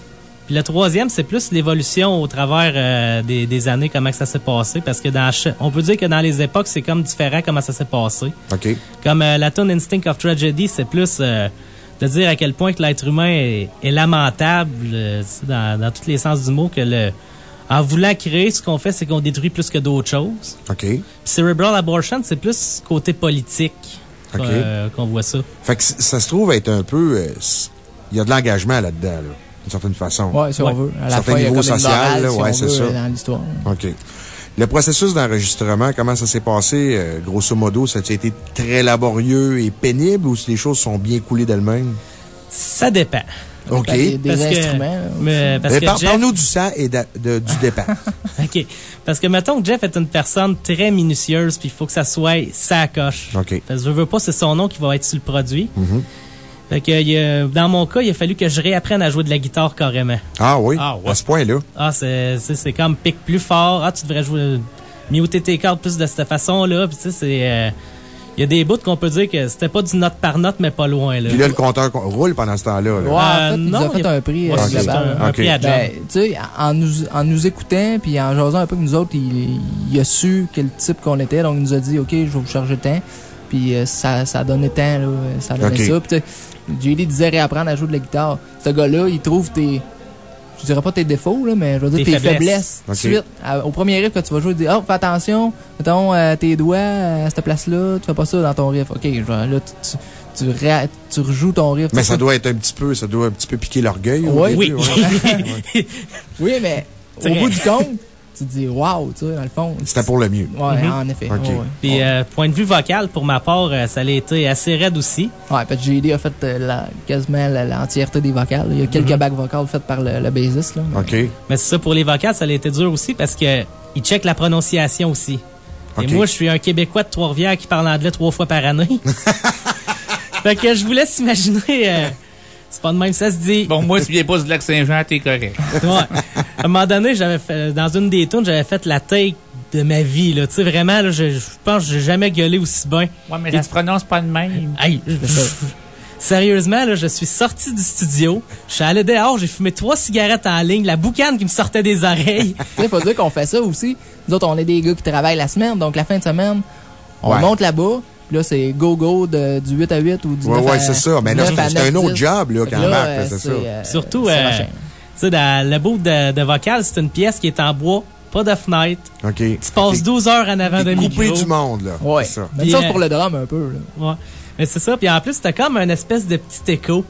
O: Puis le troisième, c'est plus l'évolution au travers euh, des, des années, comment que ça s'est passé. Parce que dans on peut dire que dans les époques, c'est comme différent comment ça s'est passé.
A: OK.
O: Comme euh, la tune Instinct of Tragedy, c'est plus euh, de dire à quel point que l'être humain est, est lamentable euh, dans, dans tous les sens du mot, que le en voulant créer, ce qu'on fait, c'est qu'on détruit plus que d'autres choses.
A: OK.
O: Puis Cerebral Abortion, c'est plus côté politique
A: OK.
O: euh, qu'on voit ça.
A: Fait que ça se trouve être un peu. euh, Il y a de l'engagement là-dedans, là, d'une certaine façon.
P: Ouais, si
O: Ouais.
P: on veut. À la
A: Certain
P: fin, il y a
A: niveau
P: comme une
A: social,
P: morale,
A: là,
P: si
A: ouais, c'est ça.
P: dans l'histoire.
A: OK. Le processus d'enregistrement, comment ça s'est passé? euh, grosso modo, ça a été très laborieux et pénible ou si les choses sont bien coulées d'elles-mêmes?
O: Ça dépend.
A: OK.
P: Des, des
O: Parce que-
P: instruments. là,
O: Mais, parce
A: Mais
O: que
A: par-
O: Jeff-
A: Parle-nous du sang et de- de- du départ.
O: OK. Parce que mettons que Jeff est une personne très minutieuse, puis il faut que ça soit sa coche.
A: OK.
O: Parce que je veux pas, c'est son nom qui va être sur le produit.
A: Mhm.
O: Fait que, il y a- dans mon cas, il a fallu que je réapprenne à jouer de la guitare carrément.
A: Ah oui?
K: Ah, ouais.
A: À ce point-là?
O: Ah, c'est, c'est, c'est comme pique plus fort. Ah, tu devrais jouer, muter tes cordes plus de cette façon-là. Puis tu sais, c'est, euh, il y a des bouts qu'on peut dire que c'était pas du note par note, mais pas loin, là.
A: Puis là, le compteur roule pendant ce temps-là. là.
P: Ouais, en fait, il a fait
O: il a-
P: un prix euh,
O: Ouais, c'est
P: global.
O: un, prix.
P: Ben, tu sais, en nous, en nous écoutant puis en jasant un peu avec nous autres, il, il a su quel type qu'on était. Donc, il nous a dit, OK, je vais vous charger tant. Puis euh, ça, ça a donné tant, là. Ça
A: Ok.
P: ça. Puis, disait réapprendre à jouer de la guitare. Ce gars-là, il trouve tes. Je dirais pas tes défauts, là, mais je veux dire
O: Tes
P: tes
O: faiblesses.
P: tout de. Suite, À- au premier riff que tu vas jouer, il dit, oh, fais attention, mettons euh, tes doigts euh, à cette place-là, tu fais pas ça dans ton riff. OK, vais- là, tu, tu, tu, ré- tu rejoues ton riff.
A: Mais ça doit être un petit peu, ça doit un petit peu piquer l'orgueil.
P: Oui.
A: début, ouais.
P: Oui, mais au bout du compte, tu te dis, wow, tu sais, dans le fond.
A: C'était pour le mieux.
P: Ouais,
O: Mhm.
P: en effet.
A: Ok.
P: ouais, ouais.
O: Puis, euh, point de vue vocal, pour ma part, euh, ça a été assez raide aussi.
P: Ouais, parce que JD a fait euh, la, quasiment la- l'entièreté des vocales. Il y a quelques
O: Mhm.
P: bacs vocales faites par le, le bassiste. Là.
A: OK.
O: Mais c'est ça, pour les vocales, ça a été dur aussi parce que il check la prononciation aussi.
A: Ok.
O: Et moi, je suis un Québécois de Trois-Rivières qui parle anglais trois fois par année. fait que je vous laisse imaginer, euh, c'est pas de même, ça se dit.
K: Bon, moi, si tu viens pas du lac Saint-Jean, t'es correct.
O: Ouais. À un moment donné, j'avais fait, dans une des tunes, j'avais fait la take de ma vie, là. Tu sais, vraiment, là, je, je pense que j'ai jamais gueulé aussi bien.
K: Ouais, mais ça se prononce pas de même.
O: Hey, je- je- Sérieusement, là, je suis sorti du studio, je suis allé dehors, j'ai fumé trois cigarettes en ligne, la boucane qui me sortait des oreilles.
P: Tu sais, faut dire qu'on fait ça aussi. Nous autres, on est des gars qui travaillent la semaine, donc la fin de semaine, on
A: Ouais.
P: monte là-bas. Puis Là, c'est go-go de, du 8 à 8 ou du
A: Ouais,
P: 9 à
A: ouais, c'est ça. Mais là,
P: 9 à
A: c'est un
P: 9,
A: autre
P: 10.
A: job, là, quand
P: là,
A: Marc,
P: euh,
A: c'est ça.
P: euh,
O: Surtout, euh, tu sais, dans le bout de, de vocal, c'est une pièce qui est en bois, pas de fenêtre.
A: OK.
O: Tu passes 12 heures en avant de
A: T'es coupé
O: micro.
A: du monde, là.
P: Ouais.
A: C'est ça.
P: Même chose
O: euh,
P: pour le drum un peu. Là.
O: Ouais. Mais c'est ça. Puis en plus, t'as comme un espèce de petit écho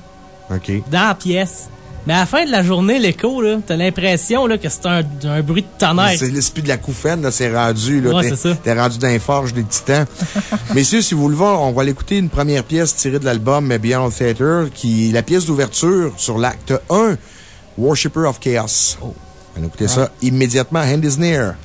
A: OK.
O: dans la pièce. Mais à la fin de la journée, l'écho, t'as l'impression que c'est un, un bruit de tonnerre.
A: C'est l'esprit de la couffaine, c'est rendu, là.
O: Ouais,
A: t'es-
O: c'est ça.
A: T'es rendu dans les forges des titans. Messieurs, si vous le voulez, on va aller écouter une première pièce tirée de l'album Beyond Theater, qui est la pièce d'ouverture sur l'acte 1, Worshipper of Chaos. On va écouter ça immédiatement. Hand is near.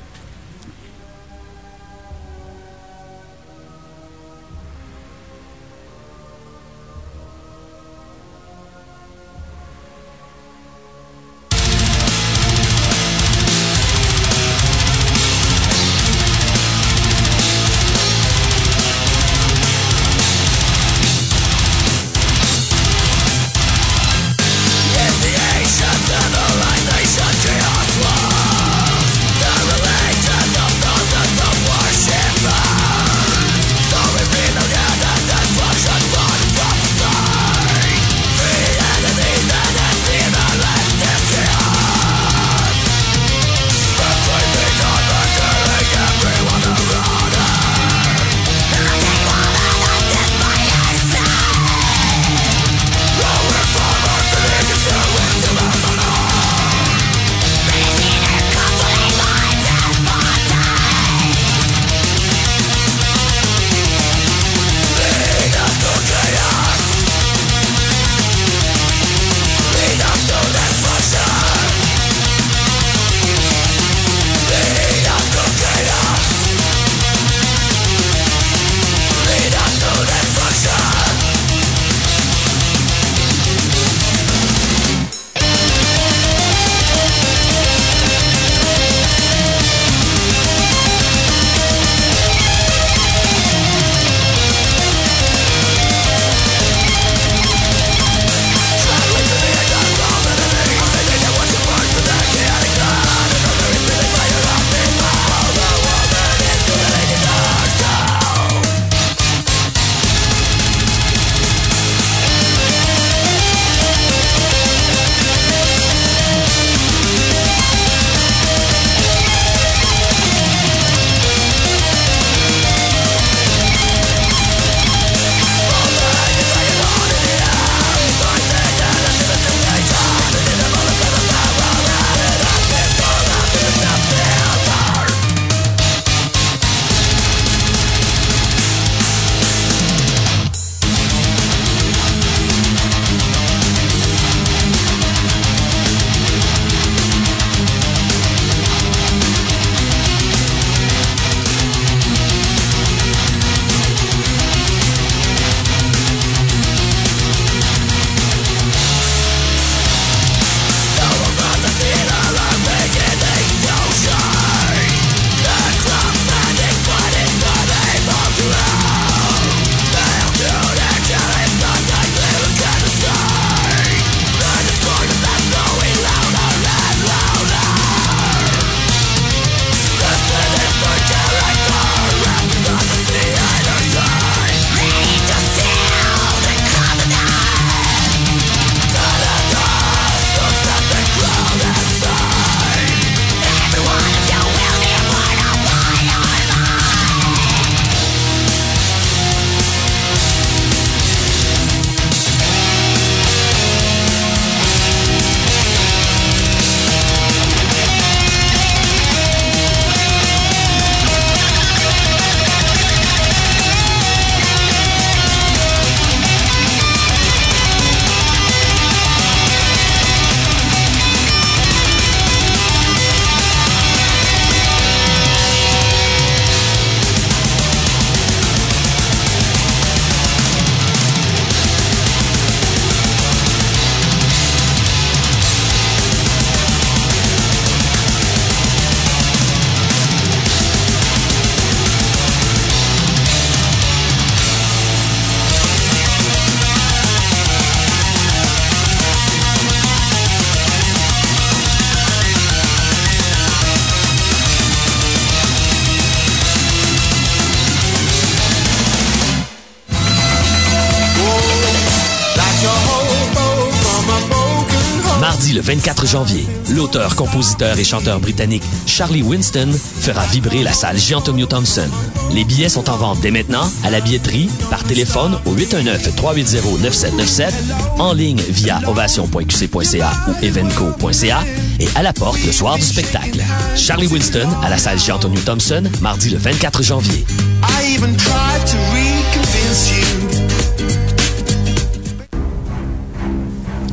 B: Janvier, l'auteur, compositeur et chanteur britannique Charlie Winston fera vibrer la salle Jean-Antonio Thompson. Les billets sont en vente dès maintenant à la billetterie, par téléphone au 819-380-9797, en ligne via ovation.qc.ca ou evenco.ca et à la porte le soir du spectacle. Charlie Winston à la salle Jean-Antonio Thompson, mardi le 24 janvier.
Q: I even tried to reconvince you.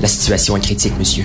R: La situation est critique, monsieur.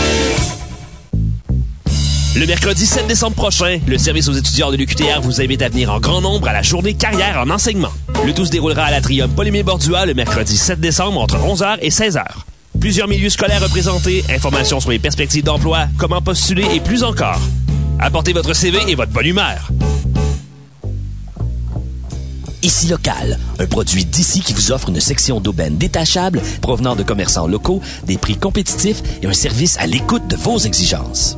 S: Le mercredi 7 décembre prochain, le service aux étudiants de l'UQTR vous invite à venir en grand nombre à la journée carrière en enseignement. Le tout se déroulera à l'Atrium Polémie Bordua le mercredi 7 décembre entre 11h et 16h. Plusieurs milieux scolaires représentés, informations sur les perspectives d'emploi, comment postuler et plus encore. Apportez votre CV et votre bonne humeur.
B: Ici Local, un produit d'ici qui vous offre une section d'aubaine détachable provenant de commerçants locaux, des prix compétitifs et un service à l'écoute de vos exigences.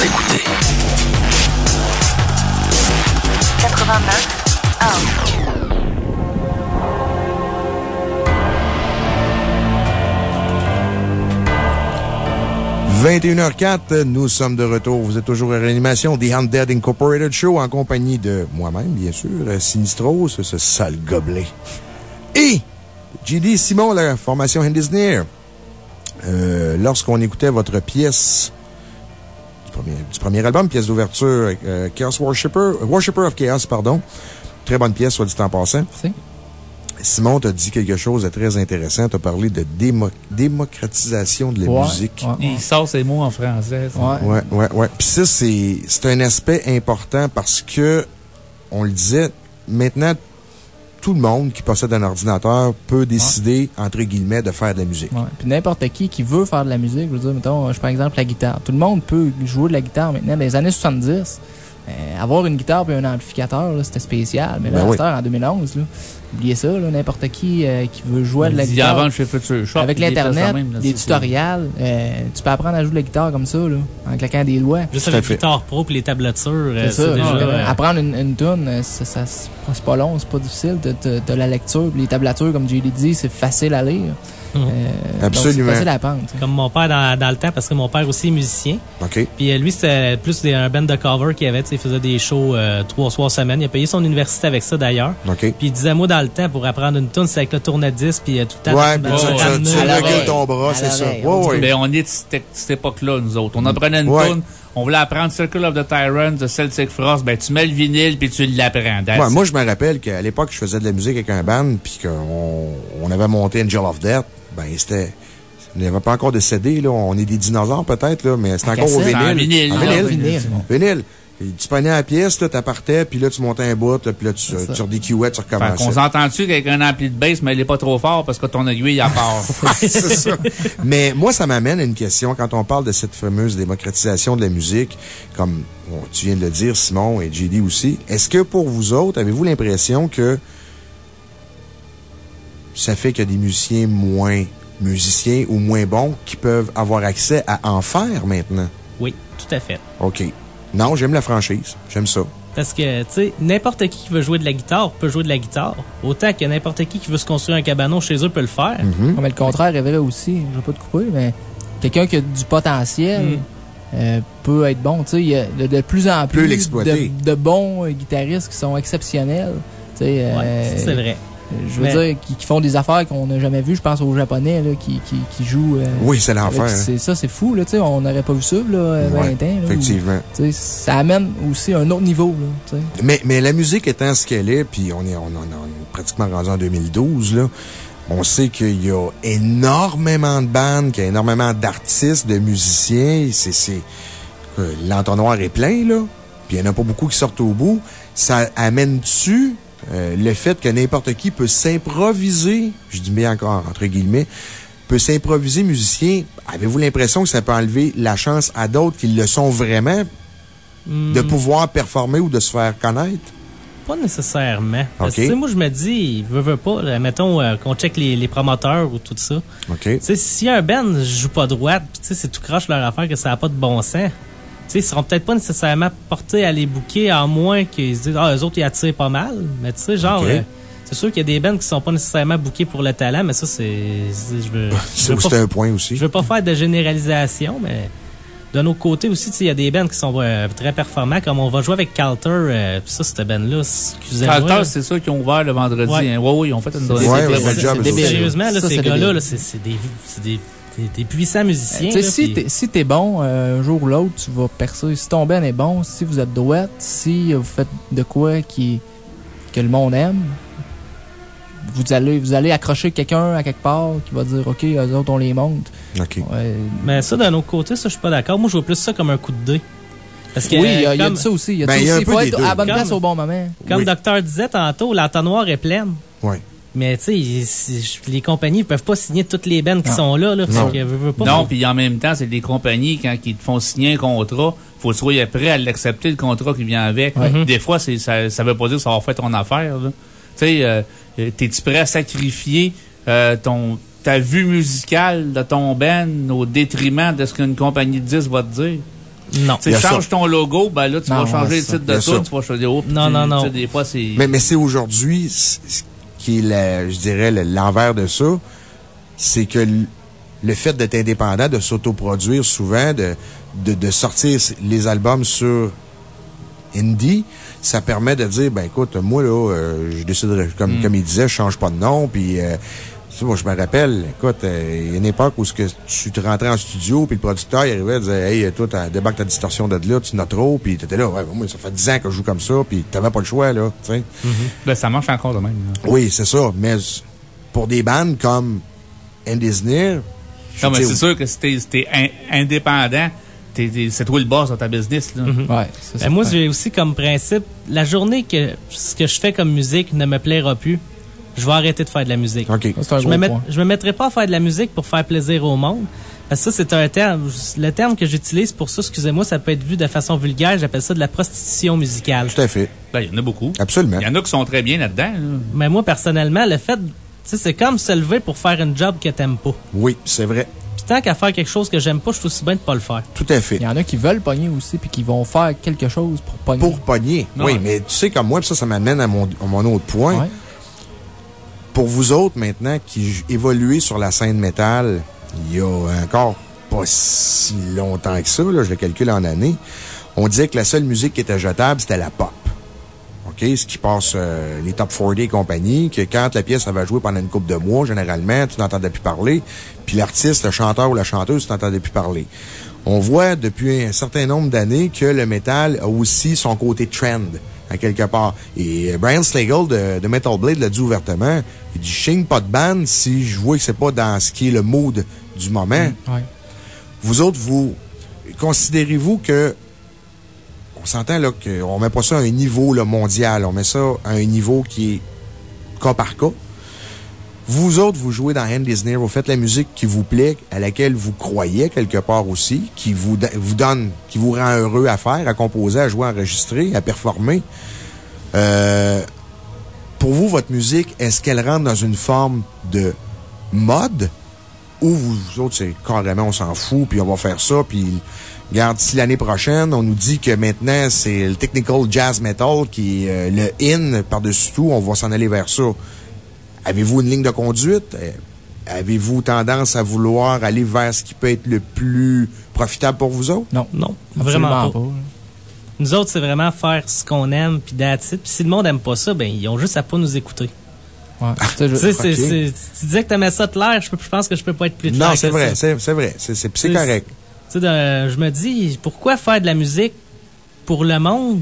I: Pour l'écouter.
J: 89
A: 21h04, nous sommes de retour. Vous êtes toujours à réanimation des Undead Incorporated Show en compagnie de moi-même, bien sûr, Sinistros, ce sale gobelet. Et JD Simon, la formation Hindisneer. Euh, Lorsqu'on écoutait votre pièce du premier, du premier album, pièce d'ouverture, euh, Chaos Worshipper, Worshipper of Chaos, pardon. Très bonne pièce, soit dit en passant. Simon t'a dit quelque chose de très intéressant. Tu as parlé de démo- démocratisation de la
K: Ouais,
A: musique.
K: ouais. Il sort ses mots en français. ça.
A: Ouais, ouais, ouais. Puis ça, c'est c'est un aspect important parce que, on le disait, maintenant, tout le monde qui possède un ordinateur peut décider, entre guillemets, de faire de la musique.
P: Ouais. Puis n'importe qui qui veut faire de la musique, je veux dire, mettons, je prends exemple la guitare. Tout le monde peut jouer de la guitare maintenant. Dans les années 70, euh, avoir une guitare et un amplificateur, là, c'était spécial. Mais là,
K: Ben
P: à
K: oui.
P: cette heure, en 2011, là, oubliez ça, là, n'importe qui euh, qui veut jouer de la
K: Il dit
P: guitare.
K: avant, je fais Future Shop,
P: Avec l'Internet,
K: là,
P: des tutoriels, euh, tu peux apprendre à jouer de la guitare comme ça, là, en claquant des doigts.
O: Juste avec Guitar Pro et les tablatures, euh,
P: C'est ça.
O: déjà.
P: ouais, Apprendre une, une tune, c'est pas long, c'est pas difficile. T'as- la lecture, les tablatures, comme JD dit, c'est facile à lire.
O: Mhm.
P: Euh, donc C'est.
O: Comme mon père dans, dans le temps, parce que mon père aussi est musicien.
A: OK.
O: Puis euh, lui, c'était plus des, un band de cover qu'il avait. tu sais, Il faisait des shows euh, trois soirs semaine. Il a payé son université avec ça d'ailleurs.
A: OK.
O: Puis il disait, moi, dans le temps, pour apprendre une tune, c'est avec le tourne-disque. Puis tout le temps.
A: Ouais, puis tu- tu- tu recules ton bras, c'est ça. Ouais, ouais.
K: Mais on est de cette, cette époque-là, nous autres. On apprenait une
A: Ouais.
K: tune, on voulait apprendre Circle of the Tyrants de Celtic Frost, ben tu mets le vinyle puis tu l'apprends.
A: Ouais, moi, je me rappelle qu'à l'époque, je faisais de la musique avec un band, puis qu'on on avait monté Angel of Death. Ben, c'était. Il n'y avait pas encore de CD, là. On est des dinosaures, peut-être, là, mais c'était
K: En
A: encore au vinyle.
K: En vinyle,
A: En vinyle.
K: vinyle.
A: Vinyle. Et tu prenais la pièce, là, t'appartais, puis là, tu montais un bout, là, puis là, tu, tu redécuais, tu recommençais.
K: qu'on s'entend-tu qu'avec un ampli de bass, mais il est pas trop fort parce que ton aiguille à part?
A: c'est ça. Mais moi, ça m'amène à une question. Quand on parle de cette fameuse démocratisation de la musique, comme bon, tu viens de le dire, Simon et JD aussi, est-ce que pour vous autres, avez-vous l'impression que ça fait qu'il y a des musiciens moins musiciens ou moins bons qui peuvent avoir accès à en faire maintenant?
O: Oui, tout à fait.
A: OK. Non, j'aime la franchise. J'aime ça.
O: Parce que, tu sais, n'importe qui qui veut jouer de la guitare peut jouer de la guitare. Autant que n'importe qui qui veut se construire un cabanon chez eux peut le faire.
A: Mm-hmm.
P: Mais le contraire est vrai aussi. Je vais pas te couper, mais quelqu'un qui a du potentiel
O: Mm.
P: euh, peut être bon. Tu sais, il y a de, de plus en plus de, de bons guitaristes qui sont exceptionnels. Tu sais, euh,
O: Ouais, c'est vrai.
P: Je veux
O: Mais-
P: dire, qui, qui font des affaires qu'on n'a jamais vues. Je pense aux Japonais là, qui, qui, qui jouent. euh,
A: Oui, c'est l'enfer, hein.
P: C'est ça, c'est fou. Là, tu sais, on n'aurait pas vu ça là, euh, 20
A: Ouais,
P: ans. là,
A: effectivement.
P: où, ça amène aussi un autre niveau. Là, tu sais.
A: Mais, mais la musique étant ce qu'elle est, puis on est, on, on- on est pratiquement rendu en 2012, là, on sait qu'il y a énormément de bandes, qu'il y a énormément d'artistes, de musiciens. C'est, c'est, euh, l'entonnoir est plein, là. Puis il n'y en a pas beaucoup qui sortent au bout. Ça amène-tu euh, le fait que n'importe qui peut s'improviser, je dis bien encore entre guillemets, peut s'improviser musicien. Avez-vous l'impression que ça peut enlever la chance à d'autres qui le sont vraiment de
O: Hmm.
A: pouvoir performer ou de se faire connaître?
O: Pas nécessairement. Parce que, moi, je me dis, veut, veut pas, là, mettons euh, qu'on check les, les promoteurs ou tout ça.
A: OK.
O: Tu sais, si un band joue pas droite, tu sais, c'est tout croche leur affaire que ça n'a pas de bon sens. Tu sais, ils seront peut-être pas nécessairement portés à les booker, à moins qu'ils se disent, ah, eux autres, ils attirent pas mal. Mais tu sais, genre, euh, c'est sûr qu'il y a des bands qui sont pas nécessairement bookés pour le talent, mais ça, c'est. c'est- Je veux. je
A: C'est
O: veux pas-
A: un point aussi.
O: je veux pas faire de généralisation, mais d'un autre côté aussi, tu sais, il y a des bands qui sont euh, très performants, comme on va jouer avec Calter, euh, puis ça, cette band-là, excusez-moi.
K: Calter, c'est ça qui ont ouvert le vendredi.
O: Ouais.
K: hein. Ouais, oui, ils ont fait une
O: c'est-
K: eux autres.
O: débile. Sérieusement, là, ces gars-là,
P: débile.
O: là, c'est c'est des,
P: Tu sais,
O: là,
P: si t'es si t'es bon, euh, un jour ou l'autre, tu vas percer. Si ton ben est bon, si vous êtes douette, si vous faites de quoi qui, que le monde aime, vous allez, vous allez accrocher quelqu'un à quelque part qui va dire OK, eux autres, on les monte.
A: OK.
O: Mais ça, d'un autre côté, ça, je suis pas d'accord. Moi, je vois plus ça comme un coup de dé. Parce que,
P: Oui, il y a- il y a de ça aussi. Il
A: Ben,
P: faut être
A: deux.
P: à la bonne
O: Comme-
P: place au bon moment.
O: Comme
A: Oui.
O: Docteur disait tantôt, l'entonnoir est pleine.
A: Oui.
O: Mais tu sais, les compagnies ne peuvent pas signer toutes les bandes qui
K: Non.
O: sont là. là
K: Non. Non, puis en même temps, c'est des compagnies, quand ils te font signer un contrat, faut que tu sois prêt à l'accepter, le contrat qui vient avec.
O: Ouais.
K: Des fois, c'est, ça, ça veut pas dire que ça va faire ton affaire. Tu sais, euh, t'es-tu prêt à sacrifier euh, ton, ta vue musicale de ton band au détriment de ce qu'une compagnie de 10 va te dire?
O: Non.
K: Tu sais,
A: Il y a
K: change
A: ça.
K: ton logo, ben là, tu
A: Non,
K: vas changer
A: ouais,
K: le titre de ça,
A: ça.
K: tu vas choisir. oh,
O: Non, non, non.
K: sais, Des fois, c'est.
A: Mais, mais c'est aujourd'hui qui est, la- je dirais, le- l'envers de ça. C'est que le fait d'être indépendant, de s'autoproduire souvent, de, de, de sortir les albums sur indie, ça permet de dire, ben écoute, moi, là, euh, je déciderai, comme,
K: Mm.
A: comme il disait, je change pas de nom, puis... euh, tu sais, moi, je me rappelle, écoute, euh, il y a une époque où ce que tu te rentrais en studio, puis le producteur, il arrivait, il disait, hey, toi, t'as- débarque ta distorsion de là, tu n'as trop, puis t'étais là, ouais, moi, ça fait 10 ans que je joue comme ça, puis t'avais pas le choix, là, tu sais.
K: Ben, ça marche encore de même. là.
A: Oui, c'est ça. Mais pour des bandes comme Indisney,
K: Non, mais c'est sûr que si t'es si t'es in- indépendant, c'est toi le boss de ta business. Là.
O: Mhm. Ben, moi, j'ai aussi comme principe, la journée que ce que je fais comme musique ne me plaira plus, je vais arrêter de faire de la musique. Je me, met-
P: point.
O: je me mettrai pas à faire de la musique pour faire plaisir au monde. Parce que ça, c'est un terme. Le terme que j'utilise pour ça, excusez-moi, ça peut être vu de façon vulgaire. J'appelle ça de la prostitution musicale.
A: Tout à fait.
K: Ben, il y en a beaucoup.
A: Absolument.
K: Il y en a qui sont très bien là-dedans. là.
O: Mais moi, personnellement, le fait, c'est comme se lever pour faire un job que t'aimes pas.
A: Oui, c'est vrai.
O: Puis tant qu'à faire quelque chose que j'aime pas, je suis aussi bien de pas le faire.
A: Tout à fait.
P: Il y en a qui veulent pogner aussi, puis qui vont faire quelque chose pour pogner.
A: Pour pogner. Oui, mais tu sais, comme moi, puis ça, ça m'amène à mon, à mon autre point. Pour vous autres, maintenant, qui évoluez sur la scène métal, il y a encore pas si longtemps que ça, là, je le calcule en années, on disait que la seule musique qui était jetable, c'était la pop. Ce qui passe euh, les top 40 et compagnie, que quand la pièce avait joué pendant une couple de mois, généralement, tu n'entendais plus parler, puis l'artiste, le chanteur ou la chanteuse, tu n'entendais plus parler. On voit depuis un certain nombre d'années que le métal a aussi son côté trend, à quelque part. Et euh, Brian Slagle de, de Metal Blade l'a dit ouvertement. Il dit, je pas de band si je vois que c'est pas dans ce qui est le mood du moment.
P: Ouais.
A: Vous autres, vous, considérez-vous que, on s'entend là qu'on met pas ça à un niveau là, mondial, on met ça à un niveau qui est cas par cas. Vous autres, vous jouez dans Hand Disney, vous faites la musique qui vous plaît, à laquelle vous croyez quelque part aussi, qui vous, donne, qui vous rend heureux à faire, à composer, à jouer, à enregistrer, à performer. Euh, pour vous, votre musique, est-ce qu'elle rentre dans une forme de mode? Ou vous autres, c'est carrément, on s'en fout, puis on va faire ça, puis regarde, si l'année prochaine, on nous dit que maintenant, c'est le technical jazz metal qui est euh, le in par-dessus tout, on va s'en aller vers ça. Avez-vous une ligne de conduite? Euh, Avez-vous tendance à vouloir aller vers ce qui peut être le plus profitable pour vous autres?
P: Non.
O: Non, vraiment
P: pas.
O: pas. Nous autres, c'est vraiment faire ce qu'on aime, puis it. Puis si le monde aime pas ça, ben, ils ont juste à pas nous écouter. Tu
A: Ok.
O: c'est- tu disais que t'aimais ça clair, je, peux- je pense que je peux pas être plus clair.
A: Non, c'est vrai,
O: ça.
A: c'est vrai. C'est
O: Tu
A: correct.
O: Tu sais, de- je me dis, pourquoi faire de la musique pour le monde?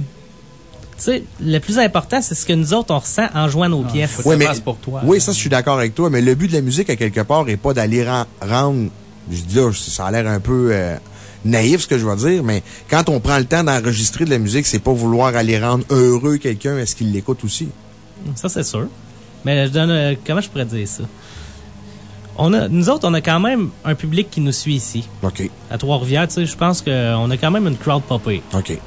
O: Tu sais, le plus important, c'est ce que nous autres, on ressent en jouant nos pièces.
A: Ouais, mais- Oui, ça, je suis d'accord avec toi, mais le but de la musique, à quelque part, n'est pas d'aller ren- rendre. Je dis là, ça a l'air un peu euh, naïf, ce que je vais dire, mais quand on prend le temps d'enregistrer de la musique, c'est pas vouloir aller rendre heureux quelqu'un, est-ce qu'il l'écoute aussi?
O: Ça, c'est sûr. Mais je donne, euh, comment je pourrais dire ça? On a, nous autres, on a quand même un public qui nous suit ici.
A: OK.
O: À Trois-Rivières, tu sais, je pense qu'on a quand même une crowd popée.
A: OK.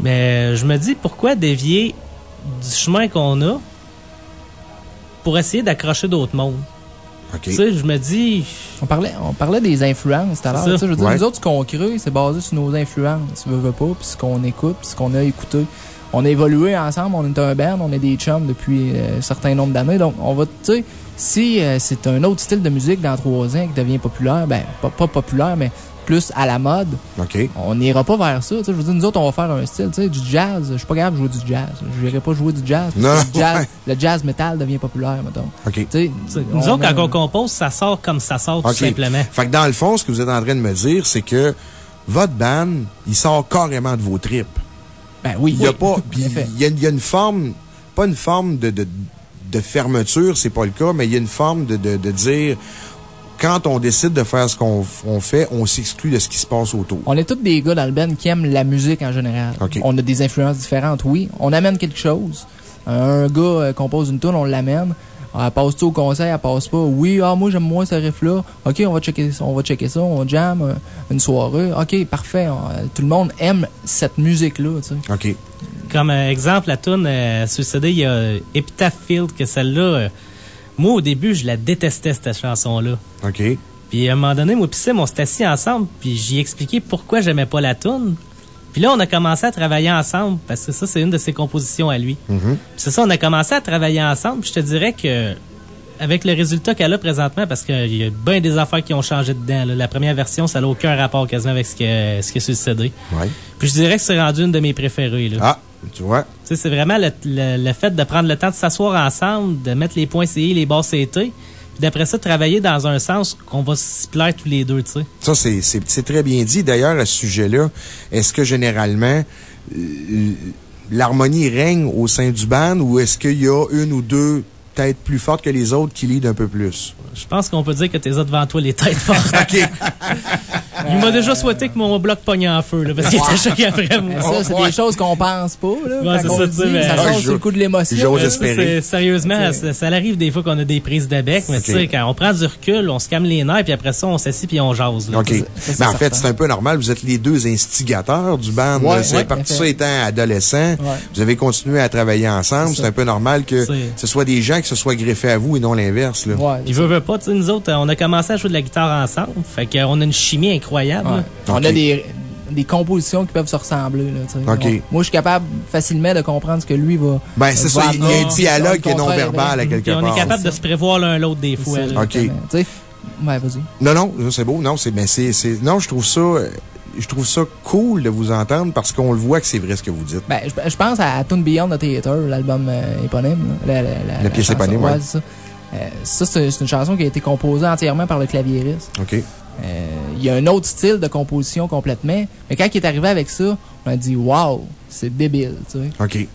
O: Mais je me dis, pourquoi dévier du chemin qu'on a pour essayer d'accrocher d'autres mondes? Tu sais, je me dis.
P: On parlait, on parlait des influences tout à l'heure. Je veux dire,
O: Ouais.
P: nous autres, ce qu'on crée, c'est basé sur nos influences. Tu veux, veux pas, puis ce qu'on écoute, puis ce qu'on a écouté. On a évolué ensemble, on est un band, on est des chums depuis euh, un certain nombre d'années. Donc, on va, tu sais, si euh, c'est un autre style de musique dans trois ans qui devient populaire, ben, pas, pas populaire, mais plus à la mode,
A: OK.
P: on n'ira pas vers ça. Je veux dire, nous autres, on va faire un style, tu sais, du jazz. Je suis pas capable de jouer du jazz. Je n'irai pas jouer du jazz.
A: Non,
P: le, jazz
A: ouais.
P: le jazz metal devient populaire, mettons.
A: OK.
O: Nous
P: on
O: autres, quand on compose, ça sort comme ça sort, tout simplement.
A: Fait que dans le fond, ce que vous êtes en train de me dire, c'est que votre band, il sort carrément de vos tripes.
P: Ben oui.
A: Il y a
P: oui,
A: pas, il y a, il y a une forme, pas une forme de, de, de fermeture, c'est pas le cas, mais il y a une forme de, de, de dire, quand on décide de faire ce qu'on on fait, on s'exclut de ce qui se passe autour.
P: On est tous des gars dans le band qui aiment la musique en général. On a des influences différentes, oui. On amène quelque chose. Un gars euh, compose une tune, on l'amène. Elle passe-tu au conseil, elle passe pas. Oui, ah, moi, j'aime moins ce riff-là. OK, on va checker, on va checker ça, on jam euh, une soirée. OK, parfait. On- euh, tout le monde aime cette musique-là, tu sais.
A: OK.
O: Comme exemple, la tune euh, CD, il y a Epitaph Field, que celle-là, euh, moi, au début, je la détestais, cette chanson-là.
A: OK.
O: Puis à un moment donné, moi Sim, on s'est assis ensemble, puis j'ai expliqué pourquoi j'aimais pas la tune. Puis là, on a commencé à travailler ensemble, parce que ça, c'est une de ses compositions à lui. Puis c'est ça, on a commencé à travailler ensemble, puis je te dirais que avec le résultat qu'elle a présentement, parce qu'il y a bien des affaires qui ont changé dedans. là. La première version, ça n'a aucun rapport quasiment avec ce que ce qui le CD.
A: Ouais.
O: Puis je dirais que c'est rendu une de mes préférées. Là.
A: Ah, tu vois?
O: Tu sais, c'est vraiment le, le- le fait de prendre le temps de s'asseoir ensemble, de mettre les points CI, les basses CT, puis d'après ça, travailler dans un sens qu'on va se plaire tous les deux, tu sais.
A: Ça, c'est- très bien dit. D'ailleurs, à ce sujet-là, est-ce que généralement, euh, l'harmonie règne au sein du band ou est-ce qu'il y a une ou deux têtes plus fortes que les autres qui lead un peu plus?
O: Je pense qu'on peut dire que tes autres devant toi les têtes fortes. Il m'a déjà souhaité que mon bloc pogne en feu, là, parce qu'il était choqué après moi.
P: Ça, c'est des choses qu'on pense pas, là.
O: Ouais, c'est ça,
P: dit,
O: mais-
P: ça
O: Ah,
P: sort
O: je-
P: sur le coup de l'émotion.
O: Sérieusement, ça, ça arrive des fois qu'on a des prises de bec, mais tu
A: Ok.
O: sais, quand on prend du recul, on se calme les nerfs, puis après ça, on s'assit puis on jase. là.
A: OK.
O: Ça,
A: Mais en fait, c'est un peu normal. Vous êtes les deux instigateurs du band.
O: Ouais,
A: c'est
O: ouais,
A: parti ça étant adolescent. Vous avez continué à travailler ensemble.
O: C'est
A: un peu normal que ce soit des gens qui se soient greffés à vous et non l'inverse. là.
O: Puis veut, veut pas, tu sais, nous autres, on a commencé à jouer de la guitare ensemble, fait qu'on a une chimie incroyable.
P: Ouais. On a des, des compositions qui peuvent se ressembler. Là, tu sais.
A: OK.
P: Moi, je suis capable facilement de comprendre ce que lui va.
A: Ben, c'est
P: va
A: ça, il y a un dialogue qui est non-verbal à
P: ben,
A: quelque
O: Puis on
A: part.
O: est capable de se prévoir l'un l'autre des fois. là.
A: OK.
P: Tu sais, ouais, vas-y.
A: Non, non, ça, c'est beau. Non, c'est, ben, c'est, c'est- non, je trouve ça, euh, je trouve ça cool de vous entendre parce qu'on le voit que c'est vrai ce que vous dites.
P: Ben, je, je pense à Tune Beyond the Theater, l'album euh, éponyme. là. La, la, la-
A: La pièce éponyme, ouais.
P: ça. Euh, ça, c'est une chanson qui a été composée entièrement par le claviériste.
A: OK.
P: Euh, Il y a un autre style de composition complètement, mais quand il est arrivé avec ça, on a dit Wow, c'est débile, tu sais.
A: OK.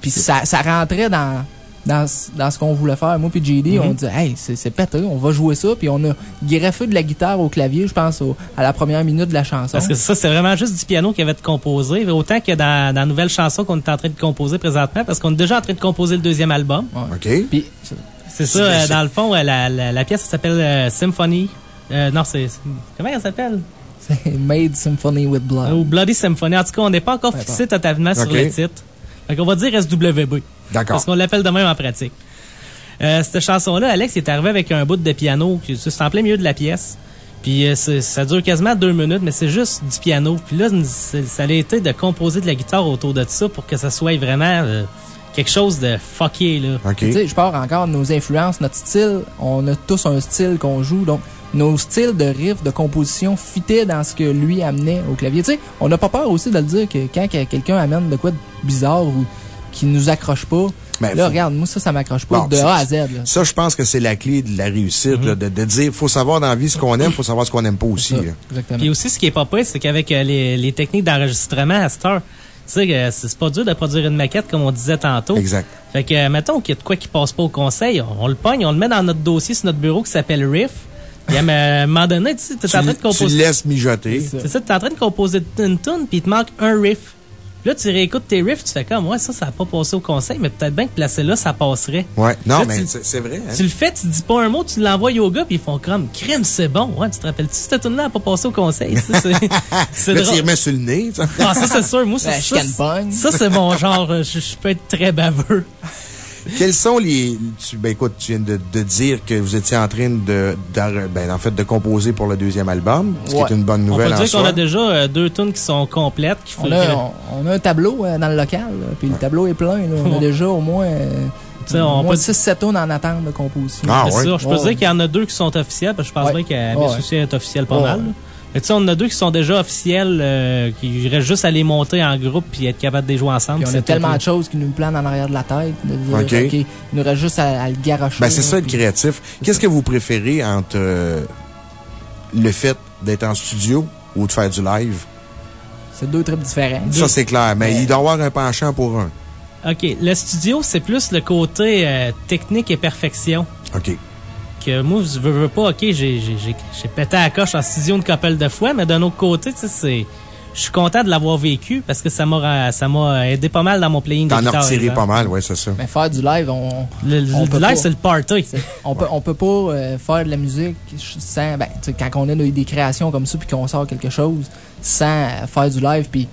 P: Puis ça, ça rentrait dans, dans, ce- dans ce qu'on voulait faire. Moi puis JD,
O: Mhm.
P: on dit Hey, c'est pété, on va jouer ça. Puis on a greffé de la guitare au clavier, je pense, au- à la première minute de la chanson.
O: Parce que ça, c'est vraiment juste du piano qui avait été composé, autant que dans, dans la nouvelle chanson qu'on est en train de composer présentement, parce qu'on est déjà en train de composer le deuxième album.
A: OK.
P: Puis,
O: c'est ça, euh, dans le fond, euh, la, la, la pièce elle s'appelle euh, Symphony. Euh, non, c'est. Comment elle s'appelle?
P: C'est Made Symphony with Blood.
O: Ou Bloody Symphony. En tout cas, on n'est pas encore fixé totalement sur le titre. Fait qu'on va dire SWB.
A: D'accord.
O: Parce qu'on l'appelle de même en pratique. Euh, cette chanson-là, Alex est arrivé avec un bout de piano, qui c'est en plein milieu de la pièce. Puis euh, ça dure quasiment deux minutes, mais c'est juste du piano. Puis là, ça a été de composer de la guitare autour de ça pour que ça soit vraiment euh, quelque chose de fucké, là.
P: Tu sais, je pars encore de nos influences, notre style. On a tous un style qu'on joue. Donc, nos styles de riff, de composition fitaient dans ce que lui amenait au clavier. Tu sais, on n'a pas peur aussi de le dire que quand que quelqu'un amène de quoi de bizarre ou qui nous accroche pas,
A: Ben,
P: là,
A: faut-
P: regarde, moi, ça, ça m'accroche pas
A: Bon,
P: de A à Z. Là.
A: Ça, je pense que c'est la clé de la réussite, là, de, de dire, faut savoir dans la vie ce qu'on aime, faut savoir ce qu'on n'aime pas aussi. là.
O: Puis aussi, ce qui est pas pire, c'est qu'avec euh, les, les techniques d'enregistrement à cette heure, tu sais, c'est pas dur de produire une maquette, comme on disait tantôt.
A: Exact.
O: Fait que, euh, mettons qu'il y a de quoi qui passe pas au conseil, on, on le pogne, on le met dans notre dossier sur notre bureau qui s'appelle Riff. Et à un moment donné, tu sais, t'es en train de
A: Tu,
O: composer.
A: tu laisses mijoter.
O: C'est ça, t'es en train de composer une tune, puis il te manque un riff. Là, tu réécoutes tes riffs, tu fais comme, ouais, ça, ça n'a pas passé au conseil, mais peut-être bien que placer là, ça passerait.
A: Ouais. Non,
O: Là,
A: mais
O: tu-
A: c'est vrai. hein.
O: Tu le fais, tu dis pas un mot, tu l'envoies au gars, puis ils font comme, crème, c'est bon. Ouais, tu te rappelles-tu, cette tune-là n'a pas passé au conseil. ça, c'est- C'est
A: Là, tu
O: drôle.
A: y remets sur le nez. tu sais.
O: Ah, ça, c'est sûr. Moi,
P: Ben,
O: c'est
P: chicane
O: ça.
P: pogne.
O: Ça, c'est mon genre. euh, Je, je peux être très baveux.
A: Quels sont les. Tu, ben écoute, tu viens de, de dire que vous étiez en train de, ben, en fait, de composer pour le deuxième album, ce qui est une bonne
O: On
A: nouvelle
O: peut
A: en
O: dire qu'on a déjà euh, deux tunes qui sont complètes. Qui
P: On a, on, on a un tableau euh, dans le local, là, puis le tableau est plein. là. On a déjà au moins, euh,
O: Tu sais, on
P: au moins
O: peut-
P: 6-7 tonnes en attente de composition.
A: Ah,
O: sûr. Je peux
P: Ouais.
O: dire qu'il y en a deux qui sont officiels, parce que je pense
P: Ouais.
O: bien qu'Abyss aussi est officiel pas
P: Ouais.
O: mal. Mais tu sais, on en a deux qui sont déjà officiels, euh, qui reste juste à les monter en groupe puis être capable de les jouer ensemble.
P: Puis on a tellement de choses qui nous planent en arrière de la tête. De dire, il nous reste juste à, à le garocher.
A: Ben, c'est ça le créatif. Qu'est-ce que vous préférez entre euh, le fait d'être en studio ou de faire du live?
P: C'est deux trips différents.
A: Ça, c'est clair. Mais il doit y avoir un penchant pour un.
O: OK. Le studio, c'est plus le côté euh, technique et perfection.
A: OK.
O: Que moi, je veux, veux pas, OK, j'ai j'ai- j'ai- j'ai pété à la coche en studio une couple de fois, mais d'un autre côté, tu sais, c'est. Je suis content de l'avoir vécu parce que ça m'a ça m'a aidé pas mal dans mon playing de
A: T'en as retiré pas mal, ouais, c'est ça.
P: Mais faire du live, on.
O: Le, le-
P: on
O: le
P: peut
O: live, c'est le party.
P: On peut, on peut pas euh, faire de la musique sans. Ben, tu sais, quand on a des des créations comme ça, puis qu'on sort quelque chose, sans faire du live, puis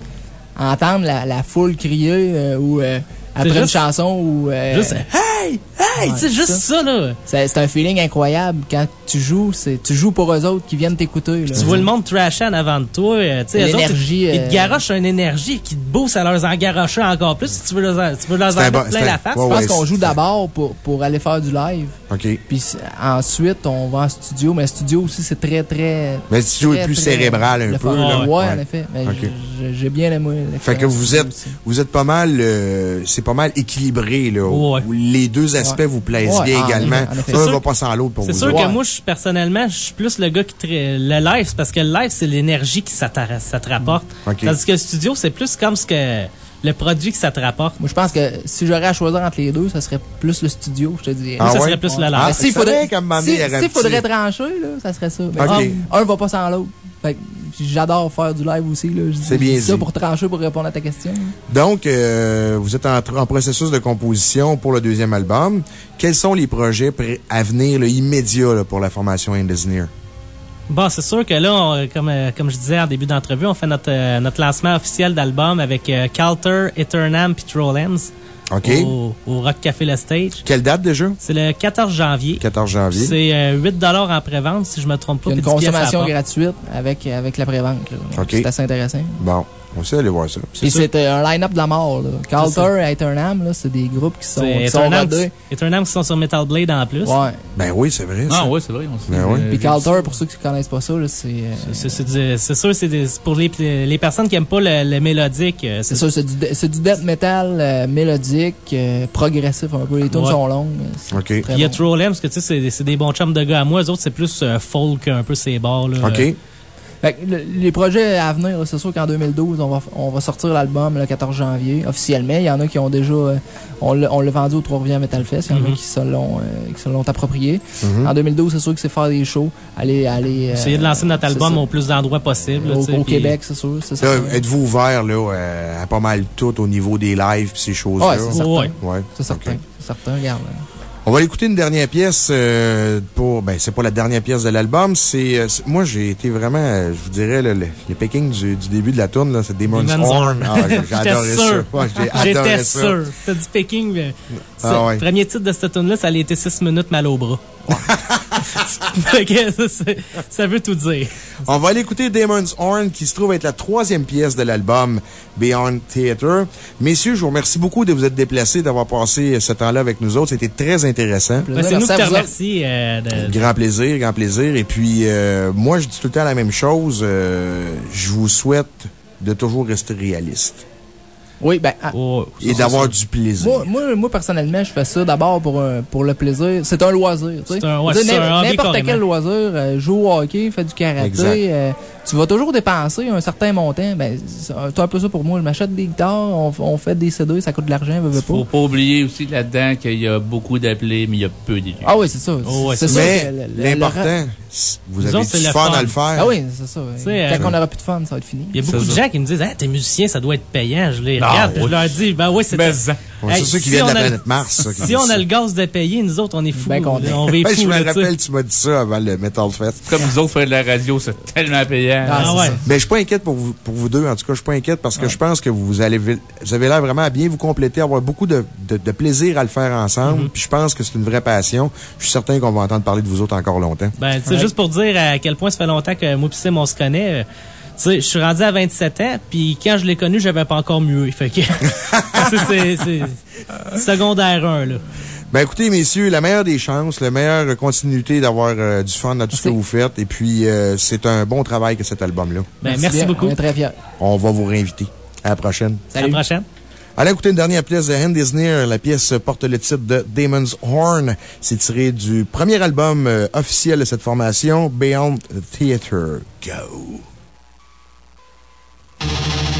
P: entendre la, la foule crier euh, ou euh, après une chanson ou. euh,
O: Juste, hey, hey,
P: Ouais,
O: c'est juste ça, là.
P: C'est c'est un feeling incroyable. Quand tu joues, c'est tu joues pour eux autres qui viennent t'écouter.
O: Tu vois le monde trasher en avant de toi. euh, tu sais, eux autres,
P: L'énergie,
O: Ils, ils
P: euh,
O: te garochent une énergie qui te booste à leur en garocher encore plus si tu veux leur, tu veux leur en
A: bon-
O: plein la face.
A: ouais,
P: Je pense
A: ouais,
P: qu'on joue d'abord pour, pour aller faire du live.
A: OK.
P: Puis ensuite, on va en studio. Mais le studio aussi, c'est très, très.
A: Mais le studio est plus
P: très-
A: cérébral un peu, là.
P: Ouais, en effet. J'ai- bien aimé.
A: Fait que vous êtes, vous êtes pas mal, euh, c'est pas mal équilibré, là.
O: Ouais.
A: où Les deux aspects
O: Ouais.
A: vous plaisent
O: Ouais,
A: bien
O: en
A: également. Un va pas sans l'autre pour vous.
O: C'est sûr que moi, je suis personnellement, je suis plus le gars qui. Le live, parce que le live, c'est l'énergie qui ça, ça te rapporte.
P: OK.
O: Tandis que le studio, c'est plus comme ce que. Le produit que ça te rapporte.
P: Moi, je pense que si j'aurais à choisir entre les deux, ça serait plus le studio, je te dis.
O: Ah Ça ouais? serait plus le live.
P: Mais
O: Ah,
P: s'il
O: c'est
P: faudrait, si- faudrait trancher, là, ça serait ça. Mais un, un va pas sans l'autre. J'adore faire du live aussi,
A: C'est bien
P: ça pour trancher, pour répondre à ta question.
A: Donc, euh, vous êtes en, processus de composition pour le deuxième album. Quels sont les projets à venir, là, immédiats, là, pour la formation Engineer?
O: Bon, c'est sûr que là, on- comme, euh, comme je disais en début d'entrevue, on fait notre, euh, notre lancement officiel d'album avec euh, Calter, Eternam puis Trollens.
A: OK.
O: Au, au Rock Café Le Stage.
A: Quelle date déjà?
O: C'est le 14 janvier.
A: 14 janvier.
O: C'est euh, 8 en pré-vente, si je me trompe pas.
P: Il y a une
O: puis 10 pièces à la
P: consommation gratuite avec, avec la prévente,
A: OK.
P: C'est assez intéressant.
A: Bon, on sait aller voir ça.
P: Puis euh, un line-up de la mort, là. Calter et Eternam, c'est des groupes qui sont,
O: C'est
P: qui sont
O: Eternam. Eternam qui sont sur Metal Blade en plus.
P: Ouais.
A: Ben oui, c'est vrai. ça.
K: Ah oui, c'est vrai. on.
A: Ben oui.
P: Puis Calter, pour ceux qui ne connaissent pas ça, c'est. euh,
O: C'est- sûr, c'est pour les, les personnes qui aiment pas le, le mélodique. euh,
P: C'est ça, c'est du, de- c'est du death metal euh, mélodique, euh, progressif un peu. Les tunes
O: Ouais.
P: sont longues.
A: OK.
O: il y a. Trollem, parce que tu sais, c'est- c'est des bons chums de gars à moi. Eux autres, c'est plus euh, folk, un peu ces bars. Là,
A: OK.
P: Fait que le- les projets à venir, c'est sûr qu'en 2012, on va, on va sortir l'album le 14 janvier, officiellement. Il y en a qui ont déjà. euh, on l'a vendu au Trois-Rivières Metal Fest. Il y en a
O: Mhm.
P: qui se l'ont euh, qui se l'ont approprié.
A: Mhm.
P: En 2012, c'est sûr que c'est faire des shows. Aller. aller euh,
O: Essayer de lancer notre album au plus d'endroits possible.
P: Au, Québec, c'est sûr. c'est
A: Là,
P: certain.
A: êtes-vous ouvert là, à pas mal tout au niveau des lives et ces choses-là?
P: Ouais, c'est certain.
O: Ouais.
A: Ouais.
P: C'est certain. Certain, regarde. là.
A: On va écouter une dernière pièce euh, pour. Ben, c'est pas la dernière pièce de l'album. C'est. euh, moi, j'ai été vraiment, euh, je vous dirais, le, le du, du début de la là, c'est Demon's,
O: Demon's
A: Horn.
O: Horn.
A: Ah, j'ai adoré ça.
O: sûr.
A: Ouais, adoré
O: J'étais
A: ça.
O: sûr. T'as dit Peking, mais.
A: Ah ouais.
O: Premier titre de cette tune là ça allait été 6 minutes mal au bras. Ça, c'est- ça veut tout dire.
A: On va aller écouter Demon's Horn, qui se trouve être la troisième pièce de l'album Beyond Theater. Messieurs, je vous remercie beaucoup de vous être déplacés, d'avoir passé ce temps-là avec nous autres. C'était très intéressant.
O: Ouais, c'est nous qui te remercie. euh, de-
A: Grand plaisir, grand plaisir. Et puis, euh, moi, je dis tout le temps la même chose. euh, je vous souhaite de toujours rester réaliste.
P: Oui, ben. ah,
A: Et d'avoir du plaisir.
P: Moi, moi, moi, personnellement, je fais ça d'abord pour, un- pour le plaisir. C'est un loisir, tu sais.
O: C'est un- ouais,
P: N'importe quel loisir, euh, joue au hockey, fait du karaté, euh, tu vas toujours dépenser un certain montant. Ben, c'est un peu ça pour moi. Je m'achète des guitares, on, on fait des CD, ça coûte de l'argent, veux, veux pas.
K: Faut pas oublier aussi là-dedans qu'il y a beaucoup d'appelés, mais il y a peu d'élus.
P: Ah oui, c'est ça.
K: Oh, ouais,
P: c'est ça.
A: L'important, vous avez
O: autres,
A: du fun
O: fun.
A: à le faire.
P: Ah oui, c'est ça.
O: sais,
P: Quand
O: euh,
P: on aura plus de fun, ça va être fini.
O: Il y a beaucoup de gens qui me disent, ah, t'es musicien, ça doit être payant. Je les regarde,
A: oui.
O: je leur dis, ben oui, c'est
K: Ben,
A: c'est ceux qui viennent de la planète Mars, ça,
O: Si on
A: ça.
O: a le gaz de payer, nous autres, on est fous.
P: Ben
O: là,
P: content.
O: on va être
A: Hey, je
O: fous,
A: me rappelle, tu m'as dit ça avant le Metal Fest.
K: Comme nous autres, faire de la radio, c'est tellement payant.
O: Ah, ouais.
A: Mais je suis pas inquiète pour vous, pour vous deux. En tout cas, je suis pas inquiète parce que je pense que vous allez, vous avez l'air vraiment à bien vous compléter, avoir beaucoup de, de, de plaisir à le faire ensemble.
O: Mm-hmm.
A: Puis je pense que c'est une vraie passion. Je suis certain qu'on va entendre parler de vous autres encore longtemps.
O: Ben, tu sais, juste pour dire à quel point ça fait longtemps que moi Sim, on se connaît. euh, sais, je suis rendu à 27 ans, puis quand je l'ai connu, j'avais pas encore mué. Fait que, c'est- secondaire 1, là.
A: Ben écoutez, messieurs, la meilleure des chances, la meilleure continuité d'avoir euh, du fun dans tout ce que vous faites. Et puis, euh, c'est un bon travail que cet album-là.
O: Ben, merci beaucoup.
P: On est très fiers.
A: On va vous réinviter. À la prochaine.
O: À la prochaine.
A: Allez écouter une dernière pièce de Hand Near. La pièce porte le titre de Damon's Horn. C'est tiré du premier album euh, officiel de cette formation, Beyond the Theater. Go!
B: Thank you.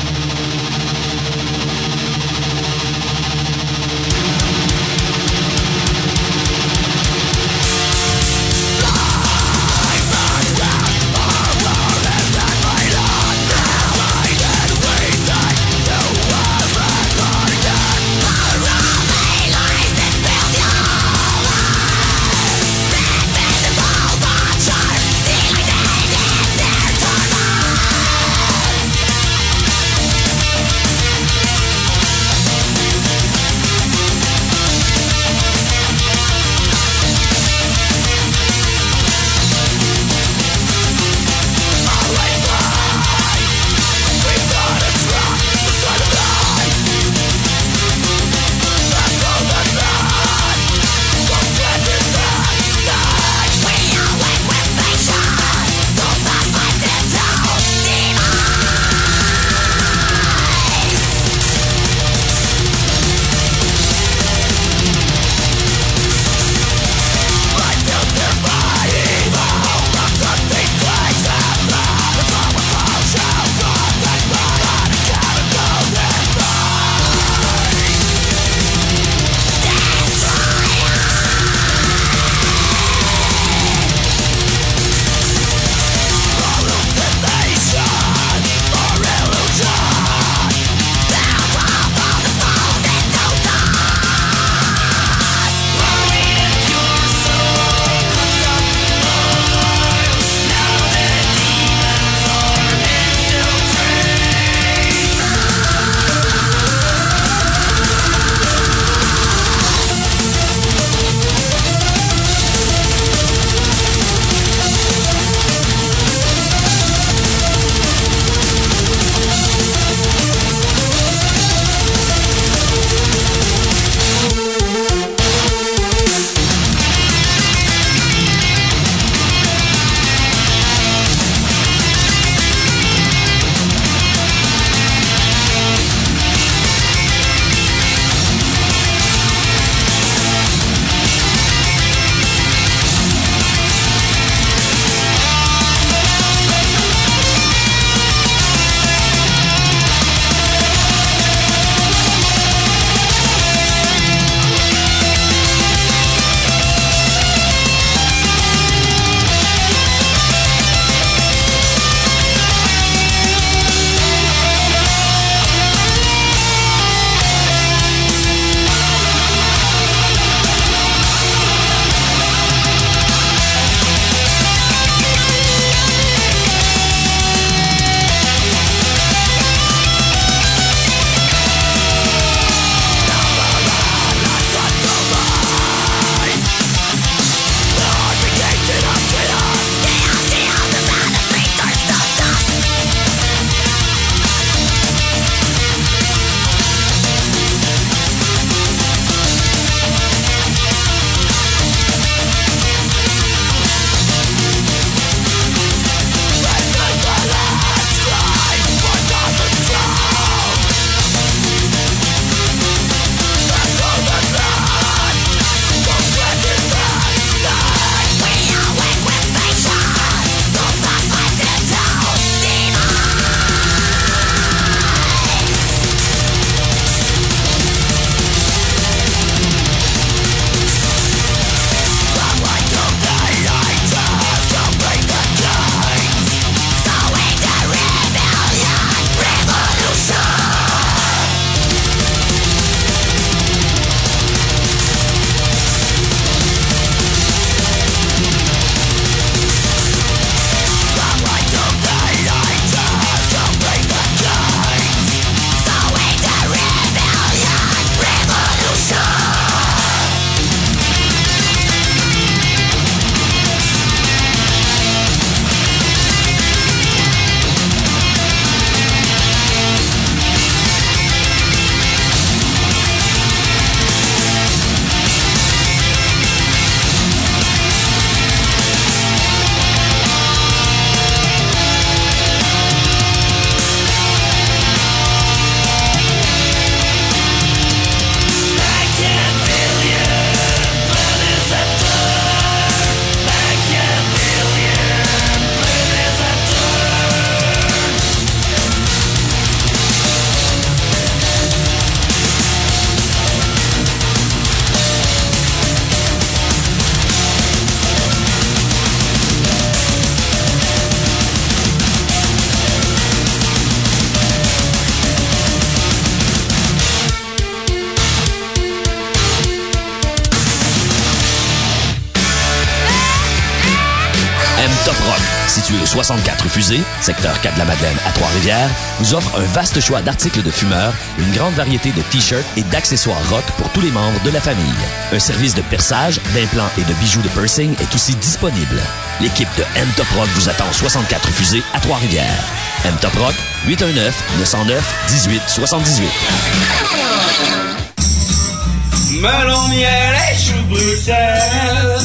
B: Secteur 4 de la Madeleine à Trois-Rivières, vous offre un vaste choix d'articles de fumeurs, une grande variété de t-shirts et d'accessoires rock pour tous les membres de la famille. Un service de perçage, d'implants et de bijoux de piercing est aussi disponible. L'équipe de M-Top Rock vous attend au 64 Fusée à Trois-Rivières. M-Top Rock, 819-909-1878.
Q: Melon, miel et chou Bruxelles.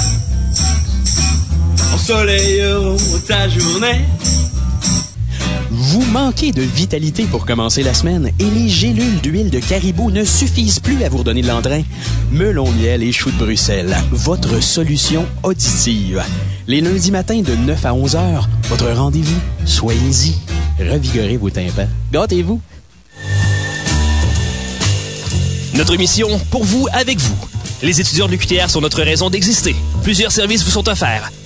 Q: Ta journée.
T: Manquez de vitalité pour commencer la semaine et les gélules d'huile de caribou ne suffisent plus à vous redonner de l'entrain? Melon miel et choux de Bruxelles, votre solution auditive. Les lundis matins de 9 à 11 heures, votre rendez-vous, soyez-y. Revigorez vos tympans. Gâtez-vous.
S: Notre mission, pour vous, avec vous. Les étudiants de l'UQTR sont notre raison d'exister. Plusieurs services vous sont offerts.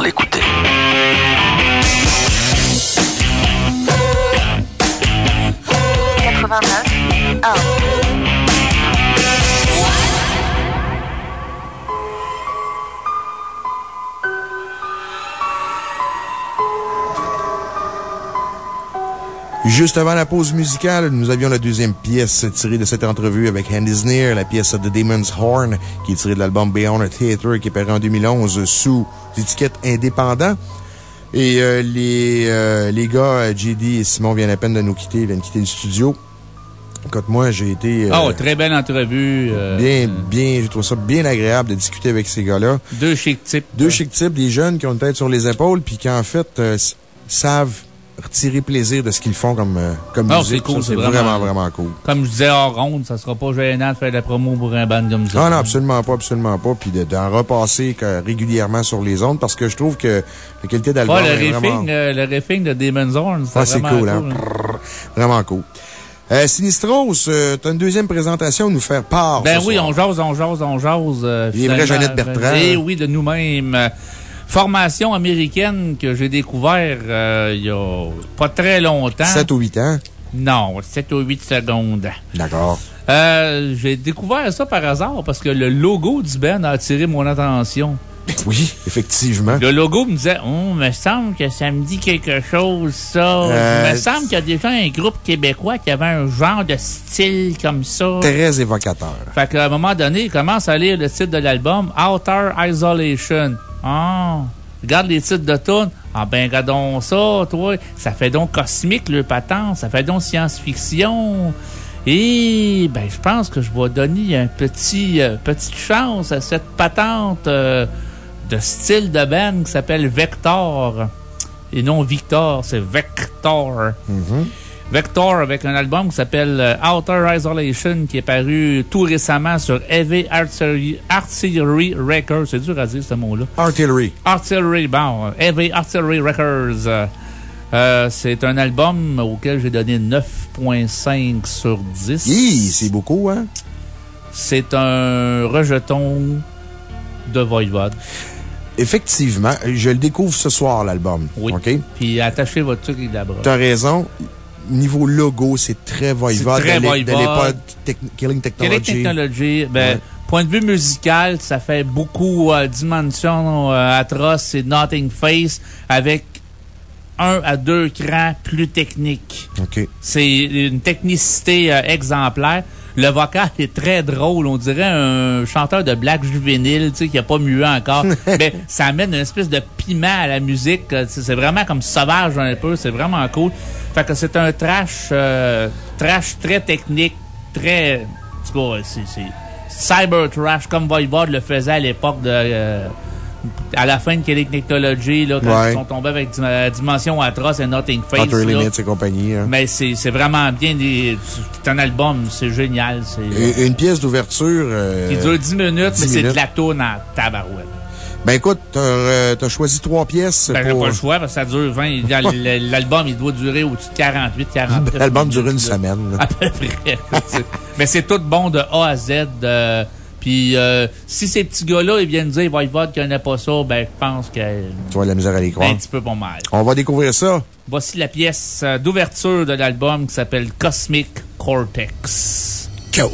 I: l'écouter.
A: Juste avant la pause musicale, nous avions la deuxième pièce tirée de cette entrevue avec Andy Near, la pièce The Demon's Horn, qui est tirée de l'album Beyond a Theater, qui est paru en 2011 sous étiquette indépendant. Et euh, les, euh, les gars, euh, JD et Simon viennent à peine de nous quitter, ils viennent quitter le studio. Écoute, moi, j'ai été...
K: Oh, très belle entrevue. euh,
A: Bien, bien, j'ai trouvé ça bien agréable de discuter avec ces gars-là.
K: Deux chic types.
A: Deux chic types, des jeunes qui ont une tête sur les épaules, puis qui, en fait, euh, savent retirer plaisir de ce qu'ils font comme, euh, comme
K: Non,
A: musique.
K: c'est cool,
A: Ça,
K: c'est
A: vraiment,
K: vraiment-
A: vraiment cool.
K: Comme je disais hors ronde, ça sera pas gênant de faire de la promo pour un band comme ça.
A: Ah non, absolument pas, absolument pas. Puis de- d'en repasser que- régulièrement sur les ondes parce que je trouve que la qualité d'album
K: Ouais, le
A: est vraiment,
K: riffing, euh, le riffing de Demon's Horn,
A: Ah, c'est
K: vraiment
A: cool, hein? Prrr, vraiment cool. Euh, Sinistros, euh, t'as une deuxième présentation à nous faire part.
K: Ben oui,
A: soir.
K: on jase, on jase, on jase. euh.
A: Jeannette Bertrand.
K: Eh oui, de nous-mêmes. Euh, Formation américaine que j'ai découvert euh, il y a pas très longtemps.
A: 7 ou 8 ans.
K: Non, 7 ou 8 secondes.
A: D'accord.
K: Euh, j'ai découvert ça par hasard parce que le logo du band a attiré mon attention.
A: Oui, effectivement.
K: Le logo me disait, oh, me semble que ça me dit quelque chose, ça.
A: Euh,
K: me semble qu'il y a déjà un groupe québécois qui avait un genre de style comme ça.
A: Très évocateur.
K: Fait qu'à un moment donné, il commence à lire le titre de l'album, Outer Isolation. Ah, regarde les titres de. Ah ben, regardons ça, toi. Ça fait donc cosmique, le patent. Ça fait donc science-fiction. Et, ben, je pense que je vais donner un petit, euh, petite chance à cette patente euh, de style de band qui s'appelle Vector. Et non Victor, c'est Vector. Vector avec un album qui s'appelle euh, Outer Isolation qui est paru tout récemment sur Heavy Artillery, Artillery Records. C'est dur à dire ce mot-là.
A: Artillery.
K: Artillery, bon, Heavy Artillery Records. Euh, euh, c'est un album auquel j'ai donné 9.5 sur 10.
A: Hi, c'est beaucoup, hein?
K: C'est un rejeton de Voivode.
A: Effectivement, je le découvre ce soir, l'album.
K: Oui.
A: OK?
K: Puis attachez votre truc et la broche.
A: T'as raison. Niveau logo, c'est très Voivode.
K: C'est très
A: de l'époque Tec- Killing Technology.
K: technologie? Ben, point de vue musical, ça fait beaucoup euh, Dimension euh, Atroce et Nothing Face avec un à deux crans plus techniques.
A: OK.
K: C'est une technicité euh, exemplaire. Le vocal est très drôle. On dirait un chanteur de black juvénile, tu sais, qui a pas mué encore. Mais ça amène une espèce de piment à la musique. Euh, C'est c'est vraiment comme sauvage un peu. C'est vraiment cool. Fait que c'est un trash, euh, trash très technique, très, en tout cas, c'est, cyber trash comme Voivod le faisait à l'époque de, euh, à la fin de Kelly Technology, là, quand
A: Ouais.
K: ils sont tombés avec euh, Dimension Atroce et Nothing Face.
A: Outer
K: là.
A: Limits et compagnie. hein.
K: Mais c'est vraiment bien. C'est un album, c'est génial.
A: Une pièce d'ouverture. euh,
K: qui dure 10 minutes,
A: 10
K: mais c'est de la tourne en tabarouette.
A: Ben écoute, t'as euh, t'as choisi trois pièces.
K: Ben, j'ai
A: pour...
K: pas le choix parce que ça dure 20. il y a l- L'album, il doit durer au-dessus de 48, 49
A: L'album dure une
K: là.
A: semaine.
K: À peu près. Mais c'est tout bon de A à Z. euh, Puis euh, si ces petits gars-là, ils viennent dire Voivode qui connaît pas ça, ben je pense que
A: Tu vois la misère à les croire.
K: un petit peu pas mal.
A: On va découvrir ça.
K: Voici la pièce euh, d'ouverture de l'album qui s'appelle Cosmic Cortex.
A: Go!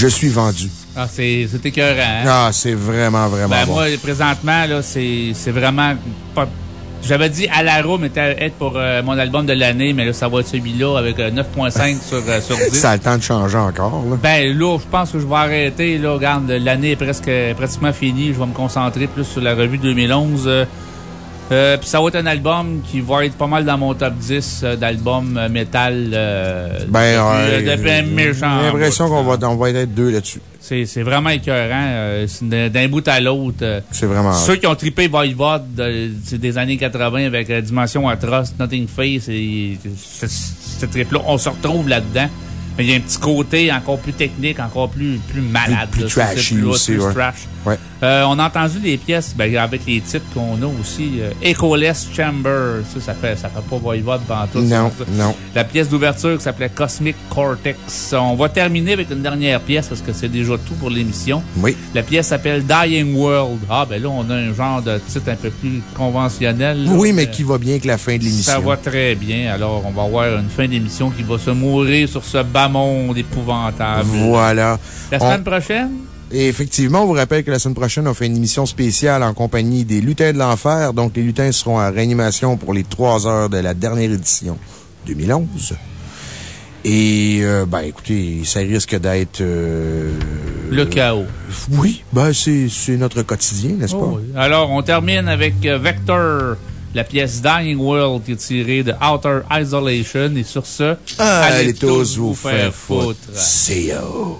A: Je suis vendu.
K: Ah, c'est écœurant. hein?
A: Ah, c'est vraiment, vraiment
K: Ben,
A: bon.
K: moi, présentement, là, c'est vraiment pas. J'avais dit à la room était être pour euh, mon album de l'année, mais là, ça va être celui-là avec euh, 9.5 sur, euh, sur 10.
A: Ça a le temps de changer encore, là.
K: Ben là, je pense que je vais arrêter. Là, regarde, l'année est presque pratiquement finie. Je vais me concentrer plus sur la revue 2011. Euh, Puis ça va être un album qui va être pas mal dans mon top 10 euh, d'albums euh, métal. euh,
A: Ben,
K: méchant.
A: J'ai l'impression qu'on va, on va être deux là-dessus.
K: C'est c'est vraiment écœurant. euh, d'un bout à l'autre. euh.
A: C'est vraiment.
K: Ceux qui ont trippé Voivod c'est des années 80 avec Dimension Atroce, Nothing Face, et ce- trip-là, on se retrouve là-dedans. Mais il y a un petit côté encore plus technique, encore plus, plus malade.
A: Plus- plus trashy
K: plus-
A: aussi,
K: plus
A: ouais.
K: trash.
A: Ouais.
K: Euh, on a entendu les pièces ben, avec les titres qu'on a aussi. euh, Echoless Chamber, ça, ça fait, ça fait pas Voivod tout.
A: Non, non.
K: La pièce d'ouverture qui s'appelait Cosmic Cortex. On va terminer avec une dernière pièce parce que c'est déjà tout pour l'émission.
A: Oui.
K: La pièce s'appelle Dying World. Ah, ben là, on a un genre de titre un peu plus conventionnel. là.
A: Oui, mais
K: Euh,
A: qui va bien avec la fin de l'émission.
K: Ça va très bien. Alors, on va avoir une fin d'émission qui va se mourir sur ce bas monde épouvantable.
A: Voilà.
K: La
A: On-
K: semaine prochaine?
A: Et effectivement, on vous rappelle que la semaine prochaine, on fait une émission spéciale en compagnie des lutins de l'enfer. Donc, les lutins seront à réanimation pour les trois heures de la dernière édition 2011. Et, euh, ben, écoutez, ça risque d'être... euh,
K: Le chaos.
A: Oui, ben, c'est notre quotidien, n'est-ce pas?
K: Oh oui. Alors, on termine avec euh, Vector, la pièce Dying World qui est tirée de Outer Isolation. Et sur ce,
A: Allez tous vous faire foutre.
K: See
A: you.